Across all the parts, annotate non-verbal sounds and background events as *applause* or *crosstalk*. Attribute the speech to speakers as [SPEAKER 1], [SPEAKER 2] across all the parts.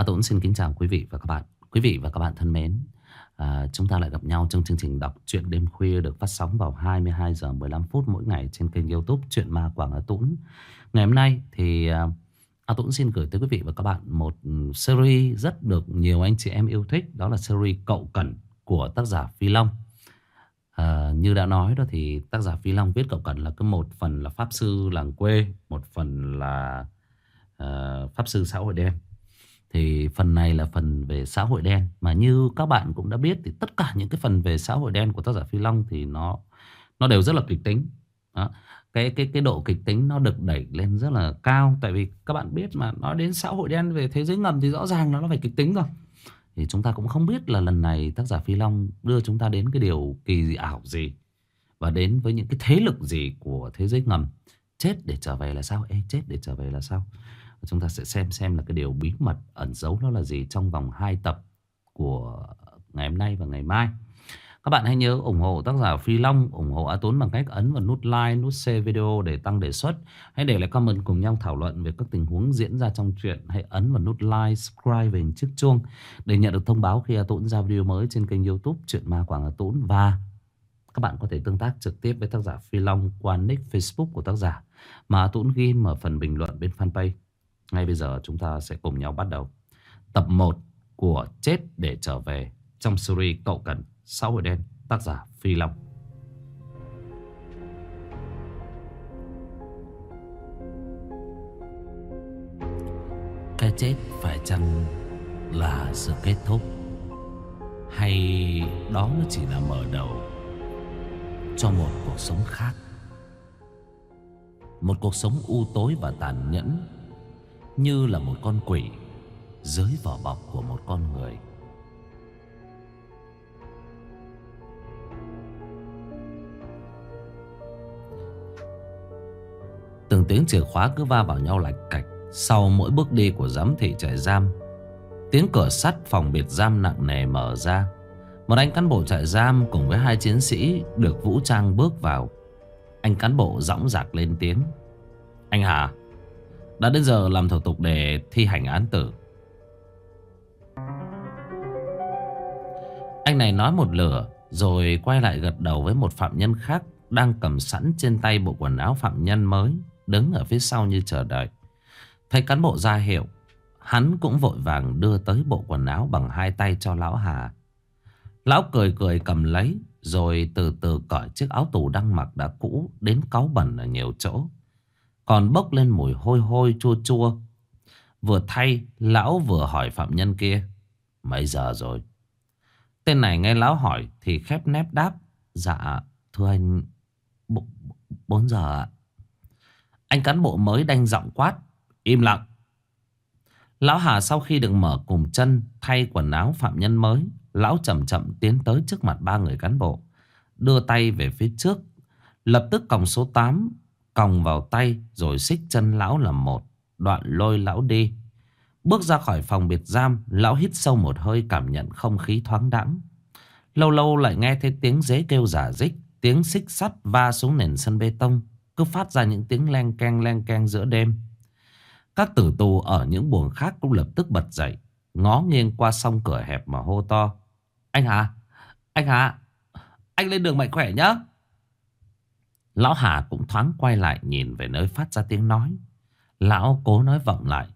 [SPEAKER 1] A Tuấn xin kính chào quý vị và các bạn. Quý vị và các bạn thân mến, à, chúng ta lại gặp nhau trong chương trình đọc truyện đêm khuya được phát sóng vào 22 giờ 15 phút mỗi ngày trên kênh YouTube Truyện Ma Quảng A Tuấn. Ngày hôm nay thì à, A Tuấn xin gửi tới quý vị và các bạn một series rất được nhiều anh chị em yêu thích, đó là series Cậu Cẩn của tác giả Phi Long. À, như đã nói đó thì tác giả Phi Long viết Cậu Cẩn là cứ một phần là pháp sư làng quê, một phần là uh, pháp sư xã hội đen. Thì phần này là phần về xã hội đen. Mà như các bạn cũng đã biết Thì tất cả những cái phần về xã hội đen của tác giả Phi Long Thì nó nó đều rất là kịch tính. Đó. Cái, cái, cái độ kịch tính nó được đẩy lên rất là cao. Tại vì các bạn biết mà Nói đến xã hội đen về thế giới ngầm Thì rõ ràng là nó phải kịch tính rồi. Thì chúng ta cũng không biết là lần này tác giả Phi Long Đưa chúng ta đến cái điều kỳ dị ảo gì Và đến với những cái thế lực gì của thế giới ngầm. Chết để trở về là sao? Ê chết để trở về là sao? Chúng ta sẽ xem xem là cái điều bí mật ẩn giấu nó là gì trong vòng 2 tập của ngày hôm nay và ngày mai. Các bạn hãy nhớ ủng hộ tác giả Phi Long, ủng hộ A Tuấn bằng cách ấn vào nút like, nút share video để tăng đề xuất. Hãy để lại comment cùng nhau thảo luận về các tình huống diễn ra trong truyện. Hãy ấn vào nút like, subscribe về chiếc chuông để nhận được thông báo khi A Tuấn ra video mới trên kênh youtube Chuyện Ma Quảng A Tuấn. Và các bạn có thể tương tác trực tiếp với tác giả Phi Long qua nick Facebook của tác giả mà A Tuấn ghi ở phần bình luận bên fanpage. Ngay bây giờ chúng ta sẽ cùng nhau bắt đầu. Tập 1 của Chết để trở về Trong series Cậu Cần, Xã hội đen, Tác giả Phi Long. Cái chết phải chăng là sự kết thúc? Hay đó mới chỉ là mở đầu Cho một cuộc sống khác? Một cuộc sống u tối và tàn nhẫn như là một con quỷ dưới vỏ bọc của một con người. Từng tiếng chìa khóa cứ va vào nhau lạch cạch sau mỗi bước đi của giám thị trại giam. Tiếng cửa sắt phòng biệt giam nặng nề mở ra. Một anh cán bộ trại giam cùng với hai chiến sĩ được vũ trang bước vào. Anh cán bộ dõng dạc lên tiếng. Anh Hà, đã đến giờ làm thủ tục để thi hành án tử. Anh này nói một lửa, Rồi quay lại gật đầu với một phạm nhân khác Đang cầm sẵn trên tay bộ quần áo phạm nhân mới, Đứng ở phía sau như chờ đợi. Thấy cán bộ ra hiệu, Hắn cũng vội vàng đưa tới bộ quần áo bằng hai tay cho lão Hà. Lão cười cười cầm lấy, Rồi từ từ cởi chiếc áo tù đang mặc đã cũ Đến cáu bẩn ở nhiều chỗ còn bốc lên mùi hôi hôi chua chua. Vừa thay, Lão vừa hỏi phạm nhân kia, Mấy giờ rồi? Tên này nghe lão hỏi Thì khép nép đáp Dạ thưa anh bốn giờ ạ. Anh cán bộ mới đanh giọng quát, Im lặng. Lão Hà sau khi được mở cùng chân, Thay quần áo phạm nhân mới, Lão chậm chậm tiến tới trước mặt ba người cán bộ, Đưa tay về phía trước, Lập tức còng số 8 Còng vào tay rồi xích chân lão làm một, Đoạn lôi lão đi. Bước ra khỏi phòng biệt giam, Lão hít sâu một hơi cảm nhận không khí thoáng đãng. Lâu lâu lại nghe thấy tiếng dế kêu giả dích, Tiếng xích sắt va xuống nền sân bê tông, Cứ phát ra những tiếng len keng len keng giữa đêm. Các tử tù ở những buồng khác cũng lập tức bật dậy, Ngó nghiêng qua song cửa hẹp mà hô to. Anh Hà Anh Hà, Anh lên đường mạnh khỏe nhá. Lão Hà cũng thoáng quay lại nhìn về nơi phát ra tiếng nói. Lão cố nói vọng lại.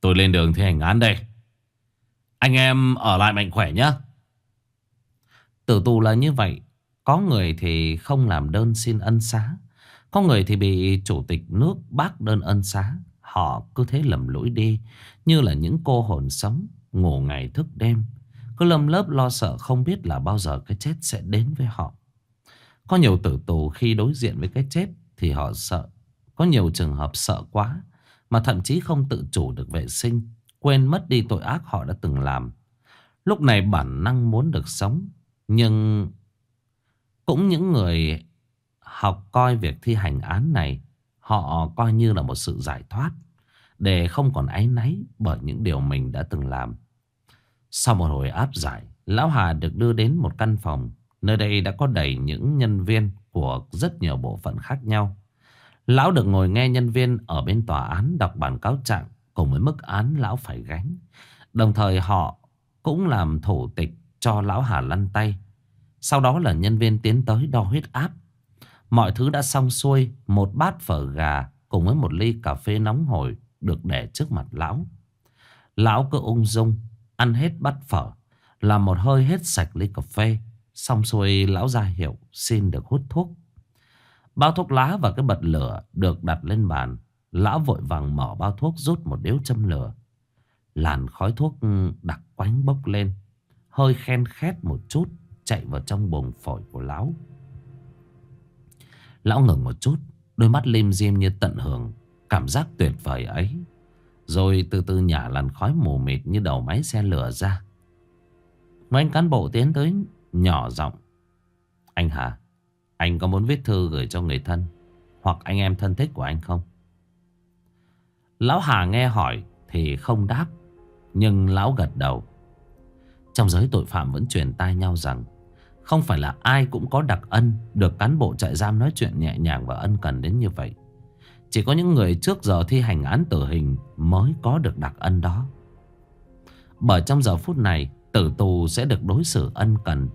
[SPEAKER 1] Tôi lên đường thi hành án đây. Anh em ở lại mạnh khỏe nhé. Tử tù là như vậy. Có người thì không làm đơn xin ân xá. Có người thì bị chủ tịch nước bác đơn ân xá. Họ cứ thế lầm lũi đi. Như là những cô hồn sống. Ngủ ngày thức đêm. Cứ lầm lớp lo sợ không biết là bao giờ cái chết sẽ đến với họ. Có nhiều tử tù khi đối diện với cái chết thì họ sợ. Có nhiều trường hợp sợ quá mà thậm chí không tự chủ được vệ sinh, quên mất đi tội ác họ đã từng làm. Lúc này bản năng muốn được sống, nhưng cũng những người học coi việc thi hành án này, họ coi như là một sự giải thoát để không còn áy náy bởi những điều mình đã từng làm. Sau một hồi áp giải, Lão Hà được đưa đến một căn phòng Nơi đây đã có đầy những nhân viên của rất nhiều bộ phận khác nhau. Lão được ngồi nghe nhân viên ở bên tòa án đọc bản cáo trạng cùng với mức án lão phải gánh. Đồng thời họ cũng làm thủ tịch cho lão Hà lăn tay. Sau đó là nhân viên tiến tới đo huyết áp. Mọi thứ đã xong xuôi, một bát phở gà cùng với một ly cà phê nóng hổi được để trước mặt lão. Lão cứ ung dung, ăn hết bát phở, làm một hơi hết sạch ly cà phê. Xong xuôi lão ra hiệu xin được hút thuốc. Bao thuốc lá và cái bật lửa được đặt lên bàn. Lão vội vàng mở bao thuốc rút một điếu châm lửa. Làn khói thuốc ừ, đặc quánh bốc lên. Hơi khen khét một chút chạy vào trong bồn phổi của lão. Lão ngừng một chút, đôi mắt lim dim như tận hưởng cảm giác tuyệt vời ấy. Rồi từ từ nhả làn khói mù mịt như đầu máy xe lửa ra. mấy anh cán bộ tiến tới nhỏ giọng. Anh hà, Anh có muốn viết thư gửi cho người thân Hoặc anh em thân thích của anh không? Lão Hà nghe hỏi Thì không đáp, Nhưng lão gật đầu. Trong giới tội phạm vẫn truyền tai nhau rằng Không phải là ai cũng có đặc ân Được cán bộ trại giam nói chuyện nhẹ nhàng và ân cần đến như vậy. Chỉ có những người trước giờ thi hành án tử hình Mới có được đặc ân đó. Bởi trong giờ phút này, Tử tù sẽ được đối xử ân cần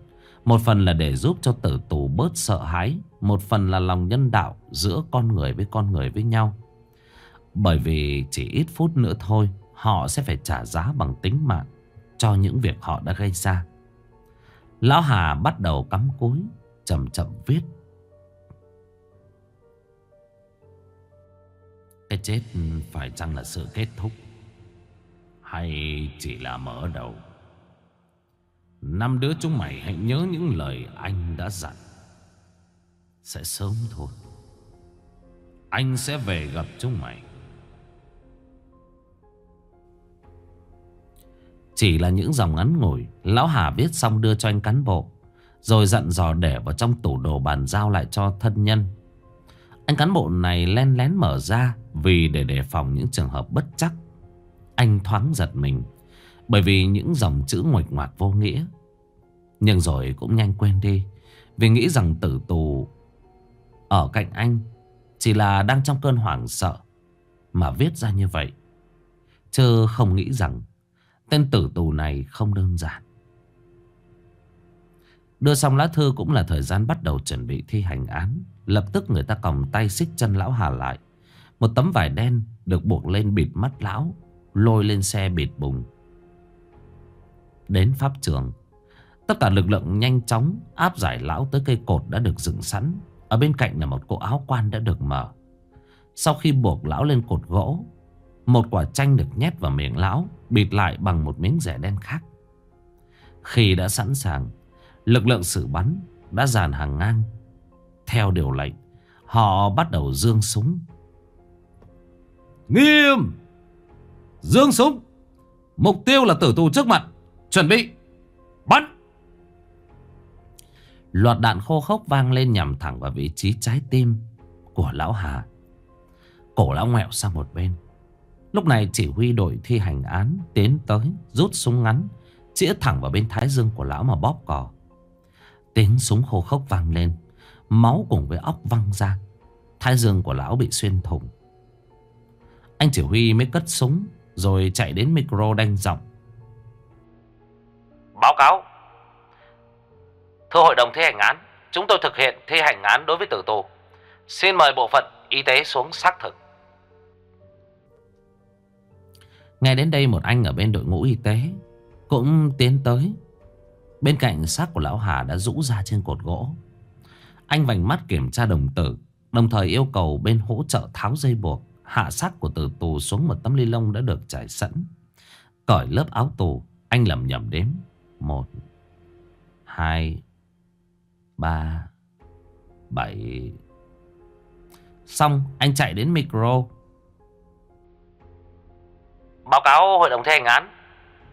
[SPEAKER 1] một phần là để giúp cho tử tù bớt sợ hãi, Một phần là lòng nhân đạo giữa con người với con người với nhau. Bởi vì chỉ ít phút nữa thôi, Họ sẽ phải trả giá bằng tính mạng Cho những việc họ đã gây ra. Lão Hà bắt đầu cắm cúi, Chậm chậm viết. Cái chết phải chăng là sự kết thúc? Hay chỉ là mở đầu? Năm đứa chúng mày hãy nhớ những lời anh đã dặn. Sẽ sớm thôi. Anh sẽ về gặp chúng mày. Chỉ là những dòng ngắn ngủi, Lão Hà viết xong đưa cho anh cán bộ, Rồi dặn dò để vào trong tủ đồ bàn giao lại cho thân nhân. Anh cán bộ này len lén mở ra Vì để đề phòng những trường hợp bất chắc. Anh thoáng giật mình bởi vì những dòng chữ ngoạch ngoạc vô nghĩa. Nhưng rồi cũng nhanh quên đi. Vì nghĩ rằng tử tù Ở cạnh anh Chỉ là đang trong cơn hoảng sợ Mà viết ra như vậy. Chứ không nghĩ rằng Tên tử tù này không đơn giản. Đưa xong lá thư cũng là thời gian bắt đầu chuẩn bị thi hành án. Lập tức người ta còng tay xích chân lão Hà lại. Một tấm vải đen được buộc lên bịt mắt lão, Lôi lên xe bịt bùng. Đến pháp trường. Tất cả lực lượng nhanh chóng áp giải lão tới cây cột đã được dựng sẵn. Ở bên cạnh là một cỗ áo quan đã được mở. Sau khi buộc lão lên cột gỗ, Một quả chanh được nhét vào miệng lão, Bịt lại bằng một miếng rẻ đen khác. Khi đã sẵn sàng, Lực lượng xử bắn đã dàn hàng ngang. Theo điều lệnh, Họ bắt đầu dương súng. Nghiêm! Dương súng! Mục tiêu là tử tù trước mặt. Chuẩn bị. Bắn. Loạt đạn khô khốc vang lên nhằm thẳng vào vị trí trái tim Của lão Hà. Cổ lão ngoẹo sang một bên. Lúc này chỉ huy đội thi hành án Tiến tới rút súng ngắn, Chĩa thẳng vào bên thái dương của lão mà bóp cò. Tiếng súng khô khốc vang lên, Máu cùng với óc văng ra. Thái dương của lão bị xuyên thủng. Anh chỉ huy mới cất súng, Rồi chạy đến micro đanh giọng.
[SPEAKER 2] Báo cáo. Thưa hội đồng thi hành án, Chúng tôi thực hiện thi hành án đối với tử tù. Xin mời bộ phận y tế xuống xác thực.
[SPEAKER 1] Nghe đến đây một anh ở bên đội ngũ y tế Cũng tiến tới. Bên cạnh xác của lão Hà đã rũ ra trên cột gỗ. Anh vành mắt kiểm tra đồng tử, Đồng thời yêu cầu bên hỗ trợ tháo dây buộc, Hạ xác của tử tù xuống một tấm ly lông đã được trải sẵn. Cởi lớp áo tù, Anh lầm nhầm đếm một hai ba bảy. Xong anh chạy đến micro.
[SPEAKER 2] Báo cáo hội đồng thi hành án.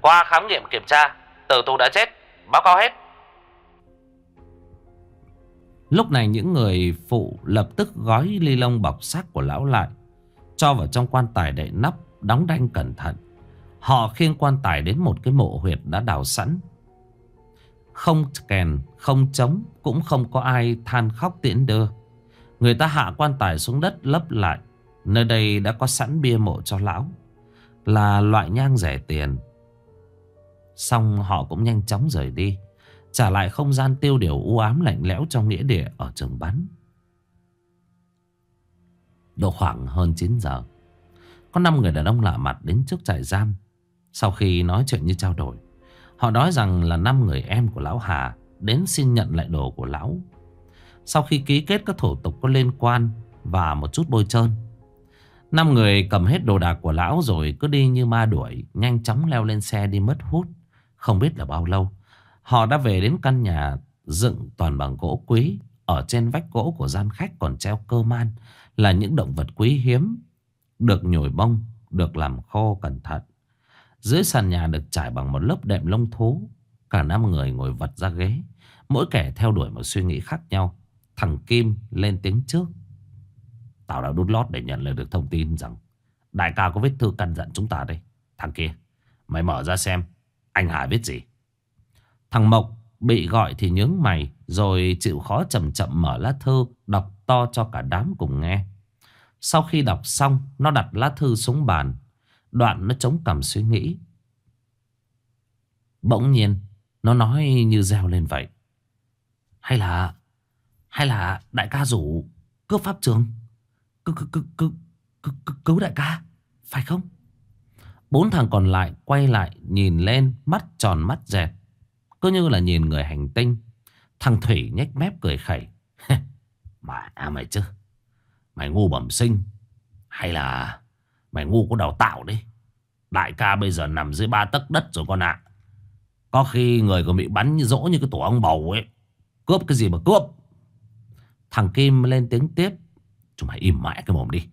[SPEAKER 2] Qua khám nghiệm kiểm tra Tử tù đã chết. Báo cáo hết.
[SPEAKER 1] Lúc này những người phụ lập tức gói ly lông bọc xác của lão lại Cho vào trong quan tài đậy nắp Đóng đanh cẩn thận. Họ khiêng quan tài đến một cái mộ huyệt đã đào sẵn không kèn, không trống Cũng không có ai than khóc tiễn đưa. Người ta hạ quan tài xuống đất lấp lại Nơi đây đã có sẵn bia mộ cho lão Là loại nhang rẻ tiền. Xong họ cũng nhanh chóng rời đi Trả lại không gian tiêu điều u ám lạnh lẽo trong nghĩa địa ở trường bắn. Độ khoảng hơn 9 giờ Có 5 người đàn ông lạ mặt đến trước trại giam. Sau khi nói chuyện như trao đổi Họ nói rằng là 5 người em của Lão Hà Đến xin nhận lại đồ của Lão. Sau khi ký kết các thủ tục có liên quan Và một chút bôi trơn, Năm người cầm hết đồ đạc của Lão Rồi cứ đi như ma đuổi, Nhanh chóng leo lên xe đi mất hút. Không biết là bao lâu, Họ đã về đến căn nhà dựng toàn bằng gỗ quý Ở trên vách gỗ của gian khách còn treo cơ man Là những động vật quý hiếm, Được nhồi bông, Được làm khô cẩn thận. Dưới sàn nhà được trải bằng một lớp đệm lông thú. Cả năm người ngồi vật ra ghế. Mỗi kẻ theo đuổi một suy nghĩ khác nhau. Thằng Kim lên tiếng trước. Tao đã đút lót để nhận lời được thông tin rằng Đại ca có vết thư căn dặn chúng ta đây. Thằng kia, Mày mở ra xem, Anh Hải viết gì? Thằng Mộc bị gọi thì nhướng mày, Rồi chịu khó chậm chậm mở lá thư, Đọc to cho cả đám cùng nghe. Sau khi đọc xong, Nó đặt lá thư xuống bàn. Đoạn nó chống cằm suy nghĩ. Bỗng nhiên Nó nói như reo lên vậy. Hay là Hay là đại ca rủ Cướp pháp trường? Cứu, cứu đại ca Phải không? Bốn thằng còn lại quay lại Nhìn lên mắt tròn mắt dẹt. Cứ như là nhìn người hành tinh. Thằng Thủy nhếch mép cười khẩy. Mà à mày chứ Mày ngu bẩm sinh. Hay là mày ngu có đào tạo đấy Đại ca bây giờ nằm dưới ba tấc đất rồi con ạ. Có khi người còn bị bắn như dỗ như cái tổ ong bầu ấy. Cướp cái gì mà cướp? Thằng Kim lên tiếng tiếp. Chúng mày im mãi cái mồm đi.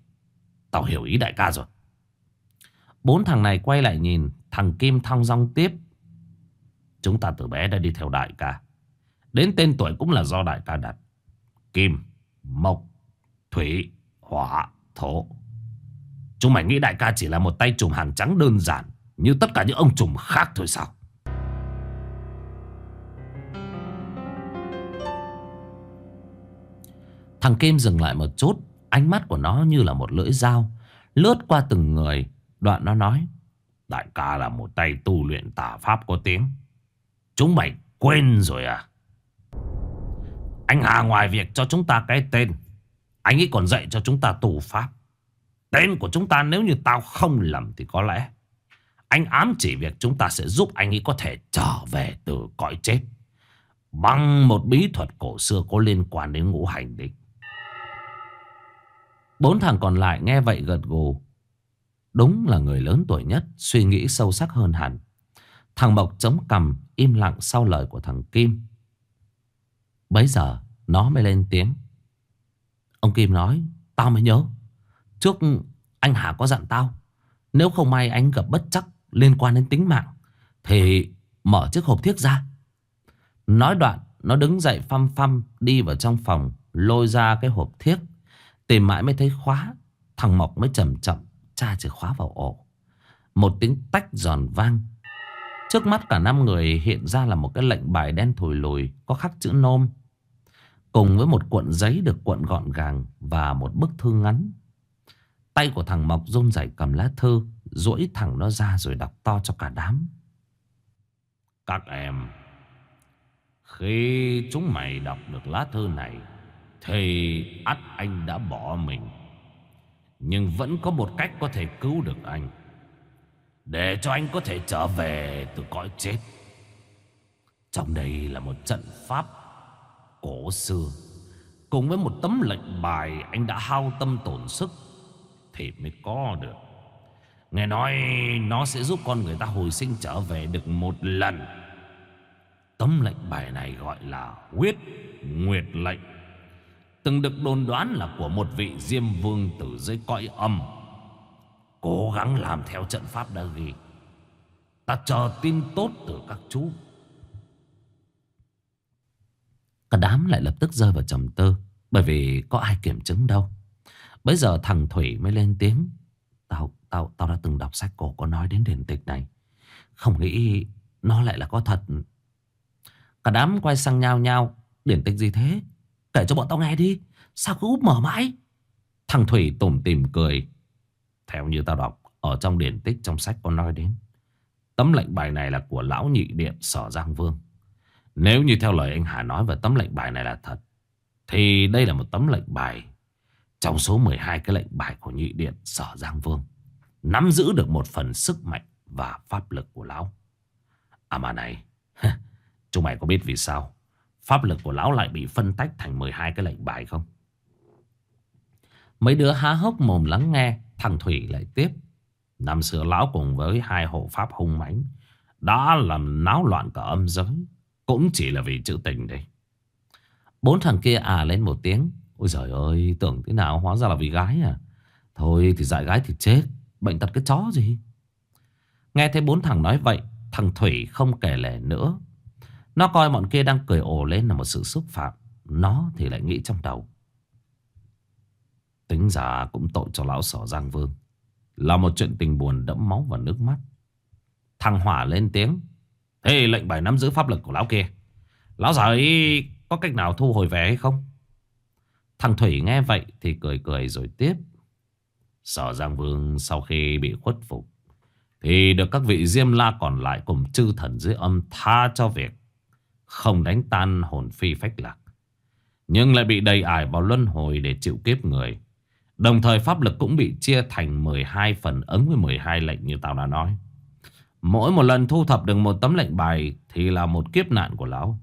[SPEAKER 1] Tao hiểu ý đại ca rồi. Bốn thằng này quay lại nhìn Thằng Kim thong dong tiếp. Chúng ta từ bé đã đi theo đại ca. Đến tên tuổi cũng là do đại ca đặt. Kim, Mộc, Thủy, Hỏa, Thổ. Chúng mày nghĩ đại ca chỉ là một tay trùm hàng trắng đơn giản, Như tất cả những ông trùm khác thôi sao? Thằng Kim dừng lại một chút, Ánh mắt của nó như là một lưỡi dao, Lướt qua từng người. Đoạn nó nói, Đại ca là một tay tu luyện tà pháp có tiếng. Chúng mày quên rồi à? Anh Hà ngoài việc cho chúng ta cái tên. Anh ấy còn dạy cho chúng ta tù pháp. Tên của chúng ta nếu như tao không lầm thì có lẽ Anh ám chỉ việc chúng ta sẽ giúp anh ấy có thể trở về từ cõi chết Bằng một bí thuật cổ xưa có liên quan đến ngũ hành địch Bốn thằng còn lại nghe vậy gật gù Đúng là người lớn tuổi nhất Suy nghĩ sâu sắc hơn hẳn Thằng Mộc chống cằm im lặng sau lời của thằng Kim. Bấy giờ nó mới lên tiếng. Ông Kim nói, tao mới nhớ. Trước anh Hà có dặn tao, nếu không may anh gặp bất chắc liên quan đến tính mạng, thì mở chiếc hộp thiếc ra. Nói đoạn, nó đứng dậy phăm phăm đi vào trong phòng, lôi ra cái hộp thiếc. Tìm mãi mới thấy khóa, thằng Mộc mới chậm chậm tra chìa khóa vào ổ. Một tiếng tách giòn vang Trước mắt cả năm người hiện ra là một cái lệnh bài đen thùi lùi có khắc chữ nôm. Cùng với một cuộn giấy được cuộn gọn gàng và một bức thư ngắn. Tay của thằng Mộc run rẩy cầm lá thư, duỗi thẳng nó ra rồi đọc to cho cả đám. Các em, khi chúng mày đọc được lá thư này, thì ắt anh đã bỏ mình. Nhưng vẫn có một cách có thể cứu được anh. Để cho anh có thể trở về từ cõi chết Trong đây là một trận pháp cổ xưa Cùng với một tấm lệnh bài anh đã hao tâm tổn sức thì mới có được. Nghe nói nó sẽ giúp con người ta hồi sinh trở về được một lần. Tấm lệnh bài này gọi là huyết nguyệt lệnh. Từng được đồn đoán là của một vị diêm vương từ dưới cõi âm. Cố gắng làm theo trận pháp đã ghi. Ta chờ tin tốt từ các chú. Cả đám lại lập tức rơi vào trầm tư, Bởi vì có ai kiểm chứng đâu. Bây giờ thằng Thủy mới lên tiếng. Tao tao tao đã từng đọc sách cổ có nói đến điển tịch này. Không nghĩ nó lại là có thật. Cả đám quay sang nhau nhau. Điển tịch gì thế? Kể cho bọn tao nghe đi. Sao cứ úp mở mãi? Thằng Thủy tủm tìm cười. Theo như tao đọc, Ở trong điển tích trong sách có nói đến, Tấm lệnh bài này là của lão nhị điện sở Giang Vương. Nếu như theo lời anh Hà nói về tấm lệnh bài này là thật, Thì đây là một tấm lệnh bài trong số 12 cái lệnh bài của nhị điện, sở Giang Vương Nắm giữ được một phần sức mạnh và pháp lực của lão. À mà này Chúng mày có biết vì sao Pháp lực của lão lại bị phân tách thành 12 cái lệnh bài không? Mấy đứa há hốc mồm lắng nghe, Thằng Thủy lại tiếp. Năm xưa lão cùng với hai hộ pháp hung mãnh, Đã làm náo loạn cả âm giới, Cũng chỉ là vì chữ tình đây. Bốn thằng kia à lên một tiếng Ôi giời ơi, tưởng thế nào hóa ra là vì gái à? Thôi thì dại gái thì chết, Bệnh tật cái chó gì? Nghe thấy bốn thằng nói vậy, Thằng Thủy không kể lể nữa. Nó coi bọn kia đang cười ồ lên là một sự xúc phạm. Nó thì lại nghĩ trong đầu. Tính ra cũng tội cho lão sở Giang Vương. Là một chuyện tình buồn đẫm máu và nước mắt. Thằng Hỏa lên tiếng. Thế lệnh bài nắm giữ pháp lực của lão kia. Lão già ấy có cách nào thu hồi về hay không? Thằng Thủy nghe vậy thì cười cười rồi tiếp Sở Giang Vương sau khi bị khuất phục, Thì được các vị Diêm La còn lại cùng chư thần dưới âm tha cho việc Không đánh tan hồn phi phách lạc, Nhưng lại bị đầy ải vào luân hồi để chịu kiếp người Đồng thời pháp lực cũng bị chia thành 12 phần ứng với 12 lệnh như tao đã nói. Mỗi một lần thu thập được một tấm lệnh bài thì là một kiếp nạn của lão.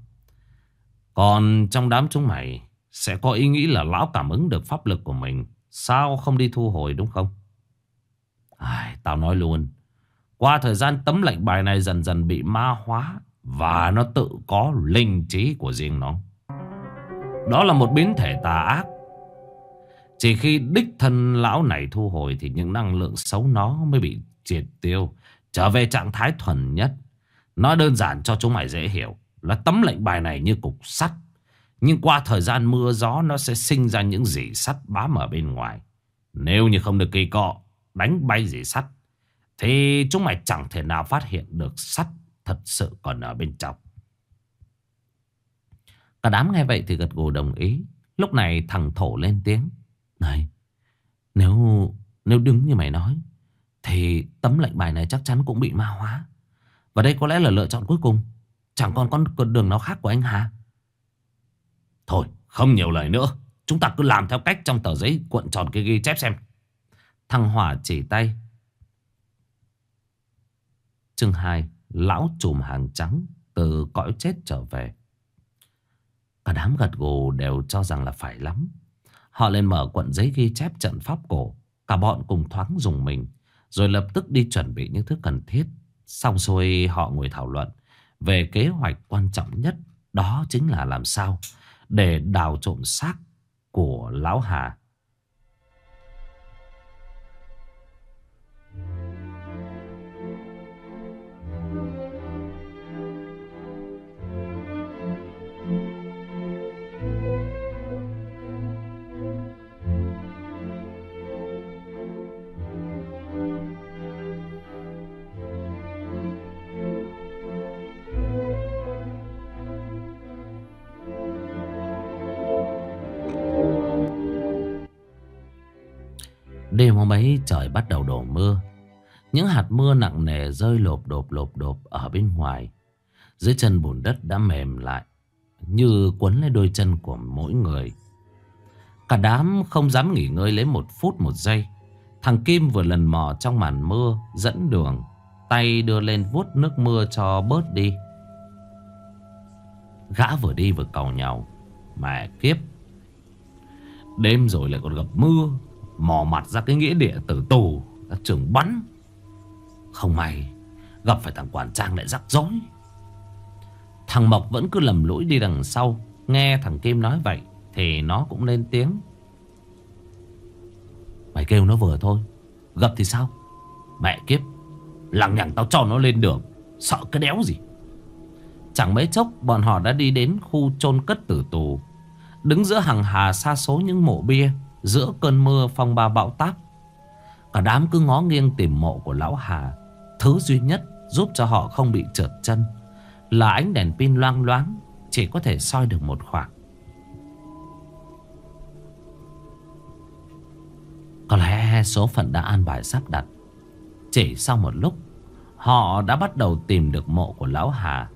[SPEAKER 1] Còn trong đám chúng mày sẽ có ý nghĩ là lão cảm ứng được pháp lực của mình. Sao không đi thu hồi đúng không? Ai, tao nói luôn. Qua thời gian tấm lệnh bài này dần dần bị ma hóa và nó tự có linh trí của riêng nó. Đó là một biến thể tà ác chỉ khi đích thân lão này thu hồi thì những năng lượng xấu nó mới bị triệt tiêu. Trở về trạng thái thuần nhất. Nói đơn giản cho chúng mày dễ hiểu là tấm lệnh bài này như cục sắt. Nhưng qua thời gian mưa gió nó sẽ sinh ra những dỉ sắt bám ở bên ngoài. Nếu như không được kỳ cọ, đánh bay dỉ sắt, thì chúng mày chẳng thể nào phát hiện được sắt thật sự còn ở bên trong. Cả đám nghe vậy thì gật gù đồng ý. Lúc này thằng Thổ lên tiếng. Này Nếu nếu đứng như mày nói Thì tấm lệnh bài này chắc chắn cũng bị ma hóa Và đây có lẽ là lựa chọn cuối cùng Chẳng còn con đường nào khác của anh hả Thôi, không nhiều lời nữa Chúng ta cứ làm theo cách trong tờ giấy cuộn tròn kia ghi chép xem Thằng Hỏa chỉ tay Chương 2 Lão trùm hàng trắng Từ cõi chết trở về Cả đám gật gù đều cho rằng là phải lắm Họ lên mở cuộn giấy ghi chép trận pháp cổ. Cả bọn cùng thoáng dùng mình. Rồi lập tức đi chuẩn bị những thứ cần thiết. Xong xuôi, họ ngồi thảo luận về kế hoạch quan trọng nhất. Đó chính là làm sao để đào trộm xác của Lão Hà. Ấy trời bắt đầu đổ mưa. Những hạt mưa nặng nề rơi lộp đột lộp đột ở bên ngoài. Dưới chân bùn đất đã mềm lại, Như quấn lấy đôi chân của mỗi người. Cả đám không dám nghỉ ngơi lấy một phút, một giây. Thằng Kim vừa lần mò trong màn mưa, Dẫn đường, Tay đưa lên vuốt nước mưa cho bớt đi. Gã vừa đi vừa cầu nhau, Mẹ kiếp, Đêm rồi lại còn gặp mưa. Mò mặt ra cái nghĩa địa tử tù Ra trường bắn. Không may, Gặp phải thằng quản trang lại rắc rối. Thằng Mộc vẫn cứ lầm lũi đi đằng sau, Nghe thằng Kim nói vậy Thì nó cũng lên tiếng. Mày kêu nó vừa thôi, Gặp thì sao? Mẹ kiếp, Lằng nhằng tao cho nó lên đường, Sợ cái đéo gì? Chẳng mấy chốc, bọn họ đã đi đến khu chôn cất tử tù, Đứng giữa hàng hà xa số những mộ bia. Giữa cơn mưa phong ba bão táp. Cả đám cứ ngó nghiêng tìm mộ của lão Hà. Thứ duy nhất giúp cho họ không bị trượt chân Là ánh đèn pin loang loáng, Chỉ có thể soi được một khoảng. Có lẽ số phận đã an bài sắp đặt. Chỉ sau một lúc, Họ đã bắt đầu tìm được mộ của Lão Hà.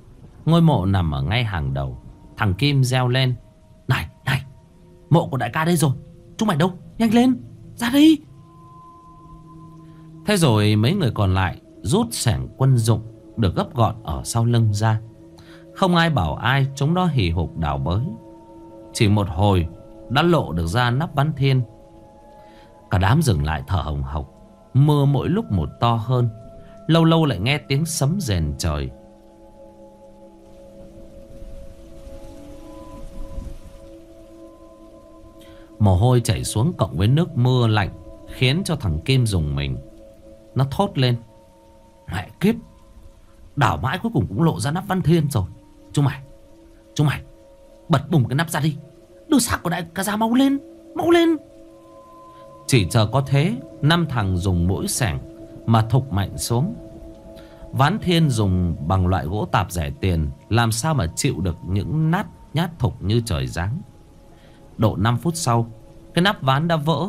[SPEAKER 1] Ngôi mộ nằm ở ngay hàng đầu. Thằng Kim reo lên, Này này, Mộ của đại ca đây rồi. Chúng mày đâu Nhanh lên, Ra đi. Thế rồi mấy người còn lại Rút sẻng quân dụng Được gấp gọn ở sau lưng ra. Không ai bảo ai, Chúng nó hì hục đào bới. Chỉ một hồi Đã lộ được ra nắp bắn thiên. Cả đám dừng lại thở hồng hộc. Mưa mỗi lúc một to hơn, Lâu lâu lại nghe tiếng sấm rền trời. Mồ hôi chảy xuống cộng với nước mưa lạnh, Khiến cho thằng Kim dùng mình. Nó thốt lên, Mẹ kiếp, Đảo mãi cuối cùng cũng lộ ra nắp văn thiên rồi. Chúng mày Chúng mày, Bật bùng cái nắp ra đi. Đưa xác của đại ca ra mau lên Mau lên. Chỉ chờ có thế, Năm thằng dùng mũi sẻng Mà thục mạnh xuống. Ván thiên dùng bằng loại gỗ tạp rẻ tiền, Làm sao mà chịu được những nát nhát thục như trời giáng. Độ 5 phút sau, Cái nắp ván đã vỡ,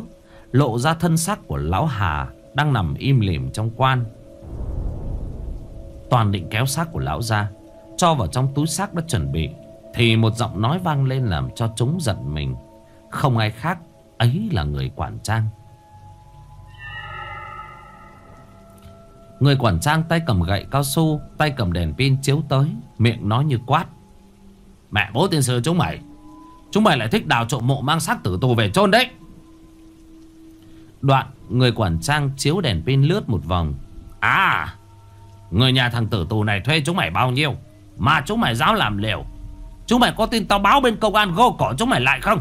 [SPEAKER 1] Lộ ra thân xác của lão Hà Đang nằm im lìm trong quan. Toàn định kéo xác của lão ra, Cho vào trong túi xác đã chuẩn bị, Thì một giọng nói vang lên làm cho chúng giận mình. Không ai khác, Ấy là người quản trang. Người quản trang tay cầm gậy cao su, Tay cầm đèn pin chiếu tới, Miệng nói như quát. Mẹ bố tiên sư chúng mày Chúng mày lại thích đào trộm mộ mang xác tử tù về chôn đấy. Đoạn, người quản trang chiếu đèn pin lướt một vòng. À Người nhà thằng tử tù này thuê chúng mày bao nhiêu? Mà chúng mày dám làm liều. Chúng mày có tin tao báo bên công an gô cỏ chúng mày lại không?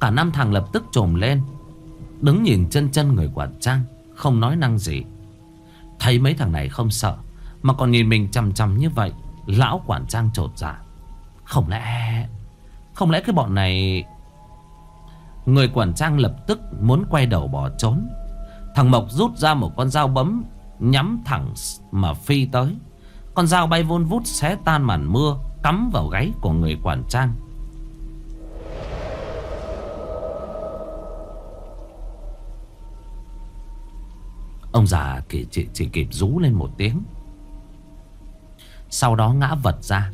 [SPEAKER 1] Cả năm thằng lập tức trồm lên, Đứng nhìn chân chân người quản trang, Không nói năng gì. Thấy mấy thằng này không sợ, Mà còn nhìn mình chằm chằm như vậy, Lão quản trang trột dạ. Không lẽ Không lẽ cái bọn này Người quản trang lập tức muốn quay đầu bỏ trốn? Thằng Mộc rút ra một con dao bấm Nhắm thẳng mà phi tới. Con dao bay vun vút xé tan màn mưa Cắm vào gáy của người quản trang. Ông già chỉ, chỉ, chỉ kịp rú lên một tiếng. Sau đó ngã vật ra.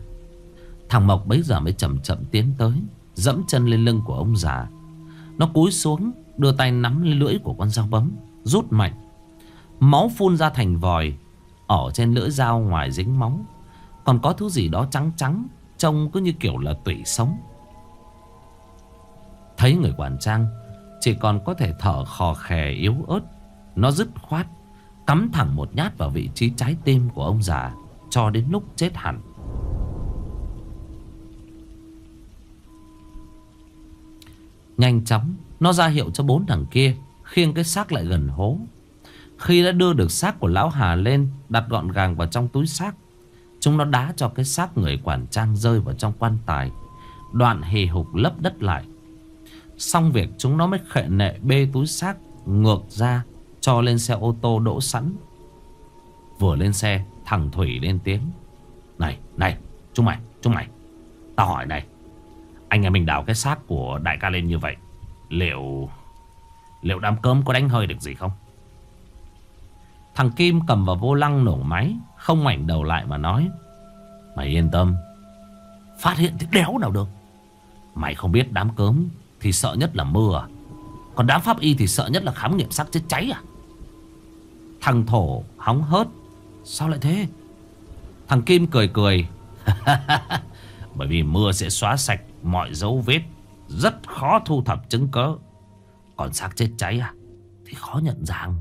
[SPEAKER 1] Thằng Mộc bấy giờ mới chậm chậm tiến tới, Dẫm chân lên lưng của ông già. Nó cúi xuống, Đưa tay nắm lên lưỡi của con dao bấm, Rút mạnh. Máu phun ra thành vòi, Ở trên lưỡi dao ngoài dính máu. Còn có thứ gì đó trắng trắng, Trông cứ như kiểu là tủy sống. Thấy người quản trang, Chỉ còn có thể thở khò khè yếu ớt. Nó dứt khoát, Cắm thẳng một nhát vào vị trí trái tim của ông già, Cho đến lúc chết hẳn. Nhanh chóng, Nó ra hiệu cho bốn thằng kia, Khiêng cái xác lại gần hố. Khi đã đưa được xác của lão Hà lên, Đặt gọn gàng vào trong túi xác. Chúng nó đá cho cái xác người quản trang rơi vào trong quan tài. Đoạn hì hục lấp đất lại. Xong việc chúng nó mới khệ nệ bê túi xác ngược ra, cho lên xe ô tô đỗ sẵn. Vừa lên xe, Thằng Thủy lên tiếng. Này này, chúng mày chúng mày, Tao hỏi này anh em mình đào cái xác của đại ca lên như vậy, Liệu Liệu đám cơm có đánh hơi được gì không? Thằng Kim cầm vào vô lăng nổ máy, Không ngoảnh đầu lại mà nói, Mày yên tâm, Phát hiện thì đéo nào được? Mày không biết đám cớm Thì sợ nhất là mưa à? Còn đám pháp y thì sợ nhất là khám nghiệm xác chết cháy à? Thằng Thổ hóng hớt, Sao lại thế? Thằng Kim cười cười *laughs* Bởi vì mưa sẽ xóa sạch mọi dấu vết. Rất khó thu thập chứng cớ. Còn xác chết cháy à? Thì khó nhận dạng.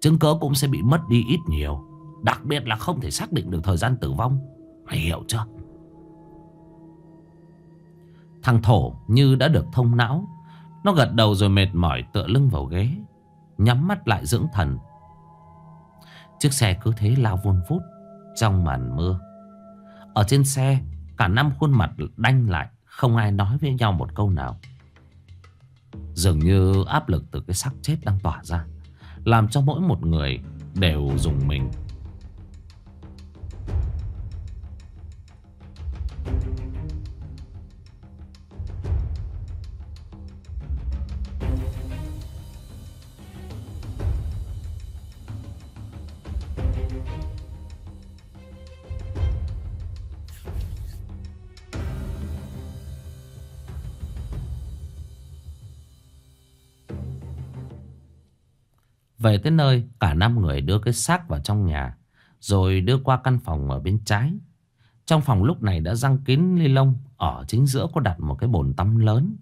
[SPEAKER 1] Chứng cớ cũng sẽ bị mất đi ít nhiều. Đặc biệt là không thể xác định được thời gian tử vong. Mày hiểu chưa? Thằng Thổ như đã được thông não. Nó gật đầu rồi mệt mỏi tựa lưng vào ghế. Nhắm mắt lại dưỡng thần. Chiếc xe cứ thế lao vun vút Trong màn mưa. Ở trên xe Cả năm khuôn mặt đanh lại, Không ai nói với nhau một câu nào. Dường như áp lực từ cái xác chết đang tỏa ra, Làm cho mỗi một người Đều dùng mình. Về tới nơi, Cả năm người đưa cái xác vào trong nhà, Rồi đưa qua căn phòng ở bên trái. Trong phòng lúc này đã răng kín ly lông, Ở chính giữa có đặt một cái bồn tắm lớn.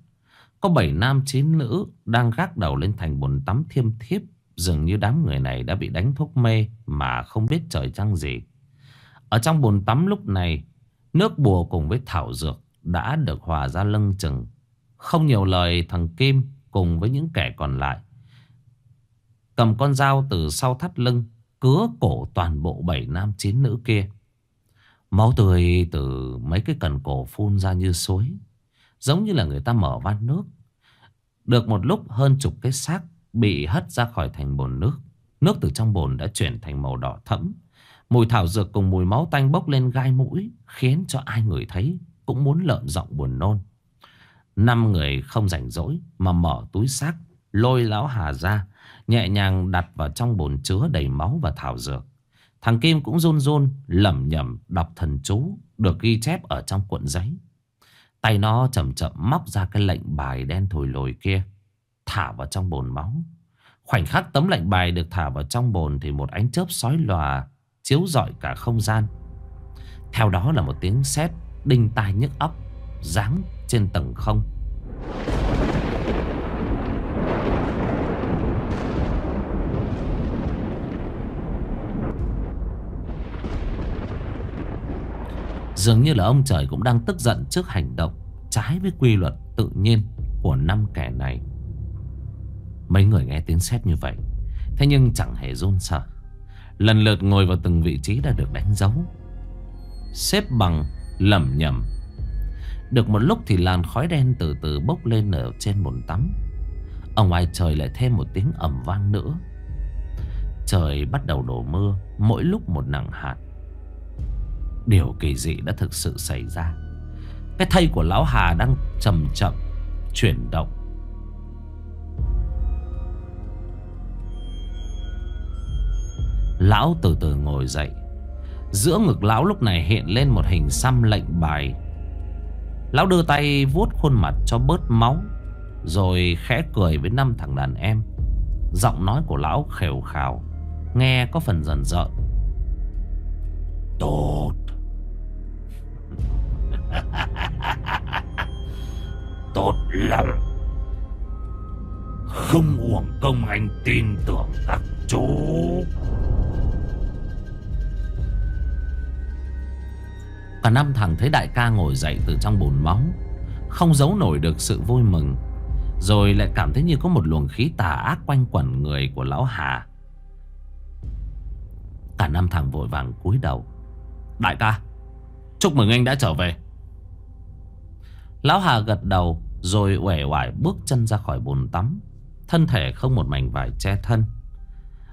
[SPEAKER 1] Có bảy nam, chín nữ Đang gác đầu lên thành bồn tắm thiêm thiếp, Dường như đám người này đã bị đánh thuốc mê Mà không biết trời trăng gì. Ở trong bồn tắm lúc này, Nước bùa cùng với thảo dược Đã được hòa ra lưng chừng. Không nhiều lời, thằng Kim Cùng với những kẻ còn lại Cầm con dao từ sau thắt lưng, Cứa cổ toàn bộ bảy nam chín nữ kia. Máu tươi từ mấy cái cần cổ phun ra như suối, Giống như là người ta mở van nước. Được một lúc hơn chục cái xác Bị hất ra khỏi thành bồn nước. Nước từ trong bồn đã chuyển thành màu đỏ thẫm. Mùi thảo dược cùng mùi máu tanh bốc lên gai mũi, Khiến cho ai người thấy Cũng muốn lợn giọng buồn nôn. Năm người không rảnh rỗi Mà mở túi xác, Lôi lão Hà ra Nhẹ nhàng đặt vào trong bồn chứa đầy máu và thảo dược. Thằng Kim cũng run run, lẩm nhẩm đọc thần chú Được ghi chép ở trong cuộn giấy. Tay nó chậm chậm móc ra cái lệnh bài đen thổi lồi kia, Thả vào trong bồn máu. Khoảnh khắc tấm lệnh bài được thả vào trong bồn Thì một ánh chớp sói lòa Chiếu rọi cả không gian. Theo đó là một tiếng sét Đinh tai nhức óc, Giáng trên tầng không. Dường như là ông trời cũng đang tức giận trước hành động Trái với quy luật tự nhiên của năm kẻ này. Mấy người nghe tiếng sét như vậy, Thế nhưng chẳng hề run sợ. Lần lượt ngồi vào từng vị trí đã được đánh dấu. Xếp bằng lầm nhầm Được một lúc thì làn khói đen từ từ bốc lên ở trên bồn tắm. Ở ngoài trời lại thêm một tiếng ẩm vang nữa. Trời bắt đầu đổ mưa, Mỗi lúc một nặng hạt. Điều kỳ dị đã thực sự xảy ra. Cái thây của Lão Hà đang chậm chậm Chuyển động. Lão từ từ ngồi dậy. Giữa ngực lão lúc này hiện lên một hình xăm lệnh bài. Lão đưa tay vuốt khuôn mặt cho bớt máu, Rồi khẽ cười với năm thằng đàn em. Giọng nói của lão khều khào, Nghe có phần dần dợn Tốt. *laughs* Tốt lắm. Không uổng công anh tin tưởng các chú. Cả năm thằng thấy đại ca ngồi dậy từ trong bồn máu, Không giấu nổi được sự vui mừng, Rồi lại cảm thấy như có một luồng khí tà ác quanh quẩn người của lão Hà. Cả năm thằng vội vàng cúi đầu Đại ca Chúc mừng anh đã trở về. Lão Hà gật đầu Rồi uể oải bước chân ra khỏi bồn tắm. Thân thể không một mảnh vải che thân.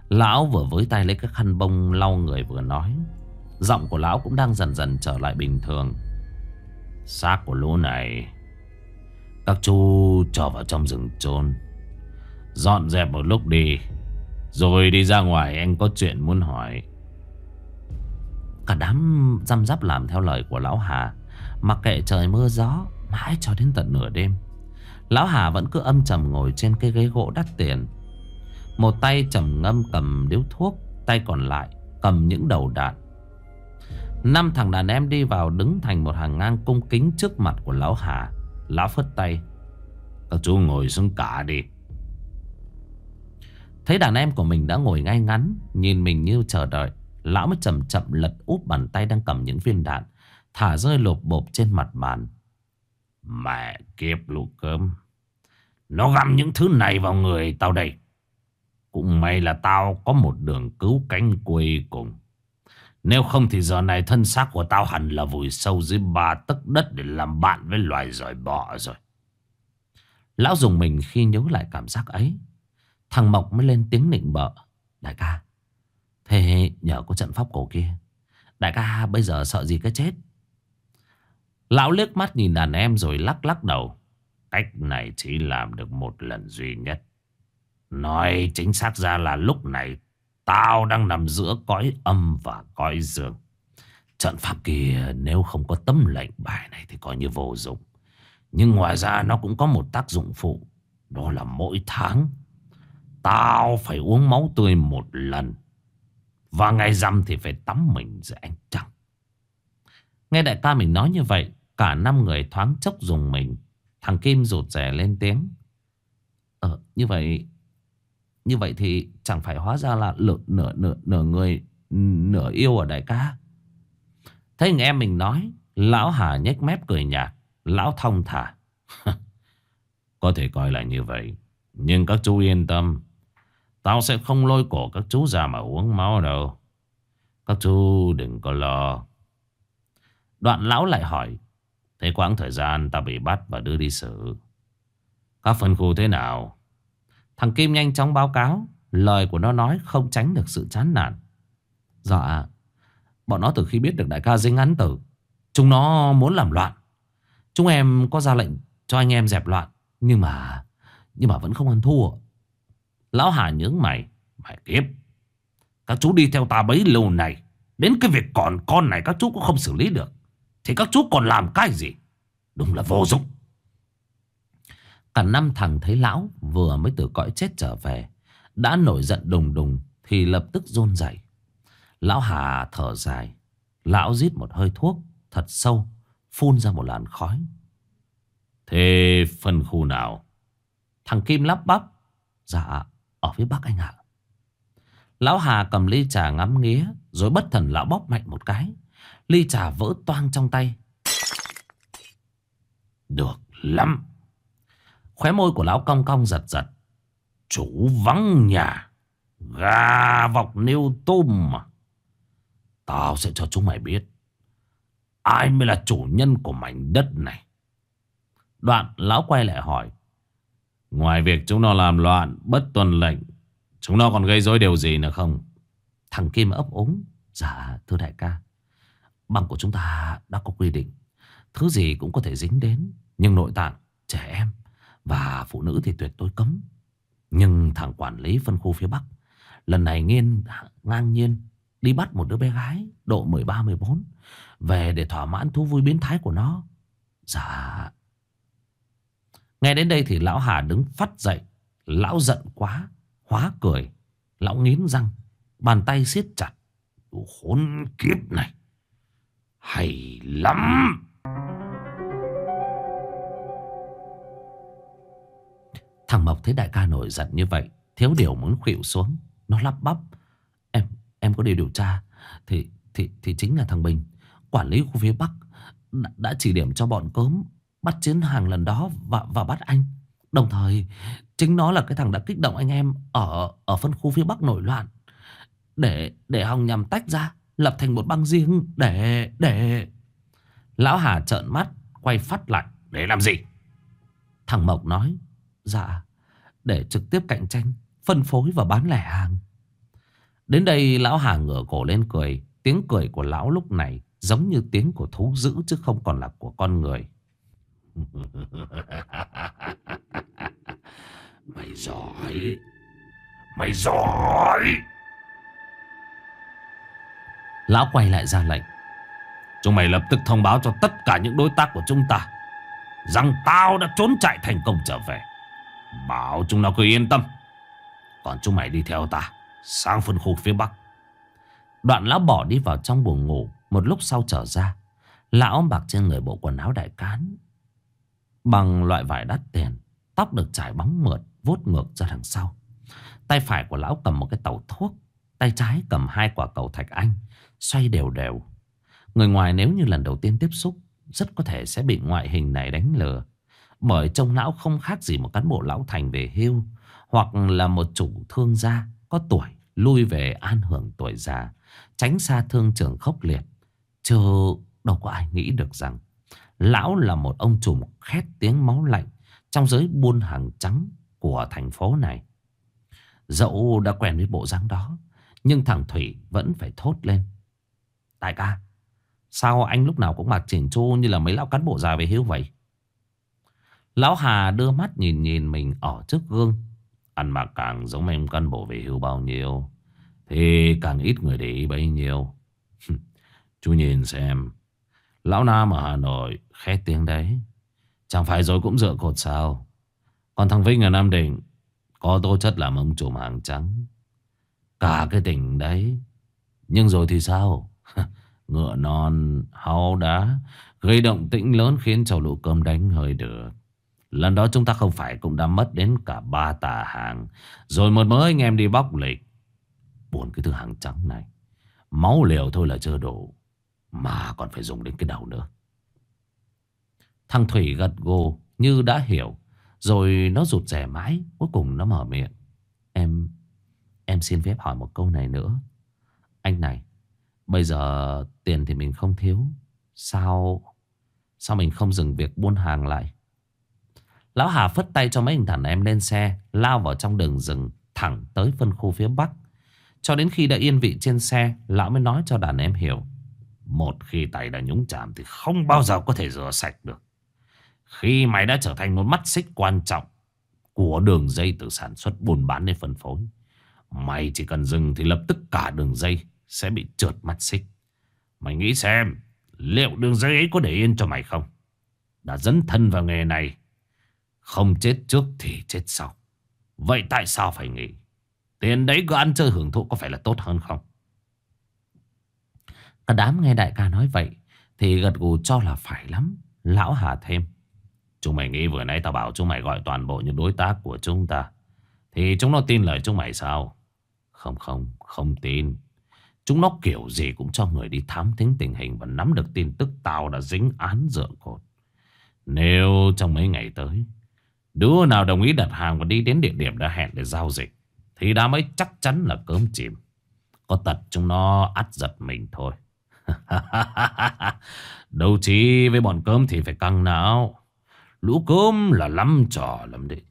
[SPEAKER 1] Lão vừa với tay lấy cái khăn bông lau người vừa nói. Giọng của lão cũng đang dần dần trở lại bình thường. Xác của lũ này, Các chú trở vào trong rừng chôn. Dọn dẹp một lúc đi, Rồi đi ra ngoài anh có chuyện muốn hỏi. Cả đám răm rắp làm theo lời của lão Hà. Mặc kệ trời mưa gió, Mãi cho đến tận nửa đêm, Lão Hà vẫn cứ âm trầm ngồi trên cái ghế gỗ đắt tiền. Một tay trầm ngâm cầm điếu thuốc, Tay còn lại cầm những đầu đạn. Năm thằng đàn em đi vào đứng thành một hàng ngang cung kính trước mặt của lão Hà. Lão phất tay, Các chú ngồi xuống cả đi. Thấy đàn em của mình đã ngồi ngay ngắn, Nhìn mình như chờ đợi Lão mới chậm chậm lật úp bàn tay đang cầm những viên đạn Thả rơi lột bộp trên mặt bàn Mẹ kiếp lũ cơm Nó găm những thứ này vào người tao đây Cũng may là tao có một đường cứu cánh cuối cùng Nếu không thì giờ này thân xác của tao hẳn là vùi sâu dưới ba tấc đất để làm bạn với loài giỏi bọ rồi. Lão dùng mình khi nhớ lại cảm giác ấy. Thằng Mộc mới lên tiếng nịnh bợ. Đại ca, thế nhờ có trận pháp cổ kia. Đại ca, bây giờ sợ gì cái chết. Lão liếc mắt nhìn đàn em rồi lắc lắc đầu. Cách này chỉ làm được một lần duy nhất. Nói chính xác ra là lúc này, Tao đang nằm giữa cõi âm và cõi dương. Trận pháp kia nếu không có tấm lệnh bài này thì coi như vô dụng. Nhưng ngoài ra nó cũng có một tác dụng phụ. Đó là mỗi tháng, Tao phải uống máu tươi một lần và ngày rằm thì phải tắm mình dưới ánh trăng. Nghe đại ca mình nói như vậy Cả năm người thoáng chốc dùng mình. Thằng Kim rụt rè lên tiếng. Ờ như vậy Như vậy thì chẳng phải hóa ra là nửa, nửa, nửa, nửa người Nửa yêu ở đại ca. Thấy anh em mình nói Lão Hà nhếch mép cười nhạt Lão thông thả. *laughs* Có thể coi là như vậy Nhưng các chú yên tâm. Tao sẽ không lôi cổ các chú ra mà uống máu đâu. Các chú đừng có lo. Đoạn lão lại hỏi, Thế quãng thời gian ta bị bắt và đưa đi xử, Các phân khu thế nào? Thằng Kim nhanh chóng báo cáo, Lời của nó nói không tránh được sự chán nản. Dạ Bọn nó từ khi biết được đại ca dính án tử, Chúng nó muốn làm loạn. Chúng em có ra lệnh cho anh em dẹp loạn, Nhưng mà Nhưng mà vẫn không ăn thua. Lão Hà nhướng mày Mày kiếp. Các chú đi theo ta bấy lâu này, Đến cái việc còn con này các chú cũng không xử lý được. Thì các chú còn làm cái gì? Đúng là vô dụng. Cả năm thằng thấy lão Vừa mới từ cõi chết trở về, Đã nổi giận đùng đùng Thì lập tức rôn dậy Lão Hà thở dài, Lão rít một hơi thuốc thật sâu, Phun ra một làn khói. Thế phân khu nào? Thằng Kim lắp bắp. Dạ ở phía bắc anh ạ. Lão Hà cầm ly trà ngắm nghía, Rồi bất thần lão bóp mạnh một cái. Ly trà vỡ toang trong tay. Được lắm. Khóe môi của lão cong cong giật giật. Chủ vắng nhà. Gà vọc nêu tôm mà. Tao sẽ cho chúng mày biết. Ai mới là chủ nhân của mảnh đất này? Đoạn lão quay lại hỏi. Ngoài việc chúng nó làm loạn Bất tuân lệnh Chúng nó còn gây rối điều gì nữa không? Thằng Kim ấp ống. Dạ thưa đại ca. Bằng của chúng ta đã có quy định. Thứ gì cũng có thể dính đến Nhưng nội tạng, trẻ em Và phụ nữ thì tuyệt đối cấm. Nhưng thằng quản lý phân khu phía Bắc Lần này nghiên ngang nhiên Đi bắt một đứa bé gái Độ 13-14 Về để thỏa mãn thú vui biến thái của nó. Dạ Nghe đến đây thì lão Hà đứng phát dậy. Lão giận quá. Hóa cười. Lão nghiến răng. Bàn tay siết chặt. Đồ khốn kiếp này. Hay lắm. Thằng Mộc thấy đại ca nổi giận như vậy. Thiếu điều muốn khuỵu xuống. Nó lắp bắp. Em em có đi điều tra. Thì thì thì chính là thằng Bình. Quản lý khu phía Bắc. Đã, đã chỉ điểm cho bọn cớm Bắt chiến hàng lần đó và, và bắt anh. Đồng thời Chính nó là cái thằng đã kích động anh em Ở ở phân khu phía Bắc nổi loạn. Để để Hồng nhằm tách ra Lập thành một băng riêng Để để Lão Hà trợn mắt Quay phát lại Để làm gì? Thằng Mộc nói Dạ Để trực tiếp cạnh tranh Phân phối và bán lẻ hàng. Đến đây lão Hà ngửa cổ lên cười. Tiếng cười của lão lúc này Giống như tiếng của thú dữ chứ không còn là của con người. *laughs* Mày giỏi. Mày giỏi. Lão quay lại ra lệnh. Chúng mày lập tức thông báo cho tất cả những đối tác của chúng ta Rằng tao đã trốn chạy thành công trở về. Bảo chúng nó cứ yên tâm. Còn chúng mày đi theo ta, Sang phân khu phía Bắc. Đoạn lão bỏ đi vào trong buồng ngủ. Một lúc sau trở ra, Lão bạc trên người bộ quần áo đại cán. Bằng loại vải đắt tiền, Tóc được trải bóng mượt, vuốt ngược ra đằng sau. Tay phải của lão cầm một cái tàu thuốc, Tay trái cầm hai quả cầu thạch anh, Xoay đều đều. Người ngoài nếu như lần đầu tiên tiếp xúc, Rất có thể sẽ bị ngoại hình này đánh lừa. Bởi trông lão không khác gì một cán bộ lão thành về hưu, Hoặc là một chủ thương gia Có tuổi, lui về an hưởng tuổi già, Tránh xa thương trường khốc liệt. Chứ đâu có ai nghĩ được rằng Lão là một ông trùm khét tiếng máu lạnh trong giới buôn hàng trắng của thành phố này. Dẫu đã quen với bộ dáng đó, nhưng thằng Thủy vẫn phải thốt lên. Đại ca, sao anh lúc nào cũng mặc chỉnh chu như là mấy lão cán bộ già về hưu vậy? Lão Hà đưa mắt nhìn nhìn mình ở trước gương. Ăn mặc càng giống em cán bộ về hưu bao nhiêu. Thì càng ít người để ý bấy nhiêu *laughs* Chú nhìn xem Lão Nam ở Hà Nội khét tiếng đấy. Chẳng phải rồi cũng dựa cột sao? Còn thằng Vinh ở Nam Định, Có tố chất làm ông chủ hàng trắng. Cả cái tỉnh đấy. Nhưng rồi thì sao? *laughs* Ngựa non hao đá, Gây động tĩnh lớn khiến cho lũ cơm đánh hơi được. Lần đó chúng ta không phải cũng đã mất đến cả ba tà hàng. Rồi một mới anh em đi bóc lịch. Buồn cái thứ hàng trắng này. Máu liều thôi là chưa đủ. Mà còn phải dùng đến cái đầu nữa. Thằng Thủy gật gù như đã hiểu, Rồi nó rụt rẻ mãi, Cuối cùng nó mở miệng. Em Em xin phép hỏi một câu này nữa. Anh này, Bây giờ tiền thì mình không thiếu. Sao Sao mình không dừng việc buôn hàng lại? Lão Hà phất tay cho mấy anh thằng em lên xe, Lao vào trong đường rừng Thẳng tới phân khu phía bắc. Cho đến khi đã yên vị trên xe, Lão mới nói cho đàn em hiểu. Một khi tay đã nhúng chạm Thì không bao giờ có thể rửa sạch được. Khi mày đã trở thành một mắt xích quan trọng Của đường dây từ sản xuất buôn bán đến phân phối, Mày chỉ cần dừng thì lập tức cả đường dây Sẽ bị trượt mắt xích. Mày nghĩ xem, Liệu đường dây ấy có để yên cho mày không? Đã dấn thân vào nghề này, Không chết trước thì chết sau. Vậy tại sao phải nghỉ? Tiền đấy cứ ăn chơi hưởng thụ có phải là tốt hơn không? Cả đám nghe đại ca nói vậy Thì gật gù cho là phải lắm. Lão Hà thêm, Chúng mày nghĩ vừa nãy tao bảo chúng mày gọi toàn bộ những đối tác của chúng ta, Thì chúng nó tin lời chúng mày sao? Không không không tin. Chúng nó kiểu gì cũng cho người đi thám thính tình hình Và nắm được tin tức tao đã dính án dựa cột. Nếu trong mấy ngày tới, Đứa nào đồng ý đặt hàng và đi đến địa điểm đã hẹn để giao dịch, Thì đã mới chắc chắn là cơm chìm. Có tật chúng nó ắt giật mình thôi. *laughs* Đâu chí với bọn cơm thì phải căng não. Lũ cơm là lắm trò lắm đấy.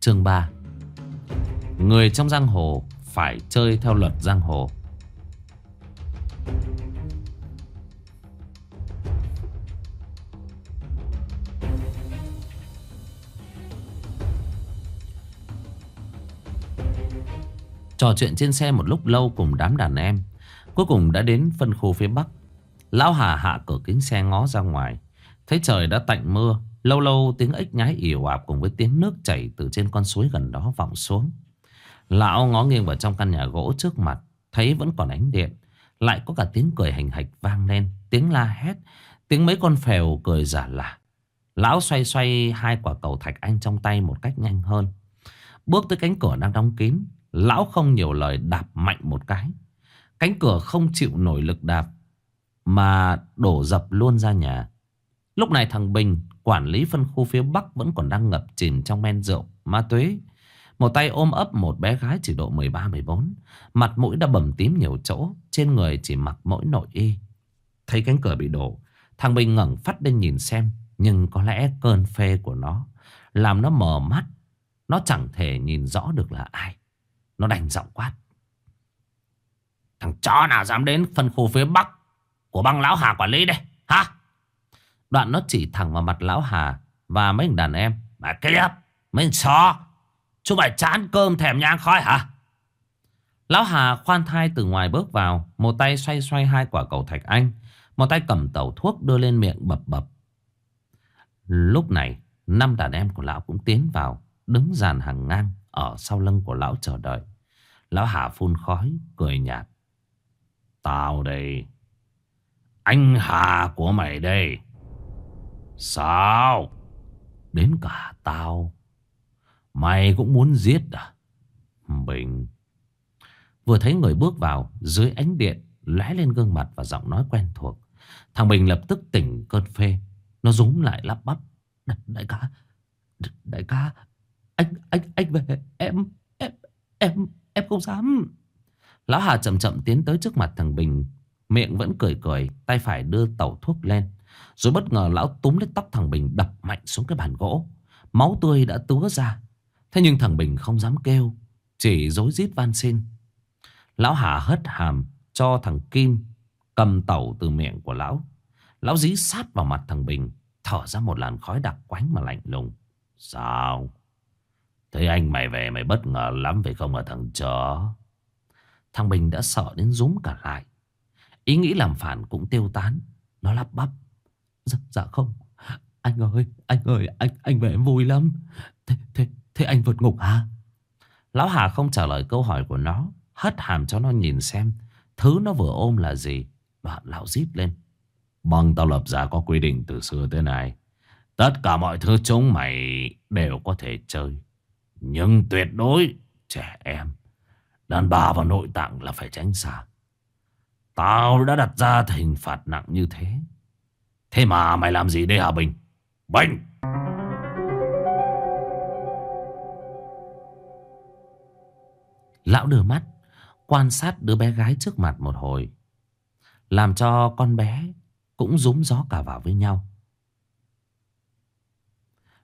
[SPEAKER 1] Chương 3 Người trong giang hồ phải chơi theo luật giang hồ. Trò chuyện trên xe một lúc lâu cùng đám đàn em. Cuối cùng đã đến phân khu phía Bắc. Lão Hà hạ cửa kính xe ngó ra ngoài. Thấy trời đã tạnh mưa, Lâu lâu tiếng ếch nhái ỉu ạp cùng với tiếng nước chảy từ trên con suối gần đó vọng xuống. Lão ngó nghiêng vào trong căn nhà gỗ trước mặt, Thấy vẫn còn ánh điện. Lại có cả tiếng cười hành hạch vang lên, Tiếng la hét, Tiếng mấy con phèo cười giả lạ Lão xoay xoay hai quả cầu thạch anh trong tay một cách nhanh hơn. Bước tới cánh cửa đang đóng kín Lão không nhiều lời đạp mạnh một cái. Cánh cửa không chịu nổi lực đạp Mà đổ dập luôn ra nhà. Lúc này thằng Bình, Quản lý phân khu phía Bắc Vẫn còn đang ngập chìm trong men rượu, Ma túy. Một tay ôm ấp một bé gái chỉ độ 13-14 Mặt mũi đã bầm tím nhiều chỗ, Trên người chỉ mặc mỗi nội y. Thấy cánh cửa bị đổ, Thằng Bình ngẩng phát lên nhìn xem, Nhưng có lẽ cơn phê của nó Làm nó mờ mắt. Nó chẳng thể nhìn rõ được là ai. Nó đành giọng quát. Thằng chó nào dám đến phân khu phía Bắc Của băng lão Hà quản lý đây, Hả? Đoạn nó chỉ thẳng vào mặt lão Hà Và mấy đàn em. Mà cái Mấy chó. Chú mày chán cơm thèm nhang khói hả? Lão Hà khoan thai từ ngoài bước vào, Một tay xoay xoay hai quả cầu thạch anh, Một tay cầm tẩu thuốc đưa lên miệng bập bập. Lúc này, Năm đàn em của lão cũng tiến vào, Đứng dàn hàng ngang Ở sau lưng của lão chờ đợi. Lão Hà phun khói Cười nhạt. Tao đây Anh Hà của mày đây. Sao? Đến cả tao. Mày cũng muốn giết à? Bình. Vừa thấy người bước vào Dưới ánh điện lóe lên gương mặt và giọng nói quen thuộc. Thằng Bình lập tức tỉnh cơn phê. Nó rúm lại lắp bắp. Đại, đại ca Đại ca Anh anh anh về Em Em Em. Em không dám. Lão Hà chậm chậm tiến tới trước mặt thằng Bình. Miệng vẫn cười cười, Tay phải đưa tẩu thuốc lên. Rồi bất ngờ lão túm lấy tóc thằng Bình Đập mạnh xuống cái bàn gỗ. Máu tươi đã túa ra. Thế nhưng thằng Bình không dám kêu, Chỉ dối rít van xin. Lão Hà hất hàm cho thằng Kim, Cầm tẩu từ miệng của lão. Lão dí sát vào mặt thằng Bình, Thở ra một làn khói đặc quánh mà lạnh lùng. Sao? Thấy anh mày về mày bất ngờ lắm phải không ở thằng chó? Thằng Bình đã sợ đến rúm cả lại. Ý nghĩ làm phản cũng tiêu tán. Nó lắp bắp. Dạ, dạ không. Anh ơi anh ơi anh anh về em vui lắm. Thế, thế, thế anh vượt ngục hả? Lão Hà không trả lời câu hỏi của nó. Hất hàm cho nó nhìn xem Thứ nó vừa ôm là gì. Đoạn lão rít lên. Bằng tao lập ra có quy định từ xưa tới nay Tất cả mọi thứ chúng mày đều có thể chơi. Nhưng tuyệt đối, trẻ em, Đàn bà và nội tạng là phải tránh xa. Tao đã đặt ra hình phạt nặng như thế. Thế mà mày làm gì đây Hà Bình? Bình Lão đưa mắt, Quan sát đứa bé gái trước mặt một hồi. Làm cho con bé Cũng rúm gió cả vào với nhau.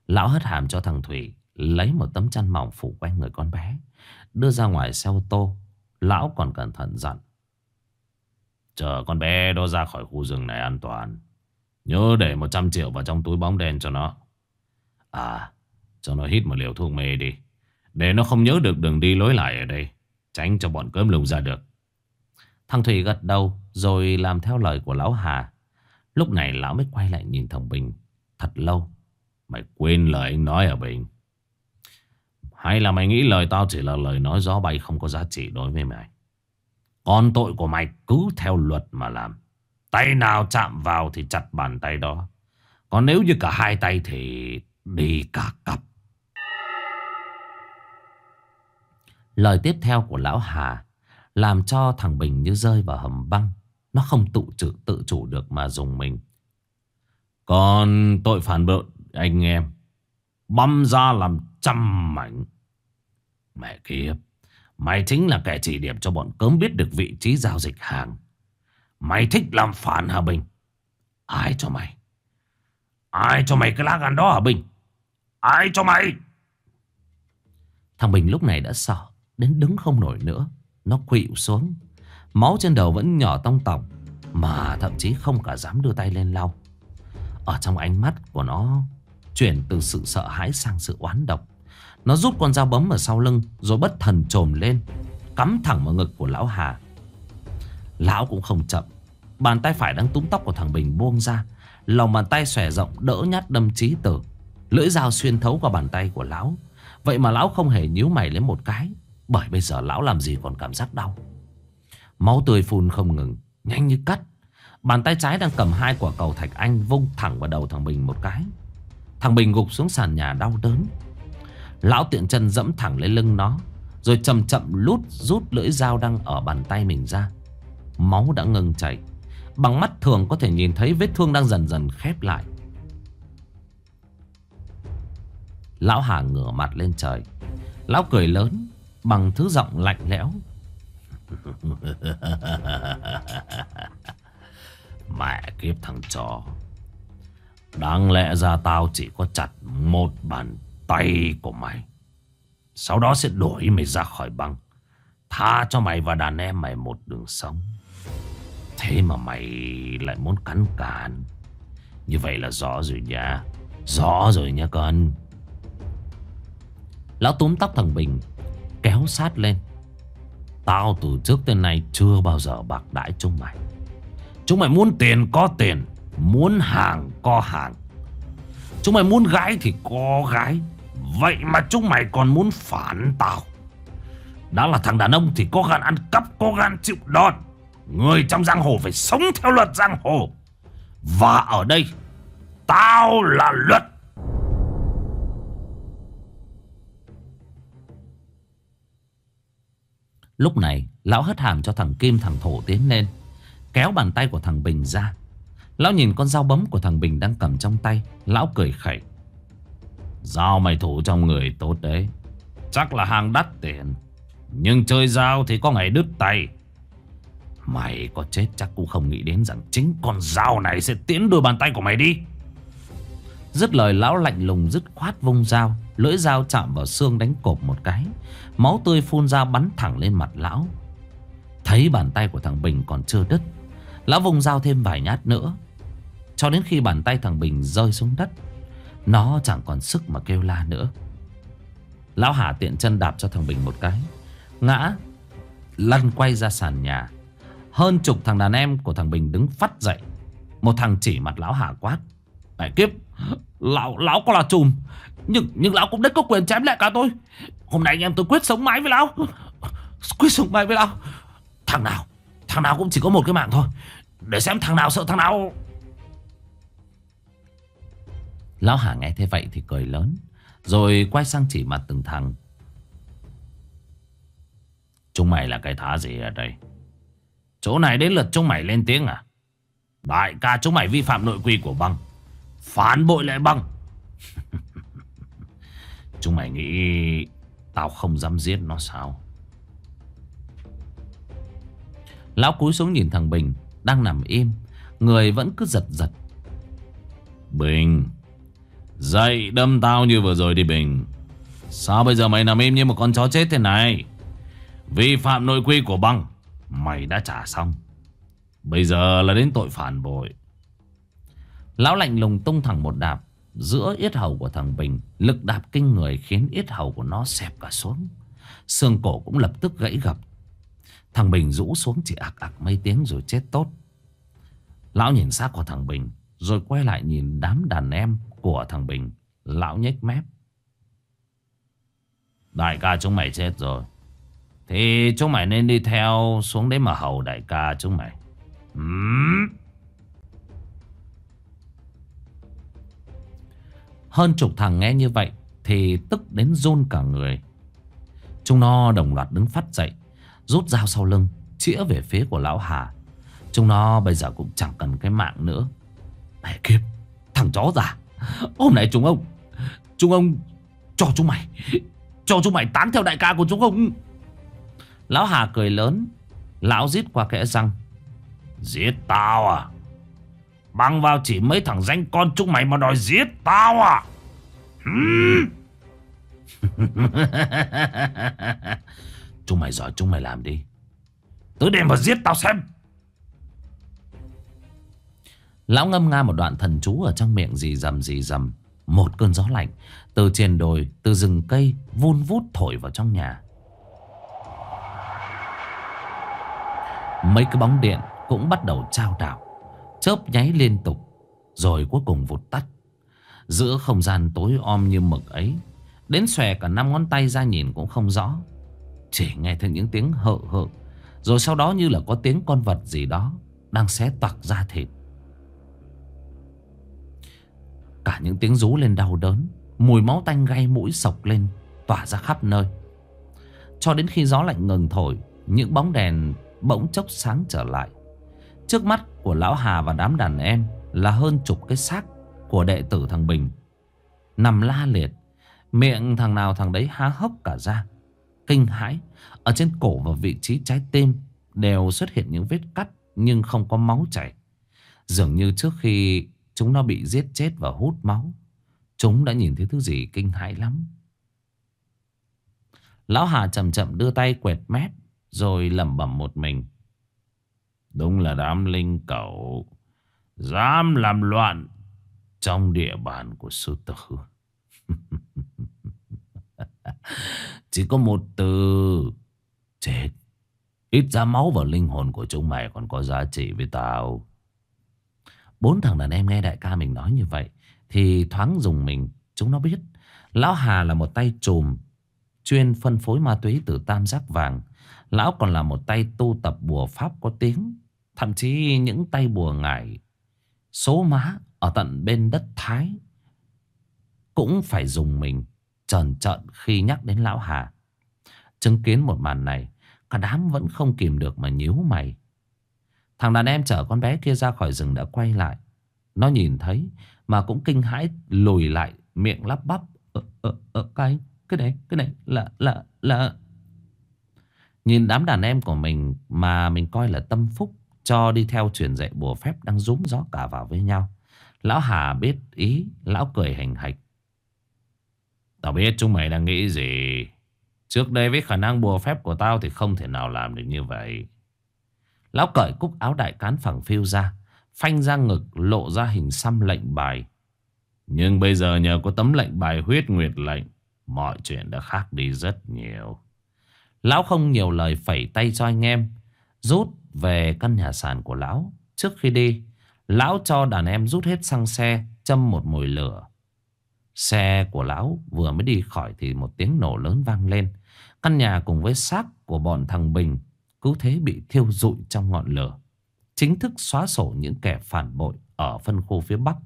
[SPEAKER 1] Lão hất hàm cho thằng Thủy. Lấy một tấm chăn mỏng phủ quanh người con bé, Đưa ra ngoài xe ô tô. Lão còn cẩn thận dặn, Chờ con bé đó ra khỏi khu rừng này an toàn. Nhớ để 100 triệu vào trong túi bóng đen cho nó. À Cho nó hít một liều thuốc mê đi, Để nó không nhớ được đường đi lối lại ở đây, Tránh cho bọn cơm lùng ra được. Thằng Thủy gật đầu Rồi làm theo lời của lão Hà. Lúc này lão mới quay lại nhìn thằng Bình Thật lâu. Mày quên lời anh nói à Bình? Hay là mày nghĩ lời tao chỉ là lời nói gió bay không có giá trị đối với mày? Còn tội của mày cứ theo luật mà làm. Tay nào chạm vào thì chặt bàn tay đó. Còn nếu như cả hai tay thì đi cả cặp. Lời tiếp theo của lão Hà Làm cho thằng Bình như rơi vào hầm băng. Nó không tự chủ, tự chủ được mà dùng mình. Còn tội phản bội anh em Băm ra làm trăm mảnh. Mẹ kiếp, Mày chính là kẻ chỉ điểm cho bọn cớm biết được vị trí giao dịch hàng. Mày thích làm phản hả Bình? Ai cho mày? Ai cho mày cái lá gan đó hả Bình? Ai cho mày? Thằng Bình lúc này đã sợ, Đến đứng không nổi nữa. Nó quỵu xuống, Máu trên đầu vẫn nhỏ tông tỏng Mà thậm chí không cả dám đưa tay lên lau. Ở trong ánh mắt của nó Chuyển từ sự sợ hãi sang sự oán độc. Nó rút con dao bấm ở sau lưng Rồi bất thần trồm lên, Cắm thẳng vào ngực của lão Hà. Lão cũng không chậm, Bàn tay phải đang túm tóc của thằng Bình buông ra, Lòng bàn tay xòe rộng đỡ nhát đâm trí tử. Lưỡi dao xuyên thấu qua bàn tay của lão. Vậy mà lão không hề nhíu mày lấy một cái, Bởi bây giờ lão làm gì còn cảm giác đau. Máu tươi phun không ngừng, Nhanh như cắt. Bàn tay trái đang cầm hai quả cầu thạch anh Vung thẳng vào đầu thằng Bình một cái. Thằng Bình gục xuống sàn nhà đau đớn. Lão tiện chân dẫm thẳng lên lưng nó, Rồi chậm chậm lút rút lưỡi dao đang ở bàn tay mình ra. Máu đã ngừng chảy, Bằng mắt thường có thể nhìn thấy vết thương đang dần dần khép lại. Lão Hà ngửa mặt lên trời. Lão cười lớn, Bằng thứ giọng lạnh lẽo. *laughs* Mẹ kiếp thằng chó Đáng lẽ ra tao chỉ có chặt một bàn tay của mày. Sau đó sẽ đuổi mày ra khỏi băng. Tha cho mày và đàn em mày một đường sống. Thế mà mày lại muốn cắn cản Như vậy là rõ rồi nha. Rõ rồi nha con. Lão túm tóc thằng Bình, Kéo sát lên. Tao từ trước tới nay chưa bao giờ bạc đãi chúng mày. Chúng mày muốn tiền, có tiền. Muốn hàng, có hàng. Chúng mày muốn gái thì có gái. Vậy mà chúng mày còn muốn phản tao. Đã là thằng đàn ông thì có gan ăn cắp, Có gan chịu đòn. Người trong giang hồ phải sống theo luật giang hồ. Và ở đây, Tao là luật. Lúc này, Lão hất hàm cho thằng Kim thằng Thổ tiến lên, Kéo bàn tay của thằng Bình ra. Lão nhìn con dao bấm của thằng Bình đang cầm trong tay, Lão cười khẩy. Dao mày thủ trong người tốt đấy. Chắc là hàng đắt tiền. Nhưng chơi dao thì có ngày đứt tay. Mày có chết chắc cũng không nghĩ đến rằng Chính con dao này sẽ tiến đôi bàn tay của mày đi. Dứt lời, lão lạnh lùng dứt khoát vung dao, Lưỡi dao chạm vào xương đánh cộp một cái. Máu tươi phun ra bắn thẳng lên mặt lão. Thấy bàn tay của thằng Bình còn chưa đứt, Lão vung dao thêm vài nhát nữa. Cho đến khi bàn tay thằng Bình rơi xuống đất Nó chẳng còn sức mà kêu la nữa. Lão Hà tiện chân đạp cho thằng Bình một cái. Ngã Lăn quay ra sàn nhà. Hơn chục thằng đàn em của thằng Bình đứng phát dậy. Một thằng chỉ mặt lão Hà quát. Đại kiếp Lão, lão có là chùm. Nhưng nhưng lão cũng đất có quyền chém lại cả tôi. Hôm nay anh em tôi quyết sống mãi với lão. Quyết sống mãi với lão. Thằng nào Thằng nào cũng chỉ có một cái mạng thôi. Để xem thằng nào sợ thằng nào. Lão Hà nghe thế vậy thì cười lớn, Rồi quay sang chỉ mặt từng thằng. Chúng mày là cái thá gì ở đây? Chỗ này đến lượt chúng mày lên tiếng à? Đại ca chúng mày vi phạm nội quy của băng, Phản bội lại băng. *laughs* Chúng mày nghĩ Tao không dám giết nó sao? Lão cúi xuống nhìn thằng Bình Đang nằm im, Người vẫn cứ giật giật. Bình Dậy, đâm tao như vừa rồi đi Bình. Sao bây giờ mày nằm im như một con chó chết thế này? Vi phạm nội quy của băng, Mày đã trả xong. Bây giờ là đến tội phản bội. Lão lạnh lùng tung thẳng một đạp Giữa yết hầu của thằng Bình. Lực đạp kinh người khiến yết hầu của nó xẹp cả xuống. Xương cổ cũng lập tức gãy gập. Thằng Bình rũ xuống chỉ ạc ạc mấy tiếng rồi chết tốt. Lão nhìn xác của thằng Bình. Rồi quay lại nhìn đám đàn em của thằng Bình, Lão nhếch mép. Đại ca chúng mày chết rồi. Thì chúng mày nên đi theo xuống đấy mà hầu đại ca chúng mày. Uhm. Hơn chục thằng nghe như vậy Thì tức đến run cả người. Chúng nó đồng loạt đứng phát dậy, Rút dao sau lưng, Chĩa về phía của lão Hà. Chúng nó bây giờ cũng chẳng cần cái mạng nữa. Mẹ kiếp, Thằng chó già. Hôm nay chúng ông Chúng ông Cho chúng mày, Cho chúng mày tán theo đại ca của chúng ông. Lão Hà cười lớn, Lão giết qua kẽ răng. Giết tao à? Băng vào chỉ mấy thằng danh con chúng mày mà đòi giết tao à? *laughs* Chúng mày giỏi, chúng mày làm đi. Tới đêm mà giết tao xem. Lão ngâm nga một đoạn thần chú ở trong miệng dì dầm dì dầm. Một cơn gió lạnh Từ trên đồi, từ rừng cây Vun vút thổi vào trong nhà. Mấy cái bóng điện cũng bắt đầu trao đảo Chớp nháy liên tục Rồi cuối cùng vụt tắt. Giữa không gian tối om như mực ấy Đến xòe cả năm ngón tay ra nhìn cũng không rõ. Chỉ nghe thấy những tiếng hợ hợ Rồi sau đó như là có tiếng con vật gì đó Đang xé toạc da thịt. Cả những tiếng rú lên đau đớn, Mùi máu tanh gay mũi sộc lên, Tỏa ra khắp nơi. Cho đến khi gió lạnh ngừng thổi, Những bóng đèn bỗng chốc sáng trở lại. Trước mắt của Lão Hà và đám đàn em Là hơn chục cái xác Của đệ tử thằng Bình. Nằm la liệt, Miệng thằng nào thằng đấy há hốc cả ra. Kinh hãi, Ở trên cổ và vị trí trái tim Đều xuất hiện những vết cắt Nhưng không có máu chảy. Dường như trước khi Chúng nó bị giết chết và hút máu. Chúng đã nhìn thấy thứ gì kinh hãi lắm. Lão Hà chậm chậm đưa tay quẹt mép, Rồi lẩm bẩm một mình. Đúng là đám linh cẩu, Dám làm loạn Trong địa bàn của sư tử. *laughs* Chỉ có một từ, Chết. Ít ra máu vào linh hồn của chúng mày còn có giá trị với tao. Bốn thằng đàn em nghe đại ca mình nói như vậy Thì thoáng dùng mình, Chúng nó biết. Lão Hà là một tay trùm, Chuyên phân phối ma túy từ tam giác vàng. Lão còn là một tay tu tập bùa pháp có tiếng, Thậm chí những tay bùa ngải, Số má Ở tận bên đất Thái Cũng phải dùng mình Trần trợn khi nhắc đến Lão Hà. Chứng kiến một màn này, Cả đám vẫn không kìm được mà nhíu mày. Thằng đàn em chở con bé kia ra khỏi rừng đã quay lại. Nó nhìn thấy mà cũng kinh hãi lùi lại miệng lắp bắp. Ờ, ờ, ờ, cái, cái này, cái này là, là, là... Nhìn đám đàn em của mình mà mình coi là tâm phúc cho đi theo truyền dạy bùa phép đang rúm gió cả vào với nhau. Lão Hà biết ý, lão cười hành hạch. Tao biết chúng mày đang nghĩ gì. Trước đây với khả năng bùa phép của tao thì không thể nào làm được như vậy. Lão cởi cúc áo đại cán phẳng phiêu ra, Phanh ra ngực, lộ ra hình xăm lệnh bài. Nhưng bây giờ nhờ có tấm lệnh bài huyết nguyệt lệnh, Mọi chuyện đã khác đi rất nhiều. Lão không nhiều lời phẩy tay cho anh em, Rút về căn nhà sàn của lão. Trước khi đi, Lão cho đàn em rút hết xăng xe, Châm một mùi lửa. Xe của lão vừa mới đi khỏi Thì một tiếng nổ lớn vang lên. Căn nhà cùng với xác của bọn thằng Bình cứ thế bị thiêu rụi trong ngọn lửa, Chính thức xóa sổ những kẻ phản bội Ở phân khu phía Bắc.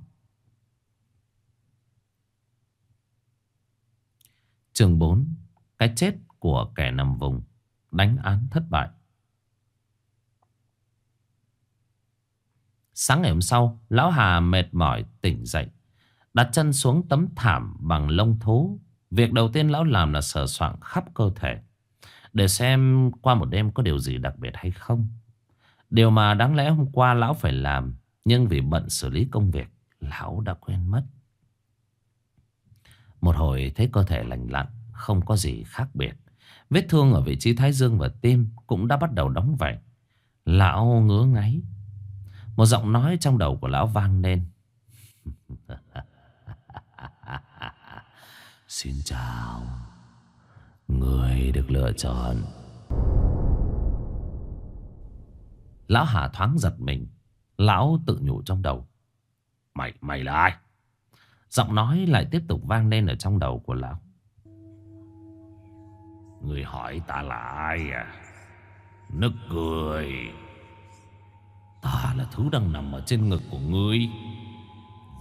[SPEAKER 1] Chương 4 Cái chết của kẻ nằm vùng, Đánh án thất bại. Sáng ngày hôm sau, Lão Hà mệt mỏi tỉnh dậy, Đặt chân xuống tấm thảm bằng lông thú. Việc đầu tiên lão làm là sờ soạng khắp cơ thể. Để xem qua một đêm có điều gì đặc biệt hay không. Điều mà đáng lẽ hôm qua lão phải làm, Nhưng vì bận xử lý công việc, Lão đã quên mất. Một hồi thấy cơ thể lành lặn, Không có gì khác biệt. Vết thương ở vị trí thái dương và tim Cũng đã bắt đầu đóng vảy. Lão ngứa ngáy. Một giọng nói trong đầu của lão vang lên. *laughs* Xin chào. Người được lựa chọn. Lão Hà thoáng giật mình. Lão tự nhủ trong đầu. Mày, mày là ai? Giọng nói lại tiếp tục vang lên ở trong đầu của lão. Người hỏi ta là ai à? Nức cười. Ta là thứ đang nằm ở trên ngực của ngươi.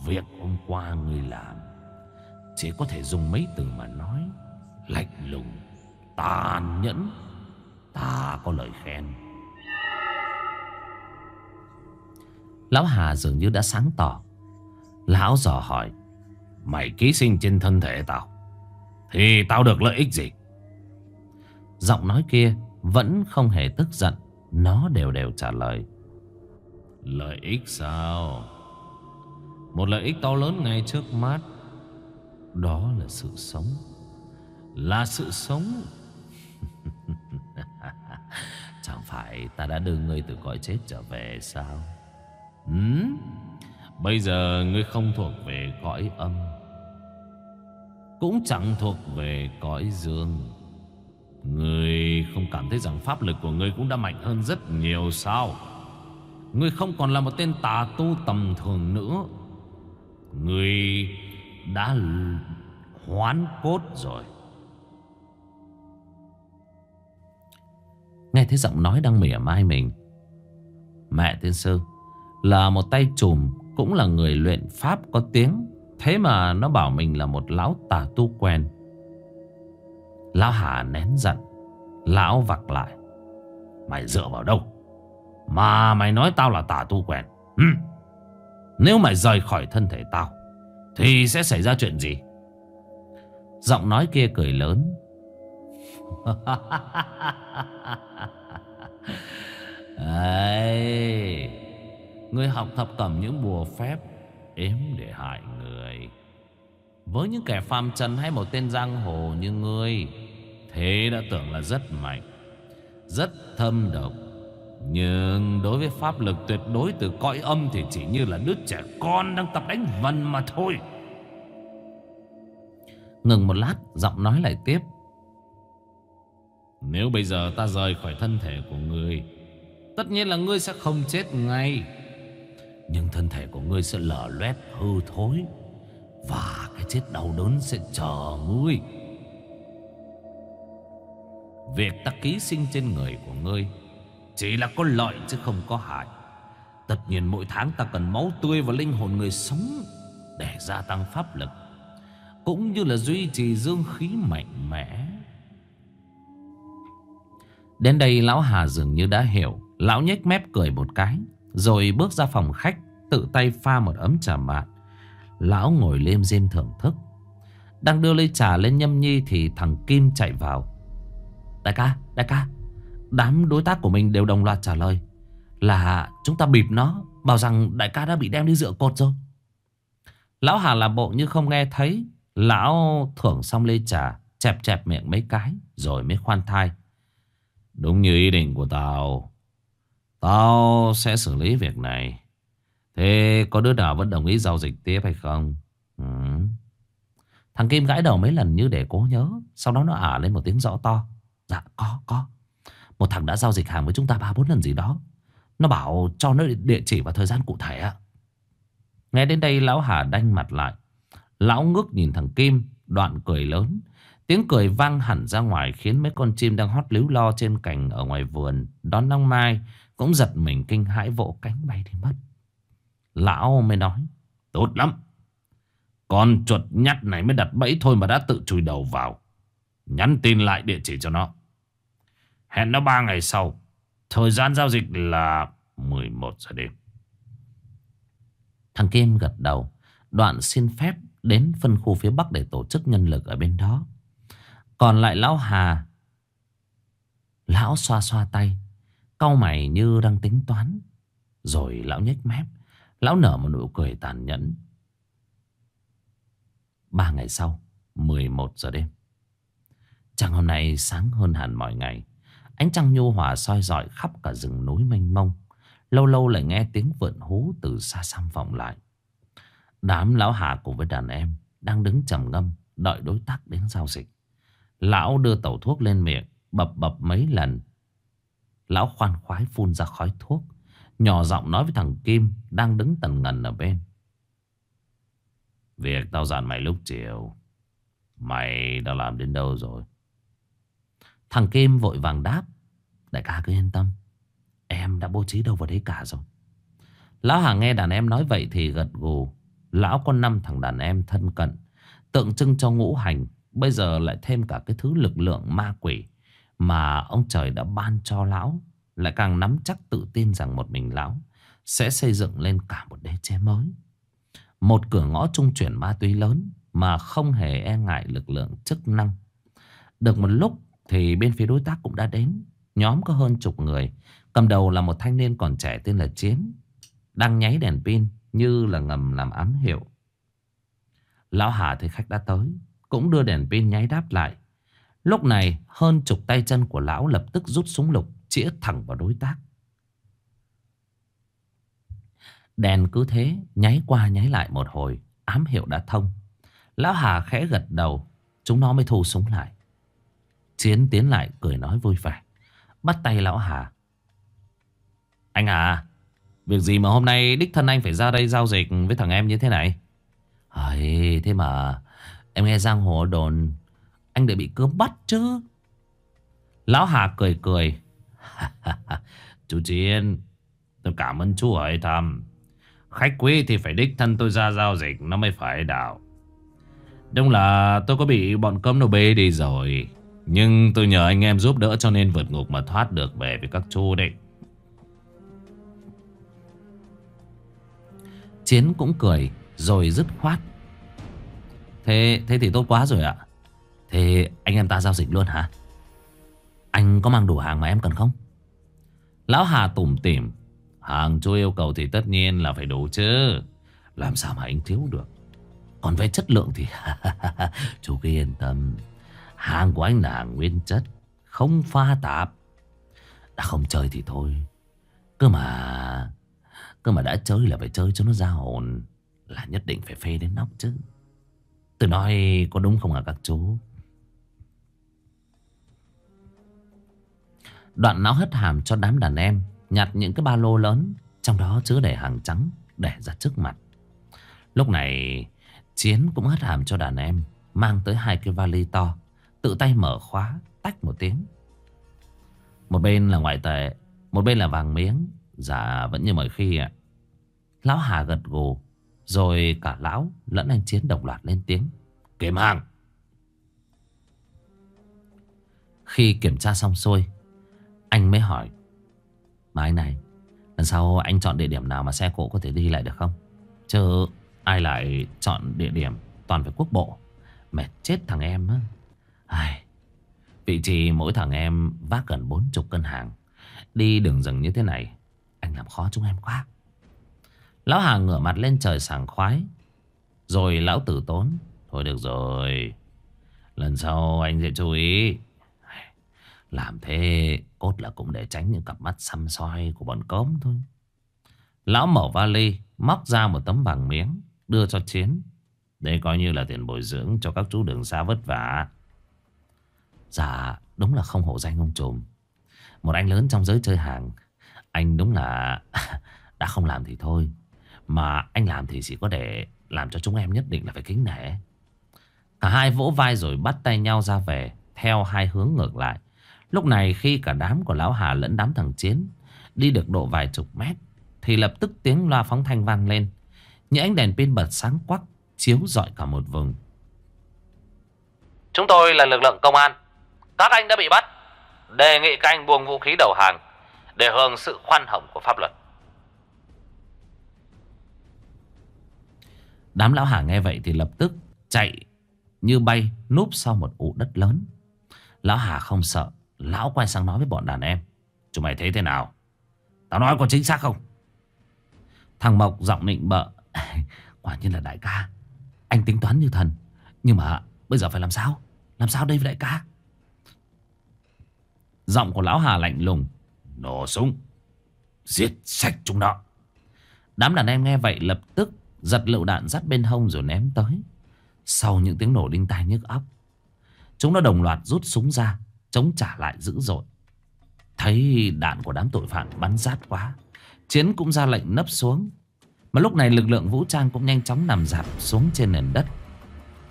[SPEAKER 1] Việc hôm qua ngươi làm Chỉ có thể dùng mấy từ mà nói. Lạnh lùng. Tàn nhẫn. Ta có lời khen. Lão Hà dường như đã sáng tỏ. Lão dò hỏi, Mày ký sinh trên thân thể tao, Thì tao được lợi ích gì? Giọng nói kia Vẫn không hề tức giận, Nó đều đều trả lời, Lợi ích sao? Một lợi ích to lớn ngay trước mắt. Đó là sự sống. Là sự sống. *laughs* Chẳng phải ta đã đưa ngươi từ cõi chết trở về sao? Ừ? Bây giờ ngươi không thuộc về cõi âm, Cũng chẳng thuộc về cõi dương. Ngươi không cảm thấy rằng pháp lực của ngươi cũng đã mạnh hơn rất nhiều sao? Ngươi không còn là một tên tà tu tầm thường nữa. Ngươi đã hoán cốt rồi. Nghe thấy giọng nói đang mỉa mai mình. Mẹ tiên sư, Là một tay trùm Cũng là người luyện pháp có tiếng, Thế mà nó bảo mình là một lão tà tu quen. Lão Hà nén giận, Lão vặc lại. Mày dựa vào đâu? Mà mày nói tao là tà tu quen. Ừ. Nếu mày rời khỏi thân thể tao, Thì sẽ xảy ra chuyện gì? Giọng nói kia cười lớn. *laughs* Ê, người học thập cẩm những bùa phép Ếm để hại người. Với những kẻ phàm trần hay một tên giang hồ như ngươi Thế đã tưởng là rất mạnh Rất thâm độc. Nhưng đối với pháp lực tuyệt đối từ cõi âm Thì chỉ như là đứa trẻ con đang tập đánh vần mà thôi. Ngừng một lát Giọng nói lại tiếp. Nếu bây giờ ta rời khỏi thân thể của ngươi Tất nhiên là ngươi sẽ không chết ngay. Nhưng thân thể của ngươi sẽ lở loét hư thối, Và cái chết đau đớn sẽ chờ ngươi. Việc ta ký sinh trên người của ngươi Chỉ là có lợi chứ không có hại. Tất nhiên mỗi tháng ta cần máu tươi và linh hồn người sống Để gia tăng pháp lực, Cũng như là duy trì dương khí mạnh mẽ. Đến đây lão Hà dường như đã hiểu. Lão nhếch mép cười một cái Rồi bước ra phòng khách Tự tay pha một ấm trà mạn. Lão ngồi lên diêm thưởng thức. Đang đưa ly trà lên nhâm nhi Thì thằng Kim chạy vào. Đại ca, đại ca Đám đối tác của mình đều đồng loạt trả lời Là chúng ta bịp nó Bảo rằng đại ca đã bị đem đi dựa cột rồi. Lão Hà làm bộ như không nghe thấy Lão thưởng xong ly trà Chẹp chẹp miệng mấy cái Rồi mới khoan thai. Đúng như ý định của tao. Tao sẽ xử lý việc này. Thế có đứa nào vẫn đồng ý giao dịch tiếp hay không? Ừ. Thằng Kim gãi đầu mấy lần như để cố nhớ, Sau đó nó ả lên một tiếng rõ to. Dạ có có. Một thằng đã giao dịch hàng với chúng ta ba bốn lần gì đó. Nó bảo cho nó địa chỉ và thời gian cụ thể ạ. Nghe đến đây, lão Hà đanh mặt lại. Lão ngước nhìn thằng Kim, Đoạn cười lớn. Tiếng cười vang hẳn ra ngoài Khiến mấy con chim đang hót líu lo trên cành Ở ngoài vườn đón năm mai. Cũng giật mình kinh hãi vỗ cánh bay đi mất. Lão mới nói, Tốt lắm. Con chuột nhắt này mới đặt bẫy thôi mà đã tự chui đầu vào. Nhắn tin lại địa chỉ cho nó. Hẹn nó 3 ngày sau. Thời gian giao dịch là 11 giờ đêm. Thằng Kim gật đầu. Đoạn xin phép đến phân khu phía Bắc để tổ chức nhân lực ở bên đó. Còn lại Lão Hà. Lão xoa xoa tay cau mày như đang tính toán. Rồi lão nhếch mép. Lão nở một nụ cười tàn nhẫn. Ba ngày sau 11 giờ đêm. Trăng hôm nay sáng hơn hẳn mọi ngày. Ánh trăng nhu hòa soi dọi khắp cả rừng núi mênh mông. Lâu lâu lại nghe tiếng vượn hú từ xa xăm vọng lại. Đám lão hà cùng với đàn em Đang đứng trầm ngâm, Đợi đối tác đến giao dịch. Lão đưa tẩu thuốc lên miệng, Bập bập mấy lần. Lão khoan khoái phun ra khói thuốc. Nhỏ giọng nói với thằng Kim Đang đứng tần ngần ở bên. Việc tao dặn mày lúc chiều, Mày đã làm đến đâu rồi? Thằng Kim vội vàng đáp, Đại ca cứ yên tâm, Em đã bố trí đâu vào đấy cả rồi. Lão Hà nghe đàn em nói vậy thì gật gù. Lão có năm thằng đàn em thân cận, Tượng trưng cho ngũ hành, Bây giờ lại thêm cả cái thứ lực lượng ma quỷ. Mà ông trời đã ban cho lão, Lại càng nắm chắc tự tin rằng một mình lão Sẽ xây dựng lên cả một đế chế mới. Một cửa ngõ trung chuyển ma túy lớn Mà không hề e ngại lực lượng chức năng. Được một lúc thì bên phía đối tác cũng đã đến. Nhóm có hơn chục người, Cầm đầu là một thanh niên còn trẻ tên là Chiến, Đang nháy đèn pin như là ngầm làm ám hiệu. Lão Hà thấy khách đã tới, Cũng đưa đèn pin nháy đáp lại. Lúc này hơn chục tay chân của lão lập tức rút súng lục Chĩa thẳng vào đối tác. Đèn cứ thế nháy qua nháy lại một hồi Ám hiệu đã thông. Lão Hà khẽ gật đầu Chúng nó mới thu súng lại. Chiến tiến lại cười nói vui vẻ. Bắt tay lão Hà. Anh à Việc gì mà hôm nay đích thân anh phải ra đây giao dịch với thằng em như thế này? Ây, thế mà em nghe giang hồ đồn anh để bị cướp bắt chứ. Lão Hà cười cười. *laughs* chú Chiến, tôi cảm ơn chú hỏi thăm. Khách quý thì phải đích thân tôi ra giao dịch nó mới phải đạo. Đúng là tôi có bị bọn cơm nó bê đi rồi. Nhưng tôi nhờ anh em giúp đỡ cho nên vượt ngục mà thoát được về với các chú đấy. Chiến cũng cười rồi dứt khoát. Thế thế thì tốt quá rồi ạ. Thế anh em ta giao dịch luôn hả? Anh có mang đủ hàng mà em cần không? Lão Hà tủm tỉm. Hàng chú yêu cầu thì tất nhiên là phải đủ chứ. Làm sao mà anh thiếu được. Còn về chất lượng thì *laughs* chú cứ yên tâm. Hàng của anh là hàng nguyên chất. Không pha tạp. Đã không chơi thì thôi. Cơ mà Cơ mà đã chơi là phải chơi cho nó ra hồn Là nhất định phải phê đến nóc chứ Tôi nói có đúng không hả các chú Đoạn nó hất hàm cho đám đàn em, Nhặt những cái ba lô lớn, Trong đó chứa đầy hàng trắng Để ra trước mặt. Lúc này, Chiến cũng hất hàm cho đàn em, Mang tới hai cái vali to, Tự tay mở khóa, Tách một tiếng. Một bên là ngoại tệ, Một bên là vàng miếng Dạ vẫn như mọi khi ạ. Lão Hà gật gù, Rồi cả lão lẫn anh Chiến đồng loạt lên tiếng, Kiểm hàng. Khi kiểm tra xong xuôi anh mới hỏi Mà anh này Lần sau anh chọn địa điểm nào mà xe cộ có thể đi lại được không? Chứ ai lại chọn địa điểm toàn về quốc bộ? Mệt chết thằng em á. Ai, Vị trí mỗi thằng em vác gần 40 cân hàng Đi đường rừng như thế này Anh làm khó chúng em quá. Lão Hà ngửa mặt lên trời sảng khoái Rồi lão tử tốn. Thôi được rồi Lần sau anh sẽ chú ý. Làm thế Cốt là cũng để tránh những cặp mắt xăm soi Của bọn cốm thôi Lão mở vali Móc ra một tấm bằng miếng Đưa cho Chiến Đây coi như là tiền bồi dưỡng cho các chú đường xa vất vả. Dạ, đúng là không hổ danh ông trùm. Một anh lớn trong giới chơi hàng. Anh đúng là *laughs* đã không làm thì thôi. Mà anh làm thì chỉ có để làm cho chúng em nhất định là phải kính nể. Cả hai vỗ vai rồi bắt tay nhau ra về theo hai hướng ngược lại. Lúc này khi cả đám của Lão Hà lẫn đám thằng Chiến đi được độ vài chục mét thì lập tức tiếng loa phóng thanh vang lên. Những ánh đèn pin bật sáng quắc chiếu rọi cả một vùng.
[SPEAKER 2] Chúng tôi là lực lượng công an. Các anh đã bị bắt. Đề nghị các anh buông vũ khí đầu hàng để hưởng sự khoan hồng của pháp luật.
[SPEAKER 1] Đám lão hà nghe vậy thì lập tức chạy như bay núp sau một ụ đất lớn. Lão Hà không sợ. Lão quay sang nói với bọn đàn em. Chúng mày thấy thế nào? Tao nói có chính xác không? Thằng Mộc giọng nịnh bợ. *laughs* Quả nhiên là đại ca. Anh tính toán như thần. Nhưng mà bây giờ phải làm sao? Làm sao đây với đại ca? Giọng của lão Hà lạnh lùng. Nổ súng. Giết sạch chúng nó. Đám đàn em nghe vậy lập tức giật lựu đạn dắt bên hông rồi ném tới. Sau những tiếng nổ đinh tai nhức óc, Chúng nó đồng loạt rút súng ra Chống trả lại dữ dội. Thấy đạn của đám tội phạm bắn rát quá, Chiến cũng ra lệnh nấp xuống. Mà lúc này lực lượng vũ trang cũng nhanh chóng nằm dạp xuống trên nền đất.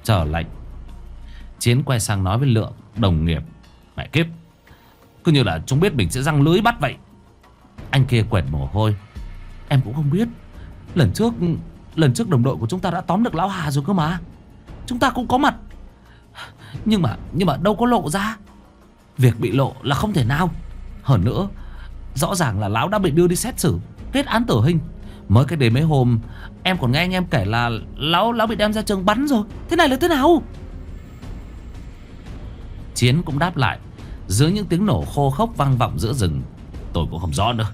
[SPEAKER 1] Chờ lệnh, Chiến quay sang nói với Lượng, Đồng nghiệp, Mẹ kiếp, Cứ như là chúng biết mình sẽ răng lưới bắt vậy. Anh kia quẹt mồ hôi, Em cũng không biết, Lần trước Lần trước đồng đội của chúng ta đã tóm được Lão Hà rồi cơ mà. Chúng ta cũng có mặt. Nhưng mà nhưng mà đâu có lộ ra. Việc bị lộ là không thể nào. Hơn nữa, Rõ ràng là lão đã bị đưa đi xét xử, Kết án tử hình. Mới cái đề mấy hôm, Em còn nghe anh em kể là Lão lão bị đem ra trường bắn rồi. Thế này là thế nào? Chiến cũng đáp lại Dưới những tiếng nổ khô khốc vang vọng giữa rừng, Tôi cũng không rõ nữa.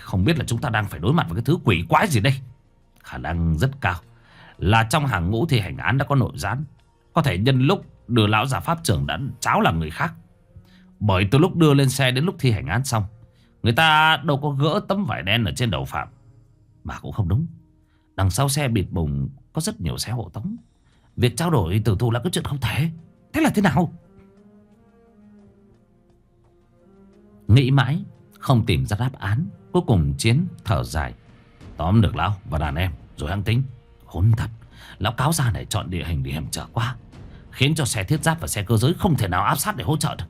[SPEAKER 1] Không biết là chúng ta đang phải đối mặt với cái thứ quỷ quái gì đây. Khả năng rất cao là trong hàng ngũ thì hành án đã có nội gián. Có thể nhân lúc đưa lão giả pháp trưởng đã cháo làm người khác. Bởi từ lúc đưa lên xe đến lúc thi hành án xong, Người ta đâu có gỡ tấm vải đen ở trên đầu Phạm. Mà cũng không đúng. Đằng sau xe bịt bùng, có rất nhiều xe hộ tống. Việc trao đổi tử thù là cái chuyện không thể. Thế là thế nào? Nghĩ mãi, Không tìm ra đáp án. Cuối cùng Chiến thở dài. Tóm được lão và đàn em, Rồi hăng tính. Khốn thật, Lão cáo già này chọn địa hình để hiểm trở quá. Khiến cho xe thiết giáp và xe cơ giới không thể nào áp sát để hỗ trợ được.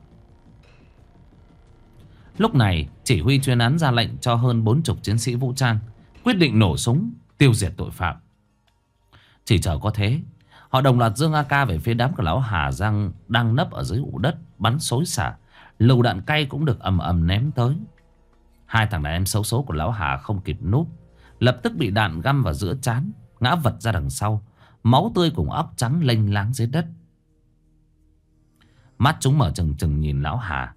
[SPEAKER 1] Lúc này, chỉ huy chuyên án ra lệnh cho hơn 40 chiến sĩ vũ trang Quyết định nổ súng, tiêu diệt tội phạm. Chỉ chờ có thế, Họ đồng loạt dương AK về phía đám của lão Hà Giang đang nấp ở dưới ụ đất, bắn xối xả. Lựu đạn cay cũng được ầm ầm ném tới. Hai thằng đàn em xấu số của lão Hà không kịp núp, Lập tức bị đạn găm vào giữa chán Ngã vật ra đằng sau, Máu tươi cùng óc trắng lênh láng dưới đất. Mắt chúng mở trừng trừng nhìn lão Hà.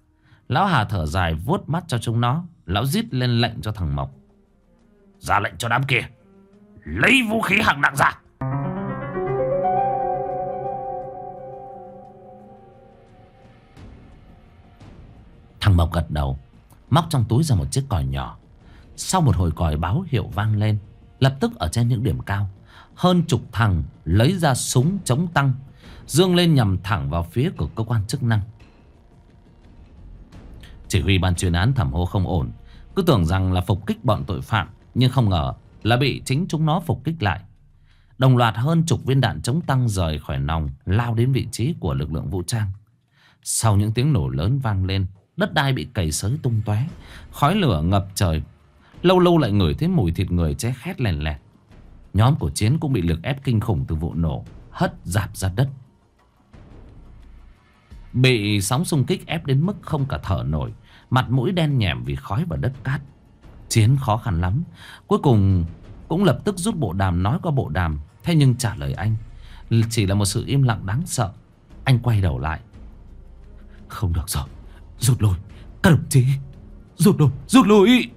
[SPEAKER 1] Lão Hà thở dài vuốt mắt cho chúng nó. Lão rít lên lệnh cho thằng Mộc. Ra lệnh cho đám kia. Lấy vũ khí hạng nặng ra. Thằng Mộc gật đầu, Móc trong túi ra một chiếc còi nhỏ. Sau một hồi còi báo hiệu vang lên, Lập tức ở trên những điểm cao, hơn chục thằng lấy ra súng chống tăng. Dương lên nhằm thẳng vào phía của cơ quan chức năng. Chỉ huy ban chuyên án thẩm hô không ổn, Cứ tưởng rằng là phục kích bọn tội phạm, Nhưng không ngờ là bị chính chúng nó phục kích lại. Đồng loạt hơn chục viên đạn chống tăng rời khỏi nòng, Lao đến vị trí của lực lượng vũ trang. Sau những tiếng nổ lớn vang lên, Đất đai bị cày sới tung tóe, Khói lửa ngập trời. Lâu lâu lại ngửi thấy mùi thịt người che khét lèn lẹt. Nhóm của Chiến cũng bị lực ép kinh khủng từ vụ nổ, Hất dạp ra đất. Bị sóng xung kích ép đến mức không cả thở nổi. Mặt mũi đen nhèm vì khói và đất cát. Chiến khó khăn lắm. Cuối cùng cũng lập tức rút bộ đàm nói qua bộ đàm. Thế nhưng trả lời anh, Chỉ là một sự im lặng đáng sợ. Anh quay đầu lại. Không được rồi. Rút lui. Các đồng chí. Rút lui. Rút lui.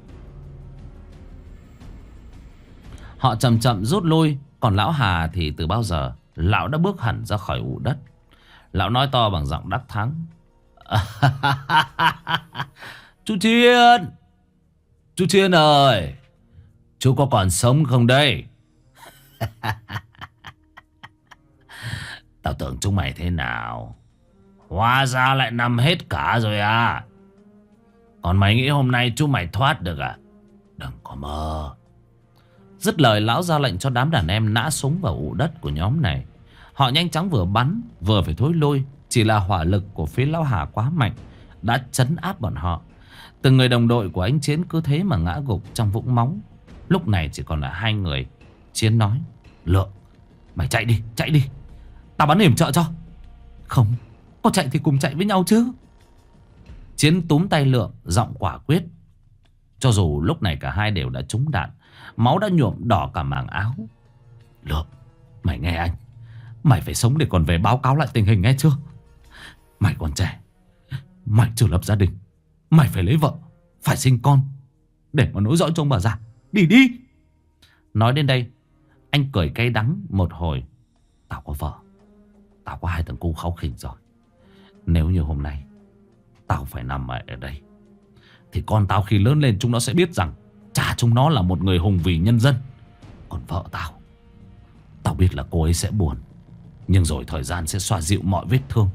[SPEAKER 1] Họ chậm chậm rút lui. Còn lão Hà thì từ bao giờ? Lão đã bước hẳn ra khỏi ụ đất. Lão nói to bằng giọng đắc thắng. *laughs* Chú thiên, Chú thiên ơi! Chú có còn sống không đây? *laughs* Tao tưởng chúng mày thế nào? Hóa ra lại nằm hết cả rồi à? Còn mày nghĩ hôm nay chú mày thoát được à? Đừng có mơ. Dứt lời lão ra lệnh cho đám đàn em nã súng vào ụ đất của nhóm này. Họ nhanh chóng vừa bắn, Vừa phải thối lui. Chỉ là hỏa lực của phía lão Hà quá mạnh, Đã chấn áp bọn họ. Từng người đồng đội của anh Chiến cứ thế mà ngã gục trong vũng máu. Lúc này chỉ còn là hai người. Chiến nói Lượng Mày chạy đi chạy đi. Tao bắn hiểm trợ cho. Không, Có chạy thì cùng chạy với nhau chứ. Chiến túm tay Lượng Giọng quả quyết. Cho dù lúc này cả hai đều đã trúng đạn, Máu đã nhuộm đỏ cả màng áo. Lượng Mày nghe anh. Mày phải sống để còn về báo cáo lại tình hình nghe chưa? Mày còn trẻ. Mày chưa lập gia đình. Mày phải lấy vợ, Phải sinh con, Để mà nối dõi cho ông bà già Đi đi. Nói đến đây, Anh cười cay đắng một hồi. Tao có vợ. Tao có hai thằng cu kháu khỉnh rồi. Nếu như hôm nay Tao phải nằm ở đây, Thì con tao khi lớn lên chúng nó sẽ biết rằng Cha chúng nó là một người hùng vì nhân dân. Còn vợ tao Tao biết là cô ấy sẽ buồn. Nhưng rồi thời gian sẽ xoa dịu mọi vết thương.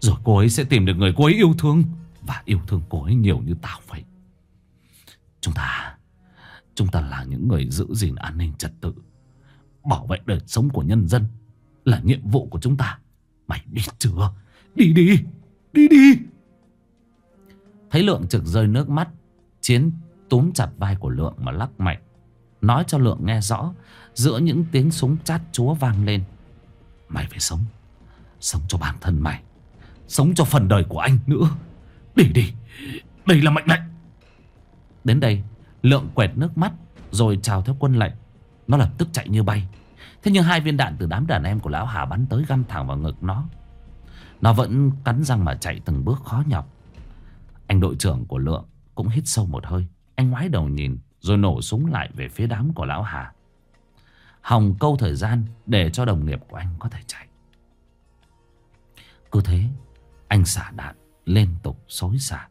[SPEAKER 1] Rồi cô ấy sẽ tìm được người cô ấy yêu thương. Và yêu thương cô ấy nhiều như tao vậy. Chúng ta Chúng ta là những người giữ gìn an ninh trật tự. Bảo vệ đời sống của nhân dân Là nhiệm vụ của chúng ta. Mày biết chưa? Đi đi Đi đi. Thấy Lượng trực rơi nước mắt, Chiến túm chặt vai của Lượng mà lắc mạnh, Nói cho Lượng nghe rõ. Giữa những tiếng súng chát chúa vang lên Mày phải sống. Sống cho bản thân mày. Sống cho phần đời của anh nữa. Đi đi. Đây là mệnh lệnh. Đến đây, Lượng quẹt nước mắt, Rồi chào theo quân lệnh. Nó lập tức chạy như bay. Thế nhưng hai viên đạn từ đám đàn em của lão Hà bắn tới găm thẳng vào ngực nó. Nó vẫn cắn răng mà chạy từng bước khó nhọc. Anh đội trưởng của Lượng cũng hít sâu một hơi. Anh ngoái đầu nhìn, Rồi nổ súng lại về phía đám của lão Hà. Hòng câu thời gian Để cho đồng nghiệp của anh có thể chạy. Cứ thế, Anh xả đạn liên tục xối xả.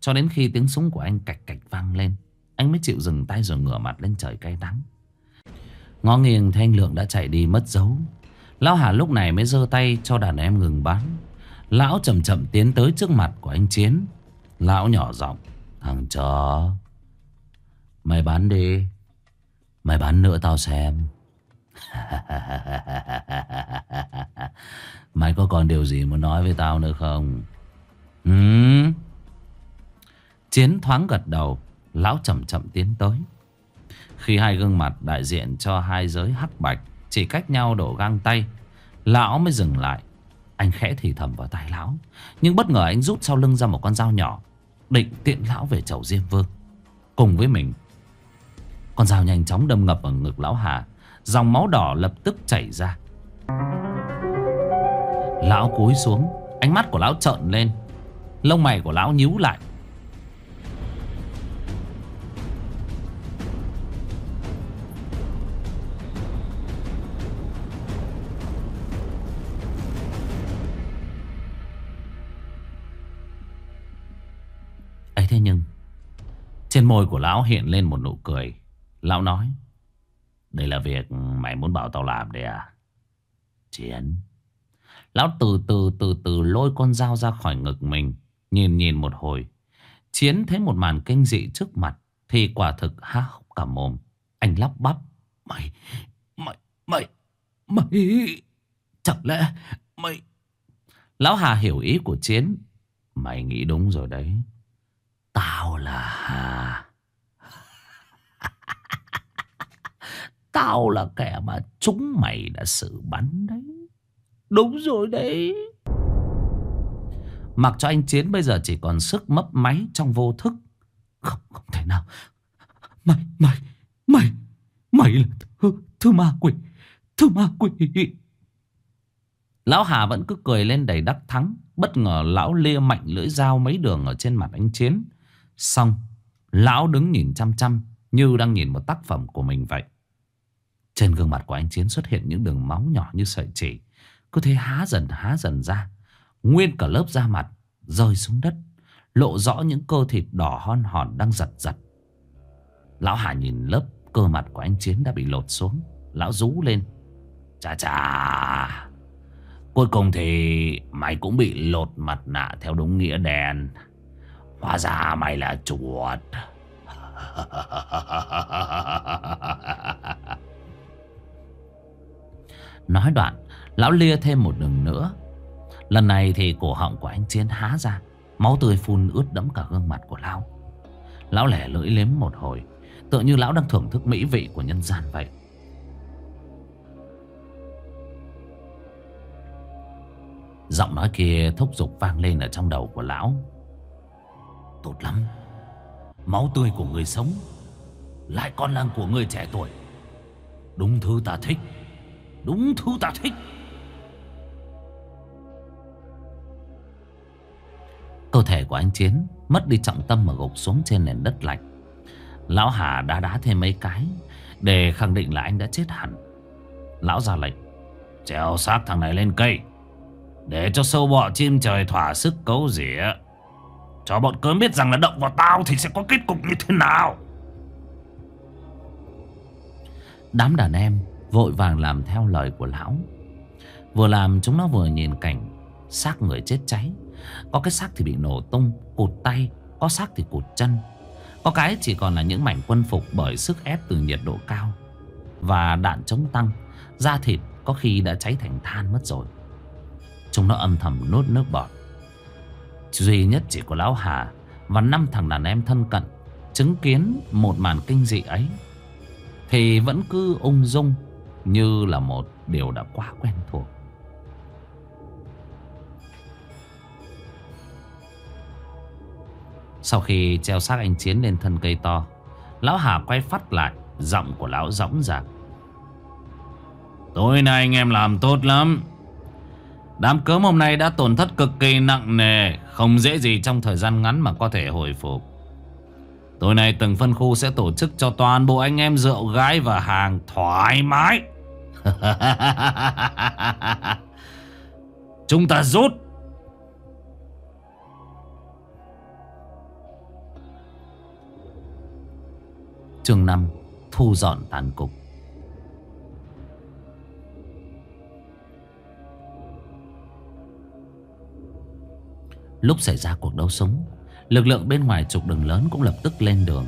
[SPEAKER 1] Cho đến khi tiếng súng của anh cạch cạch vang lên, Anh mới chịu dừng tay rồi ngửa mặt lên trời cay đắng. Ngó nghiêng thanh lượng đã chạy đi mất dấu. Lão Hà lúc này mới giơ tay cho đàn em ngừng bắn. Lão chậm chậm tiến tới trước mặt của anh Chiến. Lão nhỏ giọng, Thằng chó, Mày bán đi. Mày bán nữa tao xem. *laughs* Mày có còn điều gì muốn nói với tao nữa không? Ừ? Chiến thoáng gật đầu, Lão chậm chậm tiến tới. Khi hai gương mặt đại diện cho hai giới hắc bạch Chỉ cách nhau đổ găng tay, Lão mới dừng lại. Anh khẽ thì thầm vào tay lão, Nhưng bất ngờ anh rút sau lưng ra một con dao nhỏ, Định tiện lão về chầu Diêm Vương. Cùng với mình con dao nhanh chóng đâm ngập vào ngực lão Hà. Dòng máu đỏ lập tức chảy ra. Lão cúi xuống, Ánh mắt của lão trợn lên. Lông mày của lão nhíu lại. Ấy thế nhưng, Trên môi của lão hiện lên một nụ cười. Lão nói Đây là việc mày muốn bảo tao làm đấy à? Chiến. Lão từ từ từ từ lôi con dao ra khỏi ngực mình Nhìn nhìn một hồi. Chiến thấy một màn kinh dị trước mặt Thì quả thực há hốc cả mồm. Anh lắp bắp Mày, mày, mày, mày Chẳng lẽ mày Lão Hà hiểu ý của Chiến. Mày nghĩ đúng rồi đấy. Tao là Hà. Tao là kẻ mà chúng mày đã xử bắn đấy. Đúng rồi đấy. Mặc cho anh Chiến bây giờ chỉ còn sức mấp máy trong vô thức. Không, không thể nào. Mày, mày, mày Mày là thư, thư ma quỷ Thư ma quỷ. Lão Hà vẫn cứ cười lên đầy đắc thắng Bất ngờ lão lia mạnh lưỡi dao mấy đường ở trên mặt anh Chiến. Xong Lão đứng nhìn chăm chăm Như đang nhìn một tác phẩm của mình vậy. Trên gương mặt của anh Chiến xuất hiện những đường máu nhỏ như sợi chỉ. Cứ thế há dần há dần ra. Nguyên cả lớp da mặt Rơi xuống đất, Lộ rõ những cơ thịt đỏ hon hòn đang giật giật. Lão Hà nhìn lớp cơ mặt của anh Chiến đã bị lột xuống. Lão rú lên. Chà chà. Cuối cùng thì mày cũng bị lột mặt nạ theo đúng nghĩa đen. Hóa ra mày là chuột. *laughs* Nói đoạn, lão lia thêm một đường nữa. Lần này thì cổ họng của anh Chiến há ra. Máu tươi phun ướt đẫm cả gương mặt của lão. Lão lẻ lưỡi liếm một hồi. tự như lão đang thưởng thức mỹ vị của nhân gian vậy. Giọng nói kia thúc giục vang lên ở trong đầu của lão Tốt lắm Máu tươi của người sống Lại còn là của người trẻ tuổi Đúng thứ ta thích Đúng thứ ta thích. Cơ thể của anh Chiến Mất đi trọng tâm mà gục xuống trên nền đất lạnh. Lão Hà đã đá thêm mấy cái Để khẳng định là anh đã chết hẳn. Lão ra lệnh Treo xác thằng này lên cây để cho sâu bọ chim trời thỏa sức cấu rỉa. Cho bọn cớm biết rằng là động vào tao Thì sẽ có kết cục như thế nào. Đám đàn em vội vàng làm theo lời của lão. Vừa làm chúng nó vừa nhìn cảnh xác người chết cháy. Có cái xác thì bị nổ tung, cụt tay Có xác thì cụt chân. Có cái chỉ còn là những mảnh quân phục bởi sức ép từ nhiệt độ cao Và đạn chống tăng Da thịt có khi đã cháy thành than mất rồi. Chúng nó âm thầm nốt nước bọt. Duy nhất chỉ có Lão Hà Và năm thằng đàn em thân cận Chứng kiến một màn kinh dị ấy Thì vẫn cứ ung dung như là một điều đã quá quen thuộc. Sau khi treo xác anh Chiến lên thân cây to, Lão Hà quay phát lại Giọng của lão rõng rạc Tối nay anh em làm tốt lắm. Đám cớm hôm nay đã tổn thất cực kỳ nặng nề, Không dễ gì trong thời gian ngắn mà có thể hồi phục. Tối nay từng phân khu sẽ tổ chức cho toàn bộ anh em rượu gái và hàng thoải mái. *laughs* Chúng ta rút. Chương 5 Thu dọn tàn cục. Lúc xảy ra cuộc đấu súng Lực lượng bên ngoài trục đường lớn cũng lập tức lên đường.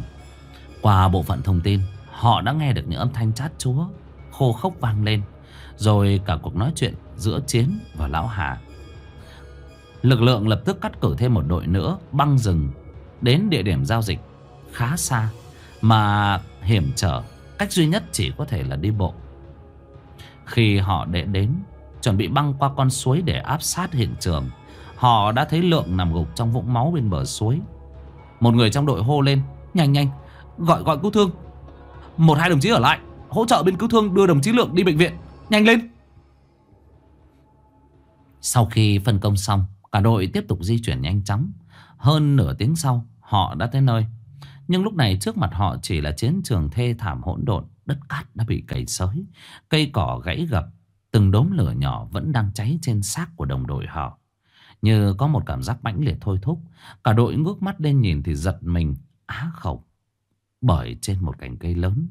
[SPEAKER 1] Qua bộ phận thông tin, Họ đã nghe được những âm thanh chát chúa, Khô khốc vang lên, Rồi cả cuộc nói chuyện giữa Chiến và Lão Hà. Lực lượng lập tức cắt cử thêm một đội nữa Băng rừng Đến địa điểm giao dịch khá xa, Mà hiểm trở, Cách duy nhất chỉ có thể là đi bộ. Khi họ để đến, Chuẩn bị băng qua con suối để áp sát hiện trường Họ đã thấy Lượng nằm gục trong vũng máu bên bờ suối. Một người trong đội hô lên, Nhanh nhanh, Gọi gọi cứu thương. Một hai đồng chí ở lại, Hỗ trợ bên cứu thương đưa đồng chí Lượng đi bệnh viện. Nhanh lên! Sau khi phân công xong, Cả đội tiếp tục di chuyển nhanh chóng. Hơn nửa tiếng sau, Họ đã tới nơi. Nhưng lúc này trước mặt họ chỉ là chiến trường thê thảm hỗn độn, Đất cát đã bị cày sới, Cây cỏ gãy gập, Từng đốm lửa nhỏ vẫn đang cháy trên xác của đồng đội họ như có một cảm giác mãnh liệt thôi thúc, Cả đội ngước mắt lên nhìn thì giật mình, Á khẩu. Bởi trên một cành cây lớn,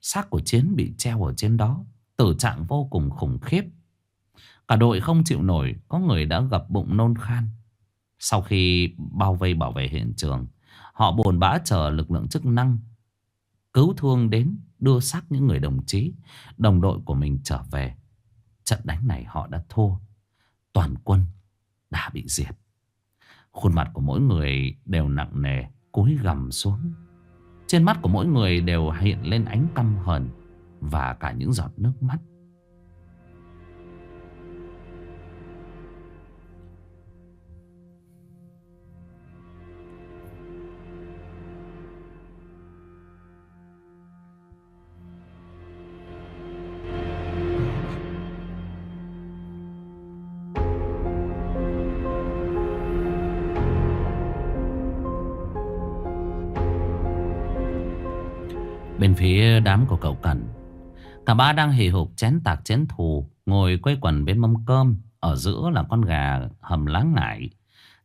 [SPEAKER 1] xác của Chiến bị treo ở trên đó, Tử trạng vô cùng khủng khiếp. Cả đội không chịu nổi, Có người đã gặp bụng nôn khan. Sau khi bao vây bảo vệ hiện trường, Họ bồn bã chờ lực lượng chức năng. Cứu thương đến, Đưa xác những người đồng chí, Đồng đội của mình trở về. Trận đánh này họ đã thua. Toàn quân đã bị diệt. Khuôn mặt của mỗi người đều nặng nề, cúi gằm xuống. Trên mắt của mỗi người đều hiện lên ánh căm hờn và cả những giọt nước mắt. Đám của cậu Cẩn Cả ba đang hì hục chén tạc chén thù Ngồi quây quần bên mâm cơm Ở giữa là con gà hầm lá ngải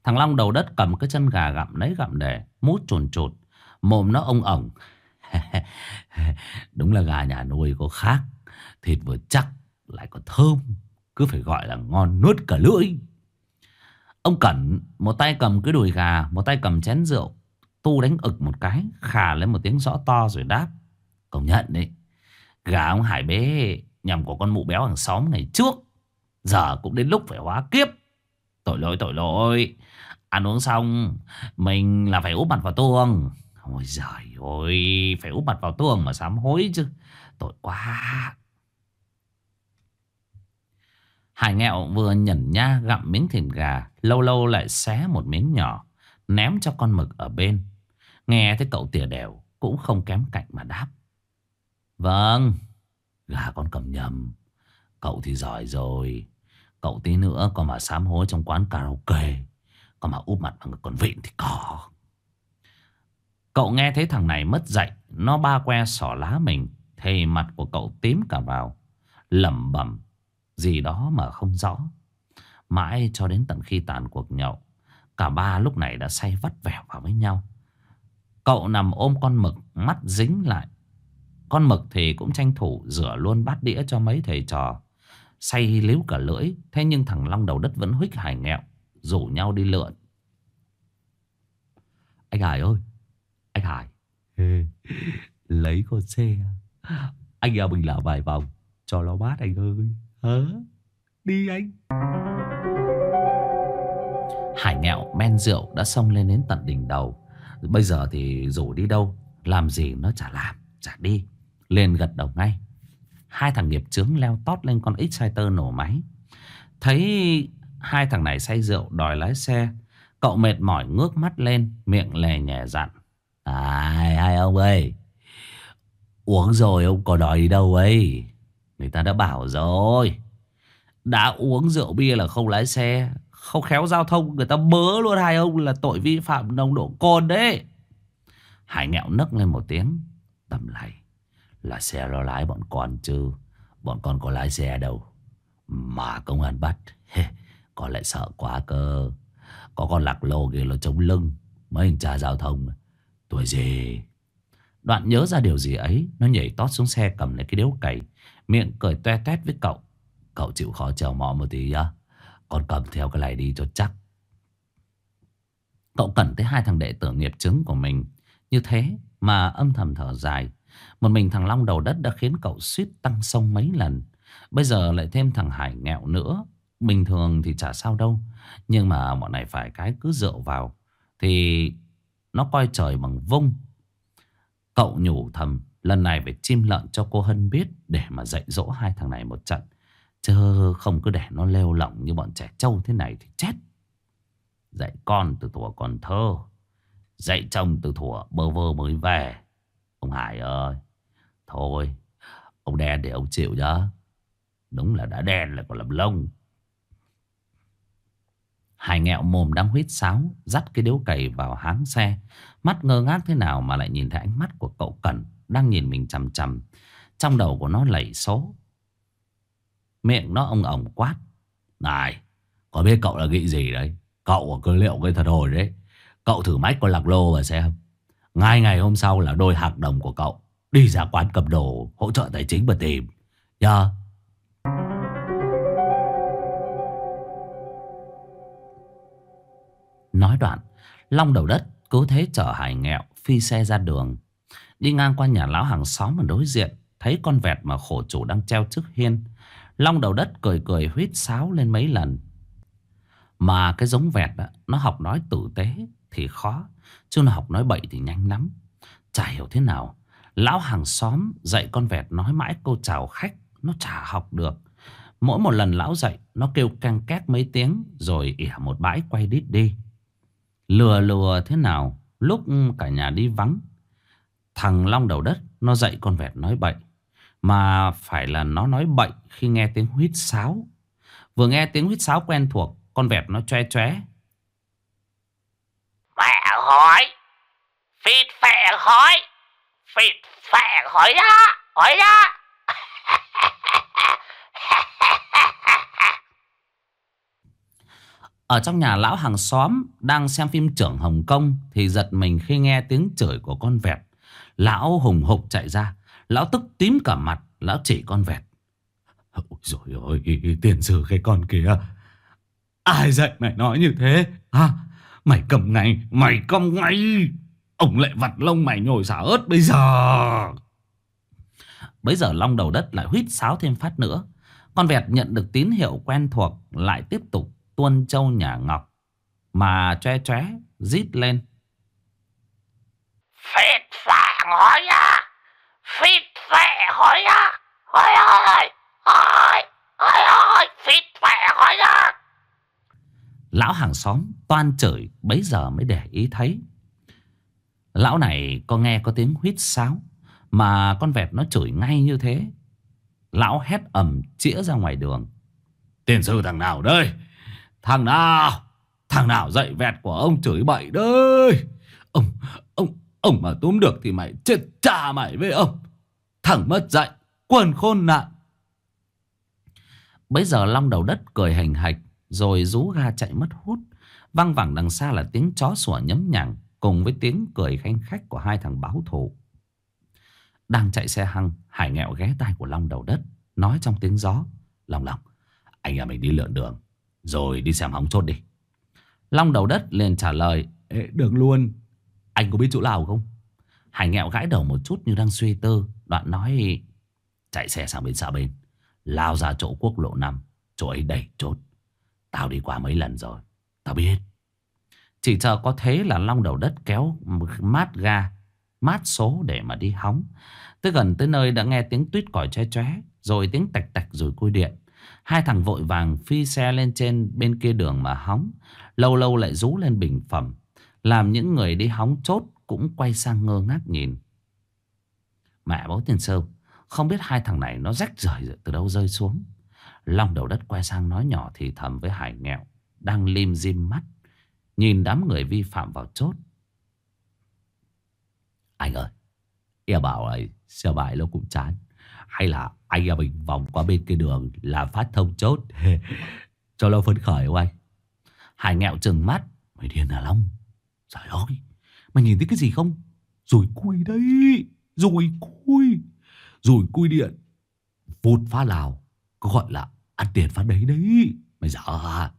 [SPEAKER 1] Thằng Long đầu đất cầm cái chân gà gặm lấy gặm để Mút chuồn chuột, Mồm nó ông ổng. *laughs* Đúng là gà nhà nuôi có khác Thịt vừa chắc lại còn thơm Cứ phải gọi là ngon nuốt cả lưỡi. Ông Cẩn Một tay cầm cái đùi gà Một tay cầm chén rượu Tu đánh ực một cái Khà lên một tiếng rõ to rồi đáp. Công nhận đấy. Gà ông Hải bế nhằm của con mụ béo hàng xóm ngày trước, Giờ cũng đến lúc phải hóa kiếp. Tội lỗi tội lỗi. Ăn uống xong, Mình là phải úp mặt vào tuồng. Ôi giời ơi, Phải úp mặt vào tuồng mà sám hối chứ. Tội quá. Hải nghẹo vừa nhẩn nha gặm miếng thịt gà, Lâu lâu lại xé một miếng nhỏ, Ném cho con mực ở bên. Nghe thấy cậu tỉa đều, Cũng không kém cạnh mà đáp. Vâng. Gà con cầm nhầm. Cậu thì giỏi rồi. Cậu tí nữa còn mà sám hối trong quán karaoke Còn mà úp mặt bằng con vịn thì có. Cậu nghe thấy thằng này mất dạy, Nó ba que sỏ lá mình, Thì mặt của cậu tím cả vào. Lẩm bẩm, Gì đó mà không rõ. Mãi cho đến tận khi tàn cuộc nhậu, Cả ba lúc này đã say vắt vẻo vào với nhau. Cậu nằm ôm con mực, Mắt dính lại. Con mực thì cũng tranh thủ rửa luôn bát đĩa cho mấy thầy trò. Say líu cả lưỡi Thế nhưng thằng Long đầu đất vẫn huých hải nghẹo Rủ nhau đi lượn. Anh Hải ơi Anh Hải. *laughs* Lấy con xe. Anh em mình làm vài vòng Cho nó bát anh ơi. Hả? Đi anh. Hải nghẹo men rượu đã xông lên đến tận đỉnh đầu. Bây giờ thì rủ đi đâu? Làm gì nó chả làm Chả đi lên gật đầu ngay. Hai thằng nghiệp chướng leo tót lên con Exciter nổ máy. Thấy hai thằng này say rượu, đòi lái xe. Cậu mệt mỏi ngước mắt lên, Miệng lè nhẹ dặn. Ai hai ông ơi, Uống rồi ông có đòi đi đâu ấy? Người ta đã bảo rồi. Đã uống rượu bia là không lái xe. Không khéo giao thông, Người ta bớ luôn hai ông là tội vi phạm nồng độ cồn đấy. Hải nghẹo nấc lên một tiếng, Tầm lại là xe lo lái bọn con chứ. Bọn con có lái xe đâu, Mà công an bắt. Con lại sợ quá cơ. Có con lạc lô kia nó chống lưng, Mấy anh cha giao thông. Tuổi gì? Đoạn nhớ ra điều gì ấy, Nó nhảy tót xuống xe cầm lấy cái điếu cày, Miệng cười toe toét với cậu. Cậu chịu khó chờ mò một tí nhá. Con cầm theo cái này đi cho chắc. Cậu cần tới hai thằng đệ tử nghiệp chứng của mình. Như thế mà âm thầm thở dài. Một mình thằng Long đầu đất đã khiến cậu suýt tăng sông mấy lần. Bây giờ lại thêm thằng Hải nghẹo nữa. Bình thường thì chả sao đâu, Nhưng mà bọn này phải cái cứ rượu vào, Thì nó coi trời bằng vung. Cậu nhủ thầm, Lần này phải chim lợn cho cô Hân biết Để mà dạy dỗ hai thằng này một trận. Chứ không cứ để nó lêu lỏng Như bọn trẻ trâu thế này thì chết. Dạy con từ thuở còn thơ, Dạy chồng từ thuở bơ vơ mới về. Ông Hải ơi, Thôi, Ông đen để ông chịu nhá. Đúng là đã đen lại còn làm lông. Hải nghẹo mồm đang huyết sáo, Dắt cái điếu cày vào háng xe. Mắt ngơ ngác thế nào mà lại nhìn thấy ánh mắt của cậu Cẩn Đang nhìn mình chằm chằm. Trong đầu của nó lẩy số. Miệng nó ông ổng quát. Này, Có biết cậu là nghĩ gì đấy? Cậu ở cơ liệu cái thật hồi đấy. Cậu thử mách con lạc lô và xem. Ngay ngày hôm sau là đôi hạc đồng của cậu Đi ra quán cầm đồ Hỗ trợ tài chính và tìm. Nhờ. Yeah. Nói đoạn Long đầu đất cứ thế chở hải nghẹo Phi xe ra đường. Đi ngang qua nhà lão hàng xóm ở đối diện Thấy con vẹt mà khổ chủ đang treo trước hiên. Long đầu đất cười cười huyết sáo lên mấy lần. Mà cái giống vẹt đó, Nó học nói tử tế thì khó, Chứ nó học nói bậy thì nhanh lắm. Chả hiểu thế nào, Lão hàng xóm dạy con vẹt nói mãi câu chào khách, Nó chả học được. Mỗi một lần lão dạy, Nó kêu căng két mấy tiếng, Rồi ỉa một bãi quay đít đi. Lừa lừa thế nào, Lúc cả nhà đi vắng, Thằng Long đầu đất, Nó dạy con vẹt nói bậy. Mà phải là nó nói bậy Khi nghe tiếng huýt sáo. Vừa nghe tiếng huýt sáo quen thuộc, Con vẹt nó choe choe
[SPEAKER 2] Mẹ hỏi Phịt phè khói Phịt phè khói ra Khói ra
[SPEAKER 1] Ở trong nhà lão hàng xóm đang xem phim trưởng Hồng Kông thì giật mình khi nghe tiếng chửi của con vẹt. Lão hùng hục chạy ra. Lão tức tím cả mặt. Lão chỉ con vẹt.
[SPEAKER 3] Ôi dồi ôi, tiền sử cái con kia. Ai dạy mày nói như thế? Hả? mày cầm ngay, mày cầm ngay. Ông lệ vặt lông mày nhồi xả ớt bây giờ.
[SPEAKER 1] Bây giờ long đầu đất lại huýt sáo thêm phát nữa. Con vẹt nhận được tín hiệu quen thuộc lại tiếp tục tuôn châu nhà Ngọc. Mà choe choé rít lên.
[SPEAKER 2] Phết phạ hỏi à Phít phẹ hỏi à Hỏi ơi Hỏi Hỏi ơi Phít phẹ hỏi à
[SPEAKER 1] Lão hàng xóm toan chửi bấy giờ mới để ý thấy. Lão này có nghe có tiếng huýt sáo mà con vẹt nó chửi ngay như thế. Lão hét ầm chĩa ra ngoài đường.
[SPEAKER 3] Tiền sư thằng nào đây? Thằng nào? Thằng nào dạy vẹt của ông chửi bậy đây? Ông, ông, ông mà túm được thì mày chết cha mày với ông. Thằng mất dạy, quần khôn nạn.
[SPEAKER 1] Bây giờ long đầu đất cười hành hạch rồi rú ga chạy mất hút. Văng vẳng đằng xa là tiếng chó sủa nhấm nhằng cùng với tiếng cười khanh khách của hai thằng báo thù. Đang chạy xe hăng, Hải nghẹo ghé tai của Long đầu đất, nói trong tiếng gió. Long Long, anh em mình đi lượn đường, rồi đi xem hóng chốt đi. Long đầu đất liền trả lời,
[SPEAKER 3] Ê, được luôn.
[SPEAKER 1] anh có biết chỗ nào không? Hải nghẹo gãi đầu một chút như đang suy tư, đoạn nói, chạy xe sang bên xa bên, lao ra chỗ quốc lộ 5, chỗ ấy đầy chốt. Tao đi qua mấy lần rồi, tao biết. Chỉ chờ có thế là long đầu đất kéo mát ga, mát số để mà đi hóng. Tới gần tới nơi đã nghe tiếng tuyết còi che choé, rồi tiếng tạch tạch rồi côi điện. Hai thằng vội vàng phi xe lên trên bên kia đường mà hóng. Lâu lâu lại rú lên bình phẩm. Làm những người đi hóng chốt cũng quay sang ngơ ngác nhìn. Mẹ bố tiền sâu, không biết hai thằng này nó rách rời từ đâu rơi xuống. Long đầu đất quay sang nói nhỏ thì thầm với Hải nghèo, đang lim dim mắt. Nhìn đám người vi phạm vào chốt. Anh ơi, em bảo ấy, xe bài nó cũng chán. Hay là anh em mình vòng qua bên kia đường là phát thông chốt *laughs* cho nó phấn khởi không anh? Hải nghẹo trừng mắt. Mày điên à Long? Trời ơi, mày nhìn thấy cái gì không? Rồi cui đấy, rồi cui. Rồi cui điện. Vụt phá lào, có gọi là ăn tiền phát đấy đấy. Mày dở à?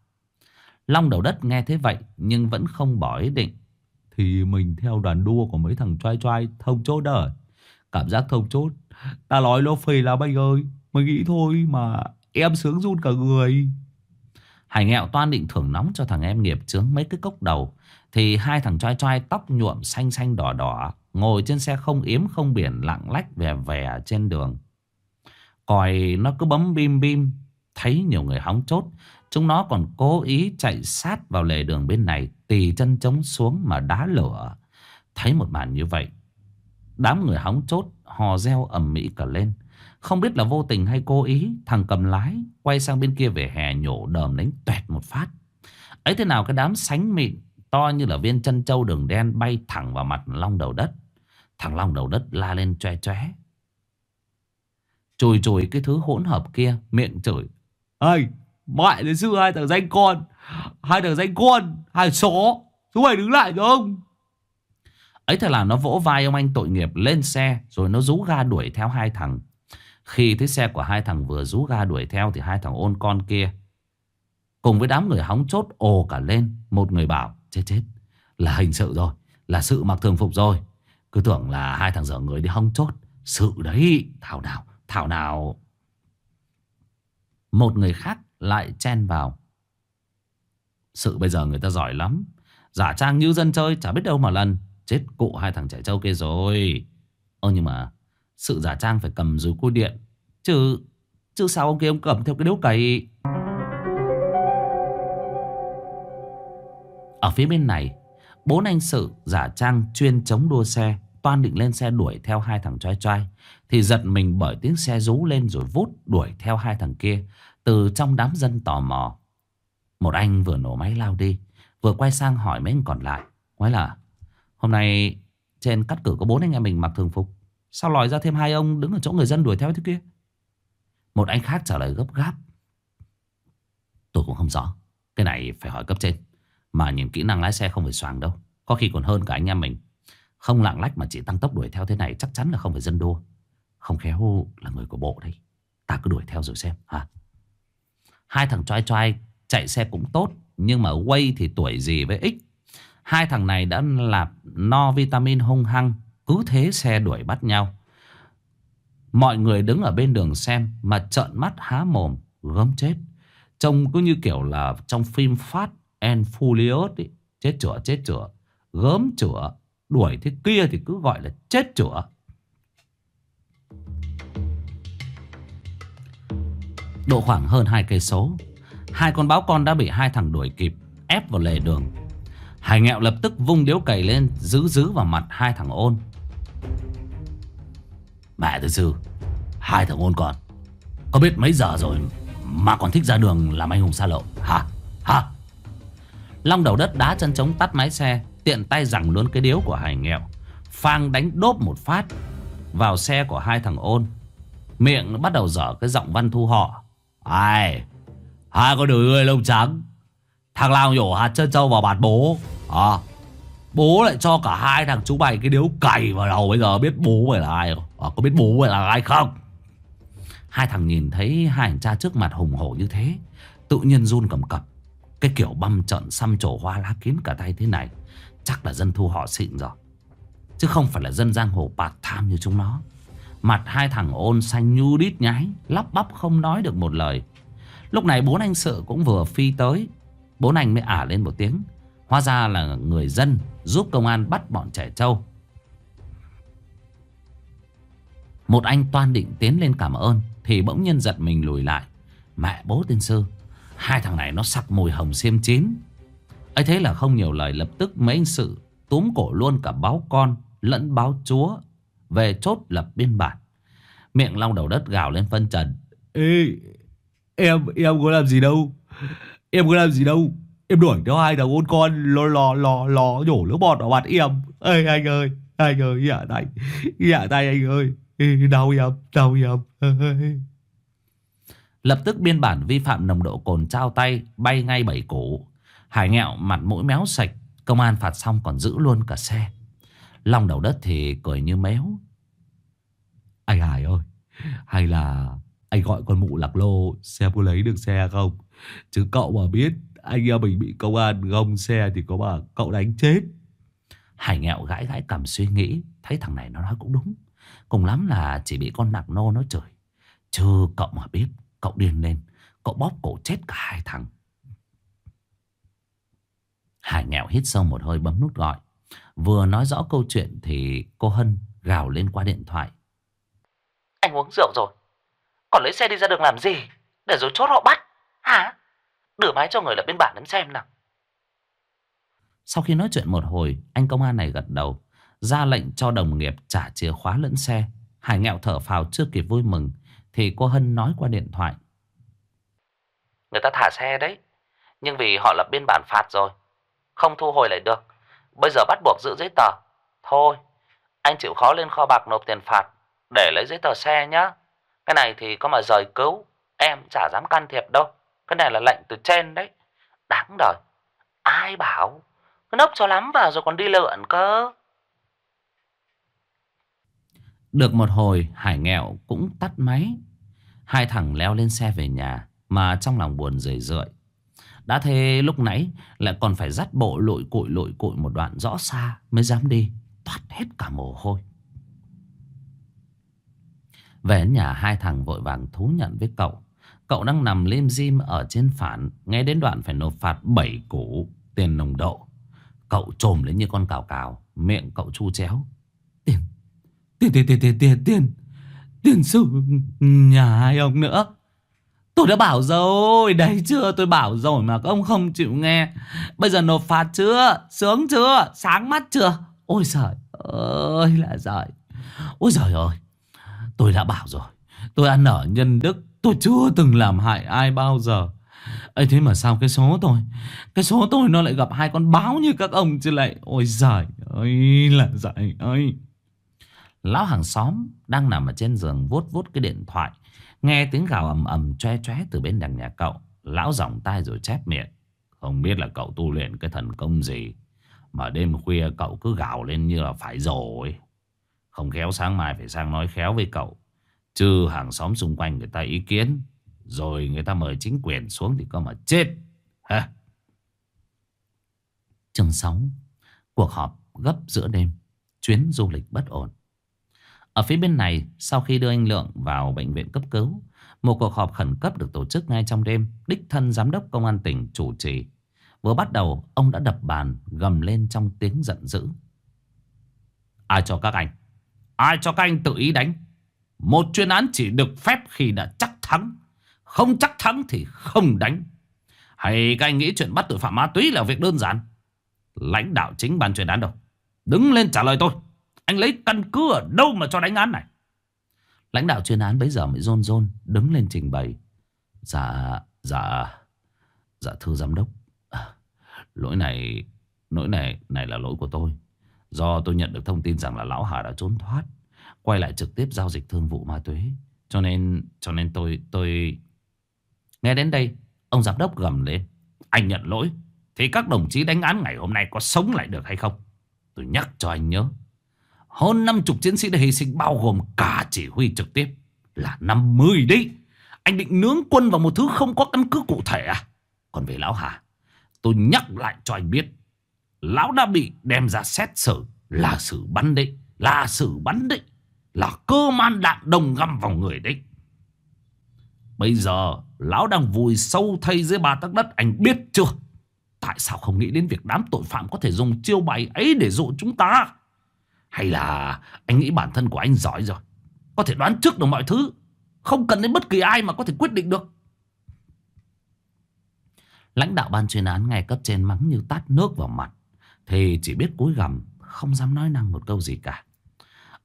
[SPEAKER 1] Long đầu đất nghe thế vậy nhưng vẫn không bỏ ý định. Thì mình theo đoàn đua của mấy thằng trai trai thông chốt đó. Cảm giác thông chốt. Ta nói nó phì lắm anh ơi. Mày nghĩ thôi mà em sướng run cả người. Hải nghẹo toan định thưởng nóng cho thằng em nghiệp chướng mấy cái cốc đầu. Thì hai thằng trai trai tóc nhuộm xanh xanh đỏ đỏ. Ngồi trên xe không yếm không biển lặng lách vẻ vẻ trên đường. Còi nó cứ bấm bim bim. Thấy nhiều người hóng chốt. Chúng nó còn cố ý chạy sát vào lề đường bên này, Tì chân trống xuống mà đá lửa. Thấy một màn như vậy, Đám người hóng chốt, Hò reo ầm mỹ cả lên. Không biết là vô tình hay cố ý, Thằng cầm lái quay sang bên kia về hè nhổ đờm đánh tuẹt một phát. Ấy thế nào cái đám sánh mịn, To như là viên chân trâu đường đen Bay thẳng vào mặt long đầu đất. Thằng long đầu đất la lên choe choe Chùi chùi cái thứ hỗn hợp kia, Miệng chửi, Ây mại đến sư hai thằng danh con, Hai thằng danh con Hai xó Chúng mày đứng lại được không? Ấy thế là nó vỗ vai ông anh tội nghiệp lên xe, Rồi nó rú ga đuổi theo hai thằng. Khi thấy xe của hai thằng vừa rú ga đuổi theo Thì hai thằng ôn con kia, Cùng với đám người hóng chốt ồ cả lên. Một người bảo, chết chết, Là hình sự rồi, Là sự mặc thường phục rồi. Cứ tưởng là hai thằng dở người đi hóng chốt. Sự đấy, Thảo nào Thảo nào. Một người khác lại chen vào. Sự bây giờ người ta giỏi lắm. Giả trang như dân chơi chả biết đâu mà lần. Chết cụ hai thằng trẻ trâu kia rồi. Ơ nhưng mà sự giả trang phải cầm dùi cua điện. Chứ chứ sao ông kia ông cầm theo cái đếu cày. Ở phía bên này, bốn anh sự giả trang chuyên chống đua xe. Toan định lên xe đuổi theo hai thằng trai trai Thì giật mình bởi tiếng xe rú lên rồi vút đuổi theo hai thằng kia từ trong đám dân tò mò. Một anh vừa nổ máy lao đi, Vừa quay sang hỏi mấy anh còn lại. Nói là Hôm nay trên cắt cử có bốn anh em mình mặc thường phục. Sao lòi ra thêm hai ông đứng ở chỗ người dân đuổi theo thế kia? Một anh khác trả lời gấp gáp. Tôi cũng không rõ, Cái này phải hỏi cấp trên. Mà nhìn kỹ năng lái xe không phải soàng đâu, Có khi còn hơn cả anh em mình. Không lạng lách mà chỉ tăng tốc đuổi theo thế này Chắc chắn là không phải dân đua. Không khéo là người của bộ đấy, Ta cứ đuổi theo rồi xem, hả? Hai thằng trai trai chạy xe cũng tốt, Nhưng mà quay thì tuổi gì với X? Hai thằng này đã lạp no vitamin hung hăng, Cứ thế xe đuổi bắt nhau. Mọi người đứng ở bên đường xem Mà trợn mắt há mồm, Gớm chết. Trông cứ như kiểu là trong phim Fast and Furious ấy. Chết chữa chết chữa Gớm chữa Đuổi thế kia thì cứ gọi là chết chữa Độ khoảng hơn hai cây số. Hai con báo con đã bị hai thằng đuổi kịp, Ép vào lề đường. Hải nghẹo lập tức vung điếu cày lên, Giữ giữ vào mặt hai thằng ôn. Mẹ từ sư, Hai thằng ôn còn. Có biết mấy giờ rồi Mà còn thích ra đường làm anh hùng xa lộ? Hả? Hả? Long đầu đất đá chân trống tắt máy xe, Tiện tay giằng luôn cái điếu của Hải nghẹo. Phang đánh đốp một phát Vào xe của hai thằng ôn. Miệng bắt đầu dở cái giọng văn thu họ. Ai? Hai con đứa người lông trắng. Thằng nào nhổ hạt chân trâu vào bạt bố. À, Bố lại cho cả hai thằng chú mày cái điếu cày vào đầu Bây giờ biết bố mày là ai không? À, Có biết bố mày là ai không? Hai thằng nhìn thấy hai thằng cha trước mặt hùng hổ như thế Tự nhiên run cầm cập. Cái kiểu băm trận xăm trổ hoa lá kín cả tay thế này Chắc là dân thu họ xịn rồi. Chứ không phải là dân giang hồ bạc tham như chúng nó. Mặt hai thằng ôn xanh nhu đít nhái, Lắp bắp không nói được một lời. Lúc này bốn anh sự cũng vừa phi tới. Bốn anh mới ả lên một tiếng. Hóa ra là người dân Giúp công an bắt bọn trẻ trâu. Một anh toan định tiến lên cảm ơn, Thì bỗng nhiên giật mình lùi lại. Mẹ bố tiên sư, Hai thằng này nó sặc mùi hồng xiêm chín. Ấy thế là không nhiều lời, lập tức mấy anh sự túm cổ luôn cả báo con lẫn báo chúa về chốt lập biên bản. Miệng long đầu đất gào lên phân trần.
[SPEAKER 3] Ê, em, em có làm gì đâu. Em có làm gì đâu. Em đuổi theo hai thằng ôn con lò lò lò lò nhổ nước bọt vào mặt em. Ê anh ơi, anh ơi, dạ tay, dạ tay anh ơi. Đau em, đau em.
[SPEAKER 1] Lập tức biên bản vi phạm nồng độ cồn trao tay bay ngay bảy củ. Hải nghẹo mặt mũi méo sạch Công an phạt xong còn giữ luôn cả xe Long đầu đất thì cười như méo.
[SPEAKER 3] Anh Hải ơi, Hay là anh gọi con mụ lạc lô Xem có lấy được xe không? Chứ cậu mà biết Anh em mình bị công an gông xe Thì có mà cậu đánh chết.
[SPEAKER 1] Hải nghẹo gãi gãi cầm suy nghĩ, Thấy thằng này nó nói cũng đúng. Cùng lắm là chỉ bị con nạc nô nó chửi. Chứ cậu mà biết, Cậu điên lên, Cậu bóp cổ chết cả hai thằng. Hải nghèo hít sâu một hơi bấm nút gọi. Vừa nói rõ câu chuyện thì cô Hân gào lên qua điện thoại.
[SPEAKER 2] Anh uống rượu rồi. Còn lấy xe đi ra đường làm gì? Để rồi chốt họ bắt. Hả? Đưa máy cho người lập biên bản đến xem nào.
[SPEAKER 1] Sau khi nói chuyện một hồi, anh công an này gật đầu. Ra lệnh cho đồng nghiệp trả chìa khóa lẫn xe. Hải nghẹo thở phào chưa kịp vui mừng. Thì cô Hân nói qua điện thoại.
[SPEAKER 2] Người ta thả xe đấy. Nhưng vì họ lập biên bản phạt rồi không thu hồi lại được. Bây giờ bắt buộc giữ giấy tờ. Thôi, anh chịu khó lên kho bạc nộp tiền phạt để lấy giấy tờ xe nhá. Cái này thì có mà rời cứu, em chả dám can thiệp đâu. Cái này là lệnh từ trên đấy. Đáng đời. Ai bảo, cứ nốc cho lắm vào rồi còn đi lượn cơ.
[SPEAKER 1] Được một hồi, Hải nghèo cũng tắt máy. Hai thằng leo lên xe về nhà mà trong lòng buồn rười rượi. Đã thế lúc nãy lại còn phải dắt bộ lội cội lội cội một đoạn rõ xa mới dám đi. Toát hết cả mồ hôi. Về nhà hai thằng vội vàng thú nhận với cậu. Cậu đang nằm lim dim ở trên phản. Nghe đến đoạn phải nộp phạt 7 củ tiền nồng độ. Cậu trồm lên như con cào cào. Miệng cậu chu chéo. Tiền, tiền, tiền, tiền, tiền, tiền, tiền. Tiền sư nhà hai ông nữa. Tôi đã bảo rồi, đấy chưa tôi bảo rồi mà ông không chịu nghe. Bây giờ nộp phạt chưa, sướng chưa, sáng mắt chưa. Ôi trời ơi là trời. Ôi trời ơi, tôi đã bảo rồi. Tôi ăn ở nhân đức, tôi chưa từng làm hại ai bao giờ. ấy thế mà sao cái số tôi, cái số tôi nó lại gặp hai con báo như các ông chứ lại. Ôi giời ơi là giời ơi. Lão hàng xóm đang nằm ở trên giường vuốt vuốt cái điện thoại. Nghe tiếng gào ầm ầm choe choe từ bên đằng nhà cậu, Lão giọng tai rồi chép miệng. Không biết là cậu tu luyện cái thần công gì, Mà đêm khuya cậu cứ gào lên như là phải rồi Không khéo sáng mai phải sang nói khéo với cậu
[SPEAKER 3] Chứ hàng xóm xung quanh người ta ý kiến, Rồi người ta mời chính quyền xuống thì có mà chết. Ha!
[SPEAKER 1] Chương 6 Cuộc họp gấp giữa đêm, Chuyến du lịch bất ổn. Ở phía bên này, Sau khi đưa anh Lượng vào bệnh viện cấp cứu, Một cuộc họp khẩn cấp được tổ chức ngay trong đêm, Đích thân giám đốc công an tỉnh chủ trì. Vừa bắt đầu, Ông đã đập bàn, gầm lên trong tiếng giận dữ.
[SPEAKER 3] Ai cho các anh? Ai cho các anh tự ý đánh? Một chuyên án chỉ được phép khi đã chắc thắng. Không chắc thắng thì không đánh. Hay các anh nghĩ chuyện bắt tội phạm ma túy là việc đơn giản? Lãnh đạo chính ban chuyên án đâu? Đứng lên trả lời tôi. Anh lấy căn cứ ở đâu mà cho đánh án này?
[SPEAKER 1] Lãnh đạo chuyên án bấy giờ mới rôn rôn Đứng lên trình bày. Dạ Dạ Dạ thưa giám đốc. À, Lỗi này Lỗi này này là lỗi của tôi. Do tôi nhận được thông tin rằng là Lão Hà đã trốn thoát Quay lại trực tiếp giao dịch thương vụ ma túy. Cho nên Cho nên tôi tôi Nghe đến đây Ông giám đốc gầm lên.
[SPEAKER 3] Anh nhận lỗi Thì các đồng chí đánh án ngày hôm nay có sống lại được hay không? Tôi nhắc cho anh nhớ. Hơn 50 chiến sĩ đã hy sinh bao gồm cả chỉ huy trực tiếp Là 50 đấy Anh định nướng quân vào một thứ không có căn cứ cụ thể à? Còn về Lão Hà, Tôi nhắc lại cho anh biết, Lão đã bị đem ra xét xử Là xử bắn đấy, Là xử bắn đấy, Là cơ man đạn đồng găm vào người đấy. Bây giờ, Lão đang vùi sâu thay dưới ba tấc đất, Anh biết chưa? Tại sao không nghĩ đến việc đám tội phạm có thể dùng chiêu bài ấy để dụ chúng ta? Hay là anh nghĩ bản thân của anh giỏi rồi. Có thể đoán trước được mọi thứ. Không cần đến bất kỳ ai mà có thể quyết định được.
[SPEAKER 1] Lãnh đạo ban chuyên án ngay cấp trên mắng như tát nước vào mặt. Thì chỉ biết cúi gằm, Không dám nói năng một câu gì cả.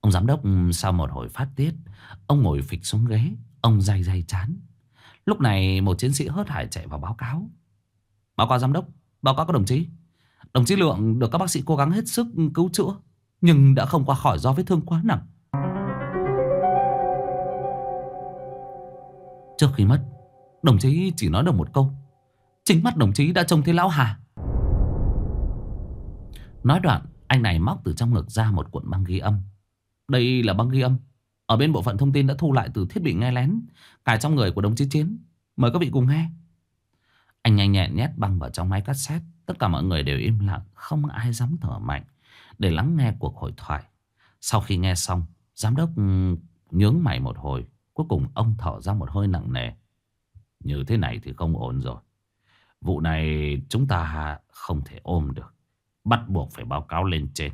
[SPEAKER 1] Ông giám đốc sau một hồi phát tiết, Ông ngồi phịch xuống ghế, Ông day day chán. Lúc này một chiến sĩ hớt hải chạy vào báo cáo. Báo cáo giám đốc, Báo cáo các đồng chí. Đồng chí Lượng được các bác sĩ cố gắng hết sức cứu chữa. Nhưng đã không qua khỏi do vết thương quá nặng. Trước khi mất, Đồng chí chỉ nói được một câu. Chính mắt đồng chí đã trông thấy Lão Hà. Nói đoạn, Anh này móc từ trong ngực ra một cuộn băng ghi âm. Đây là băng ghi âm. Ở bên bộ phận thông tin đã thu lại từ thiết bị nghe lén Cài trong người của đồng chí Chiến. Mời các vị cùng nghe. Anh nhanh nhẹn nhét băng vào trong máy cassette. Tất cả mọi người đều im lặng, Không ai dám thở mạnh. Để lắng nghe cuộc hội thoại. Sau khi nghe xong, Giám đốc ừ, nhướng mày một hồi, Cuối cùng ông thở ra một hơi nặng nề. Như thế này thì không ổn rồi. Vụ này chúng ta không thể ôm được. Bắt buộc phải báo cáo lên trên,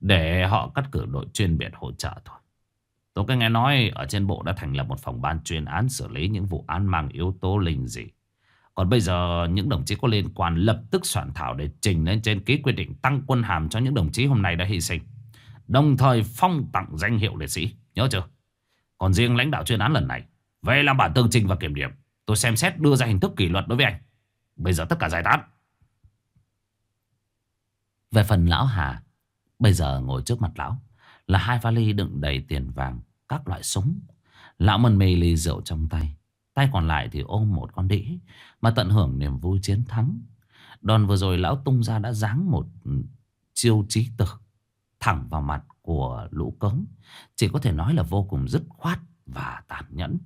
[SPEAKER 1] Để họ cắt cử đội chuyên biệt hỗ trợ thôi. Tôi có nghe nói Ở trên bộ đã thành lập một phòng ban chuyên án Xử lý những vụ án mang yếu tố linh dị. Còn bây giờ những đồng chí có liên quan Lập tức soạn thảo để trình lên trên ký quyết định Tăng quân hàm cho những đồng chí hôm nay đã hy sinh. Đồng thời phong tặng danh hiệu liệt sĩ, Nhớ chưa? Còn riêng lãnh đạo chuyên án lần này, Về làm bản tương trình và kiểm điểm, Tôi xem xét đưa ra hình thức kỷ luật đối với anh. Bây giờ tất cả giải tán. Về phần lão Hà, Bây giờ ngồi trước mặt lão, Là hai vali đựng đầy tiền vàng, Các loại súng, Lão mần mê ly rượu trong tay. Tay còn lại thì ôm một con đĩ, Mà tận hưởng niềm vui chiến thắng. Đòn vừa rồi lão tung ra đã giáng một ừ, chiêu trí tử Thẳng vào mặt của lũ cống. Chỉ có thể nói là vô cùng dứt khoát và tàn nhẫn.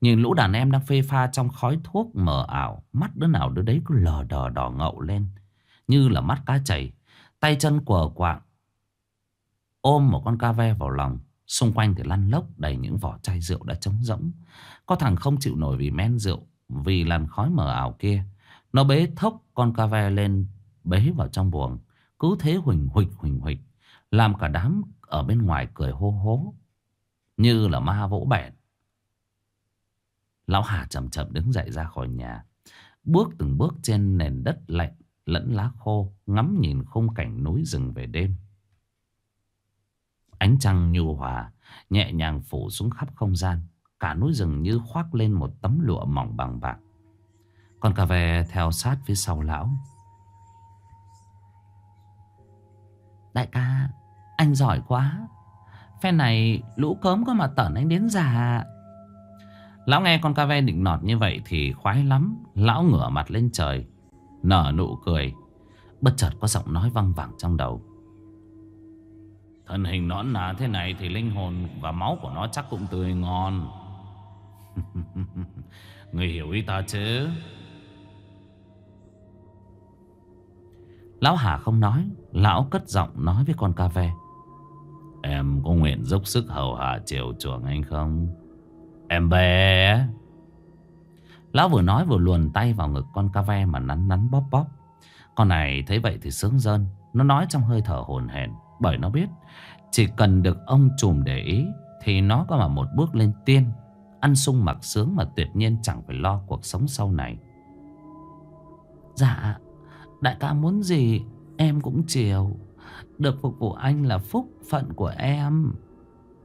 [SPEAKER 1] Nhìn lũ đàn em đang phê pha trong khói thuốc mờ ảo, Mắt đứa nào đứa đấy cứ lờ đờ đỏ ngậu lên, Như là mắt cá chảy. Tay chân quờ quạng, Ôm một con ca ve vào lòng. Xung quanh thì lăn lốc đầy những vỏ chai rượu đã trống rỗng Có thằng không chịu nổi vì men rượu, Vì làn khói mờ ảo kia Nó bế thốc con ca ve lên, Bế vào trong buồng Cứ thế huỳnh huỳnh huỳnh huỳnh, Làm cả đám ở bên ngoài cười hô hố, Như là ma vỗ bẹn Lão Hà chậm chậm đứng dậy ra khỏi nhà. Bước từng bước trên nền đất lạnh, lẫn lá khô. Ngắm nhìn khung cảnh núi rừng về đêm. Ánh trăng nhu hòa. Nhẹ nhàng phủ xuống khắp không gian. Cả núi rừng như khoác lên một tấm lụa mỏng bằng bạc. Con cà về theo sát phía sau lão. Đại ca, anh giỏi quá. Phen này lũ cớm có mà tẩn anh đến già. Lão nghe con ca ve định nọt như vậy thì khoái lắm. Lão ngửa mặt lên trời. Nở nụ cười. Bất chợt có giọng nói văng vẳng trong đầu.
[SPEAKER 3] Thân hình nõn nà thế này Thì linh hồn và máu của nó chắc cũng tươi ngon. *laughs* Người hiểu ý ta chứ?
[SPEAKER 1] Lão Hà không nói, Lão cất giọng nói với con ca ve.
[SPEAKER 3] Em có nguyện dốc sức hầu hạ chiều chuộng anh không? Em bé.
[SPEAKER 1] Lão vừa nói vừa luồn tay vào ngực con ca ve mà nắn nắn bóp bóp. Con này thấy vậy thì sướng dân Nó nói trong hơi thở hồn hển, Bởi nó biết chỉ cần được ông trùm để ý, Thì nó có mà một bước lên tiên. Ăn sung mặc sướng mà tuyệt nhiên chẳng phải lo cuộc sống sau này. Dạ Đại ca muốn gì, Em cũng chiều. Được phục vụ anh là phúc phận của em.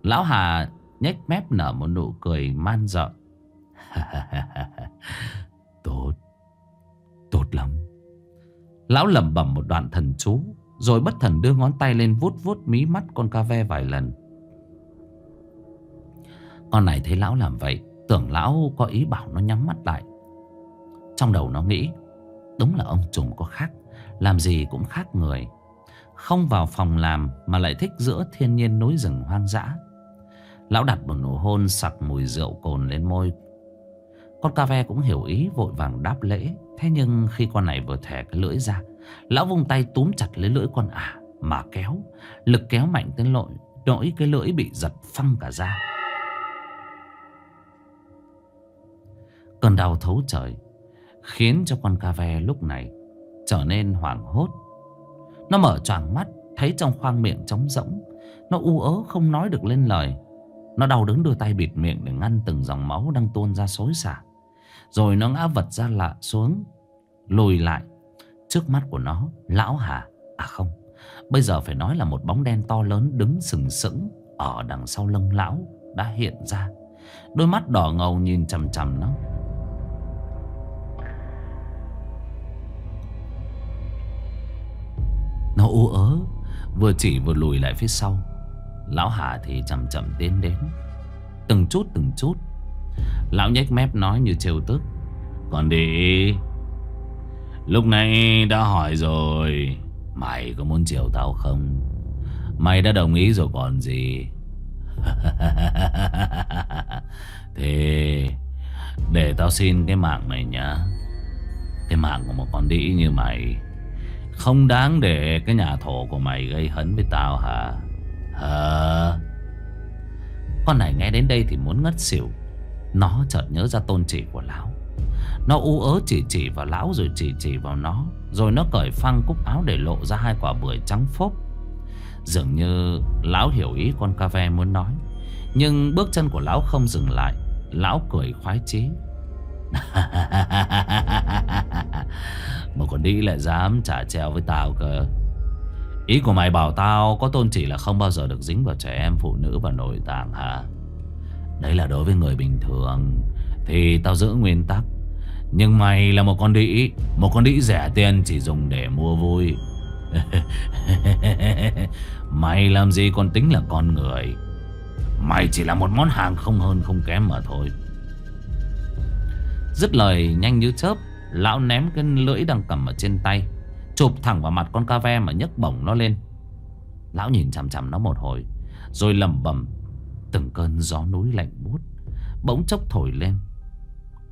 [SPEAKER 1] Lão Hà nhếch mép nở một nụ cười man dợ. *laughs*
[SPEAKER 3] Tốt Tốt lắm.
[SPEAKER 1] Lão lẩm bẩm một đoạn thần chú. Rồi bất thần đưa ngón tay lên vuốt vuốt mí mắt con ca ve vài lần. Con này thấy lão làm vậy, Tưởng lão có ý bảo nó nhắm mắt lại. Trong đầu nó nghĩ, Đúng là ông trùm có khác, Làm gì cũng khác người. Không vào phòng làm Mà lại thích giữa thiên nhiên núi rừng hoang dã. Lão đặt một nụ hôn sặc mùi rượu cồn lên môi. Con ca ve cũng hiểu ý, vội vàng đáp lễ. Thế nhưng khi con này vừa thẻ cái lưỡi ra Lão vung tay túm chặt lấy lưỡi con ả, Mà kéo, Lực kéo mạnh tới lỗi, Nỗi cái lưỡi bị giật phăng cả ra Cơn đau thấu trời Khiến cho con ca ve lúc này Trở nên hoảng hốt. Nó mở choàng mắt, Thấy trong khoang miệng trống rỗng. Nó u ớ không nói được lên lời. Nó đau đớn đưa tay bịt miệng Để ngăn từng dòng máu đang tuôn ra xối xả. Rồi nó ngã vật ra lạ xuống, Lùi lại. Trước mắt của nó, Lão Hà À không, Bây giờ phải nói là một bóng đen to lớn đứng sừng sững Ở đằng sau lưng lão Đã hiện ra. Đôi mắt đỏ ngầu nhìn chằm chằm nó. Nó ú ớ, Vừa chỉ vừa lùi lại phía sau. Lão Hà thì chậm chậm tiến đến. Từng chút từng chút. Lão nhếch mép nói như trêu tức.
[SPEAKER 3] Còn đi. Lúc nãy đã hỏi rồi. Mày có muốn chiều tao không? Mày đã đồng ý rồi còn gì? *laughs* Thế Để tao xin cái mạng này nhá. Cái mạng của một con đĩ như mày. Không đáng để cái nhà thổ của mày gây hấn với tao hả? Hả?
[SPEAKER 1] Con này nghe đến đây thì muốn ngất xỉu. Nó chợt nhớ ra tôn chỉ của lão. Nó u ớ chỉ chỉ vào lão rồi chỉ chỉ vào nó Rồi nó cởi phăng cúc áo để lộ ra hai quả bưởi trắng phốp. Dường như lão hiểu ý con ca ve muốn nói Nhưng bước chân của lão không dừng lại Lão cười khoái chí.
[SPEAKER 3] Một con đĩ lại dám trả treo với tao cơ. Ý của mày bảo tao có tôn chỉ là không bao giờ được dính vào trẻ em, phụ nữ và nội tạng hả? Đấy là đối với người bình thường Thì tao giữ nguyên tắc. Nhưng mày là một con đĩ, Một con đĩ rẻ tiền chỉ dùng để mua vui. *laughs* Mày làm gì còn tính là con người? Mày chỉ là một món hàng không hơn không kém mà thôi.
[SPEAKER 1] Dứt lời, nhanh như chớp, Lão ném cái lưỡi đang cầm ở trên tay, Chụp thẳng vào mặt con ca ve mà nhấc bổng nó lên. Lão nhìn chằm chằm nó một hồi, Rồi lầm bầm Từng cơn gió núi lạnh buốt, Bỗng chốc thổi lên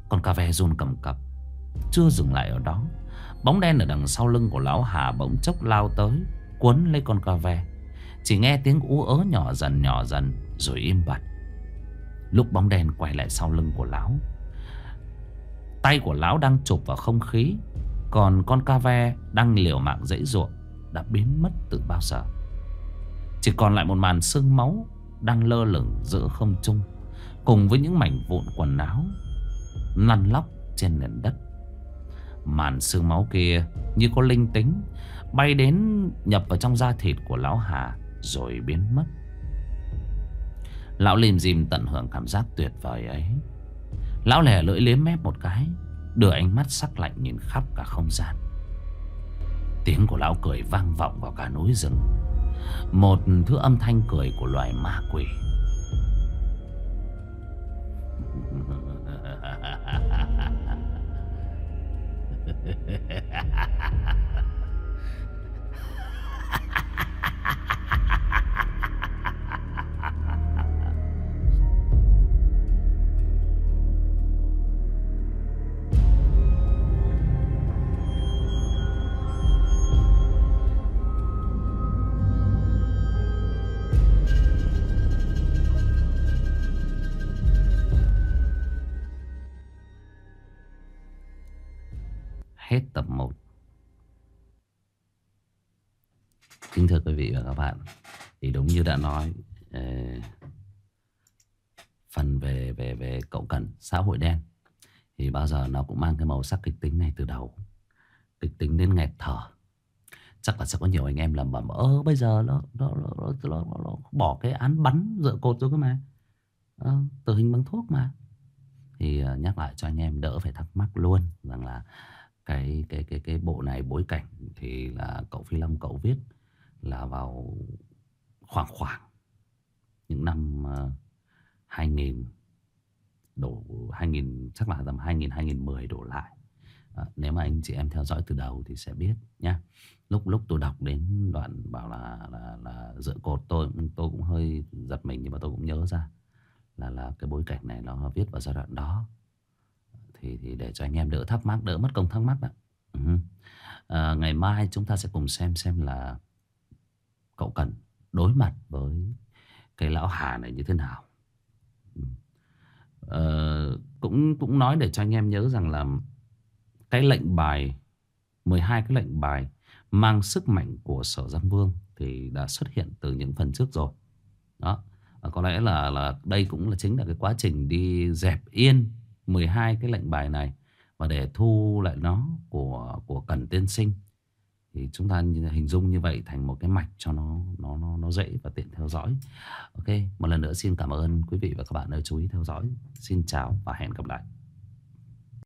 [SPEAKER 1] con cà ve run cầm cập. Chưa dừng lại ở đó, Bóng đen ở đằng sau lưng của lão Hà bỗng chốc lao tới Quấn lấy con cà ve. Chỉ nghe tiếng ú ớ nhỏ dần nhỏ dần Rồi im bặt. Lúc bóng đen quay lại sau lưng của lão, Tay của lão đang chụp vào không khí, Còn con ca ve đang liều mạng dãy ruộng Đã biến mất từ bao giờ. Chỉ còn lại một màn sương máu Đang lơ lửng giữa không trung, Cùng với những mảnh vụn quần áo Lăn lóc trên nền đất. Màn sương máu kia Như có linh tính, Bay đến nhập vào trong da thịt của lão Hà Rồi biến mất. Lão lim dim tận hưởng cảm giác tuyệt vời ấy. Lão lẻ lưỡi liếm mép một cái, Đưa ánh mắt sắc lạnh nhìn khắp cả không gian. Tiếng của lão cười vang vọng vào cả núi rừng. Một thứ âm thanh cười của loài ma quỷ. Ha ha ha ha ha ha! Quý vị và các bạn. Thì đúng như đã nói ờ, Phần về về về cậu Cần xã hội đen Thì bao giờ nó cũng mang cái màu sắc kịch tính này từ đầu. Kịch tính đến nghẹt thở. Chắc là sẽ có nhiều anh em lầm bầm Ơ bây giờ nó, nó, nó, nó, nó, nó bỏ cái án bắn dựa cột rồi cơ mà. Ờ, Tử hình bằng thuốc mà. Thì ờ, nhắc lại cho anh em đỡ phải thắc mắc luôn Rằng là cái cái cái cái bộ này bối cảnh thì là cậu Phi Long cậu viết là vào khoảng khoảng những năm ờ, 2000 đổ 2000 chắc là tầm 2000 2010 đổ lại. À, nếu mà anh chị em theo dõi từ đầu thì sẽ biết nhá. Lúc lúc tôi đọc đến đoạn bảo là là là dựa cột tôi tôi cũng hơi giật mình nhưng mà tôi cũng nhớ ra là là cái bối cảnh này nó viết vào giai đoạn đó thì thì để cho anh em đỡ thắc mắc đỡ mất công thắc mắc đó. Ừ. À, ngày mai chúng ta sẽ cùng xem xem là cậu cần đối mặt với cái lão Hà này như thế nào. Ừ. Ờ, cũng cũng nói để cho anh em nhớ rằng là cái lệnh bài 12 cái lệnh bài mang sức mạnh của Sở Giang Vương thì đã xuất hiện từ những phần trước rồi. Đó. và có lẽ là là đây cũng là chính là cái quá trình đi dẹp yên 12 cái lệnh bài này và để thu lại nó của của Cần Tiên Sinh thì chúng ta hình dung như vậy thành một cái mạch cho nó nó nó nó dễ và tiện theo dõi. Ok, một lần nữa xin cảm ơn quý vị và các bạn đã chú ý theo dõi. Xin chào và hẹn gặp lại.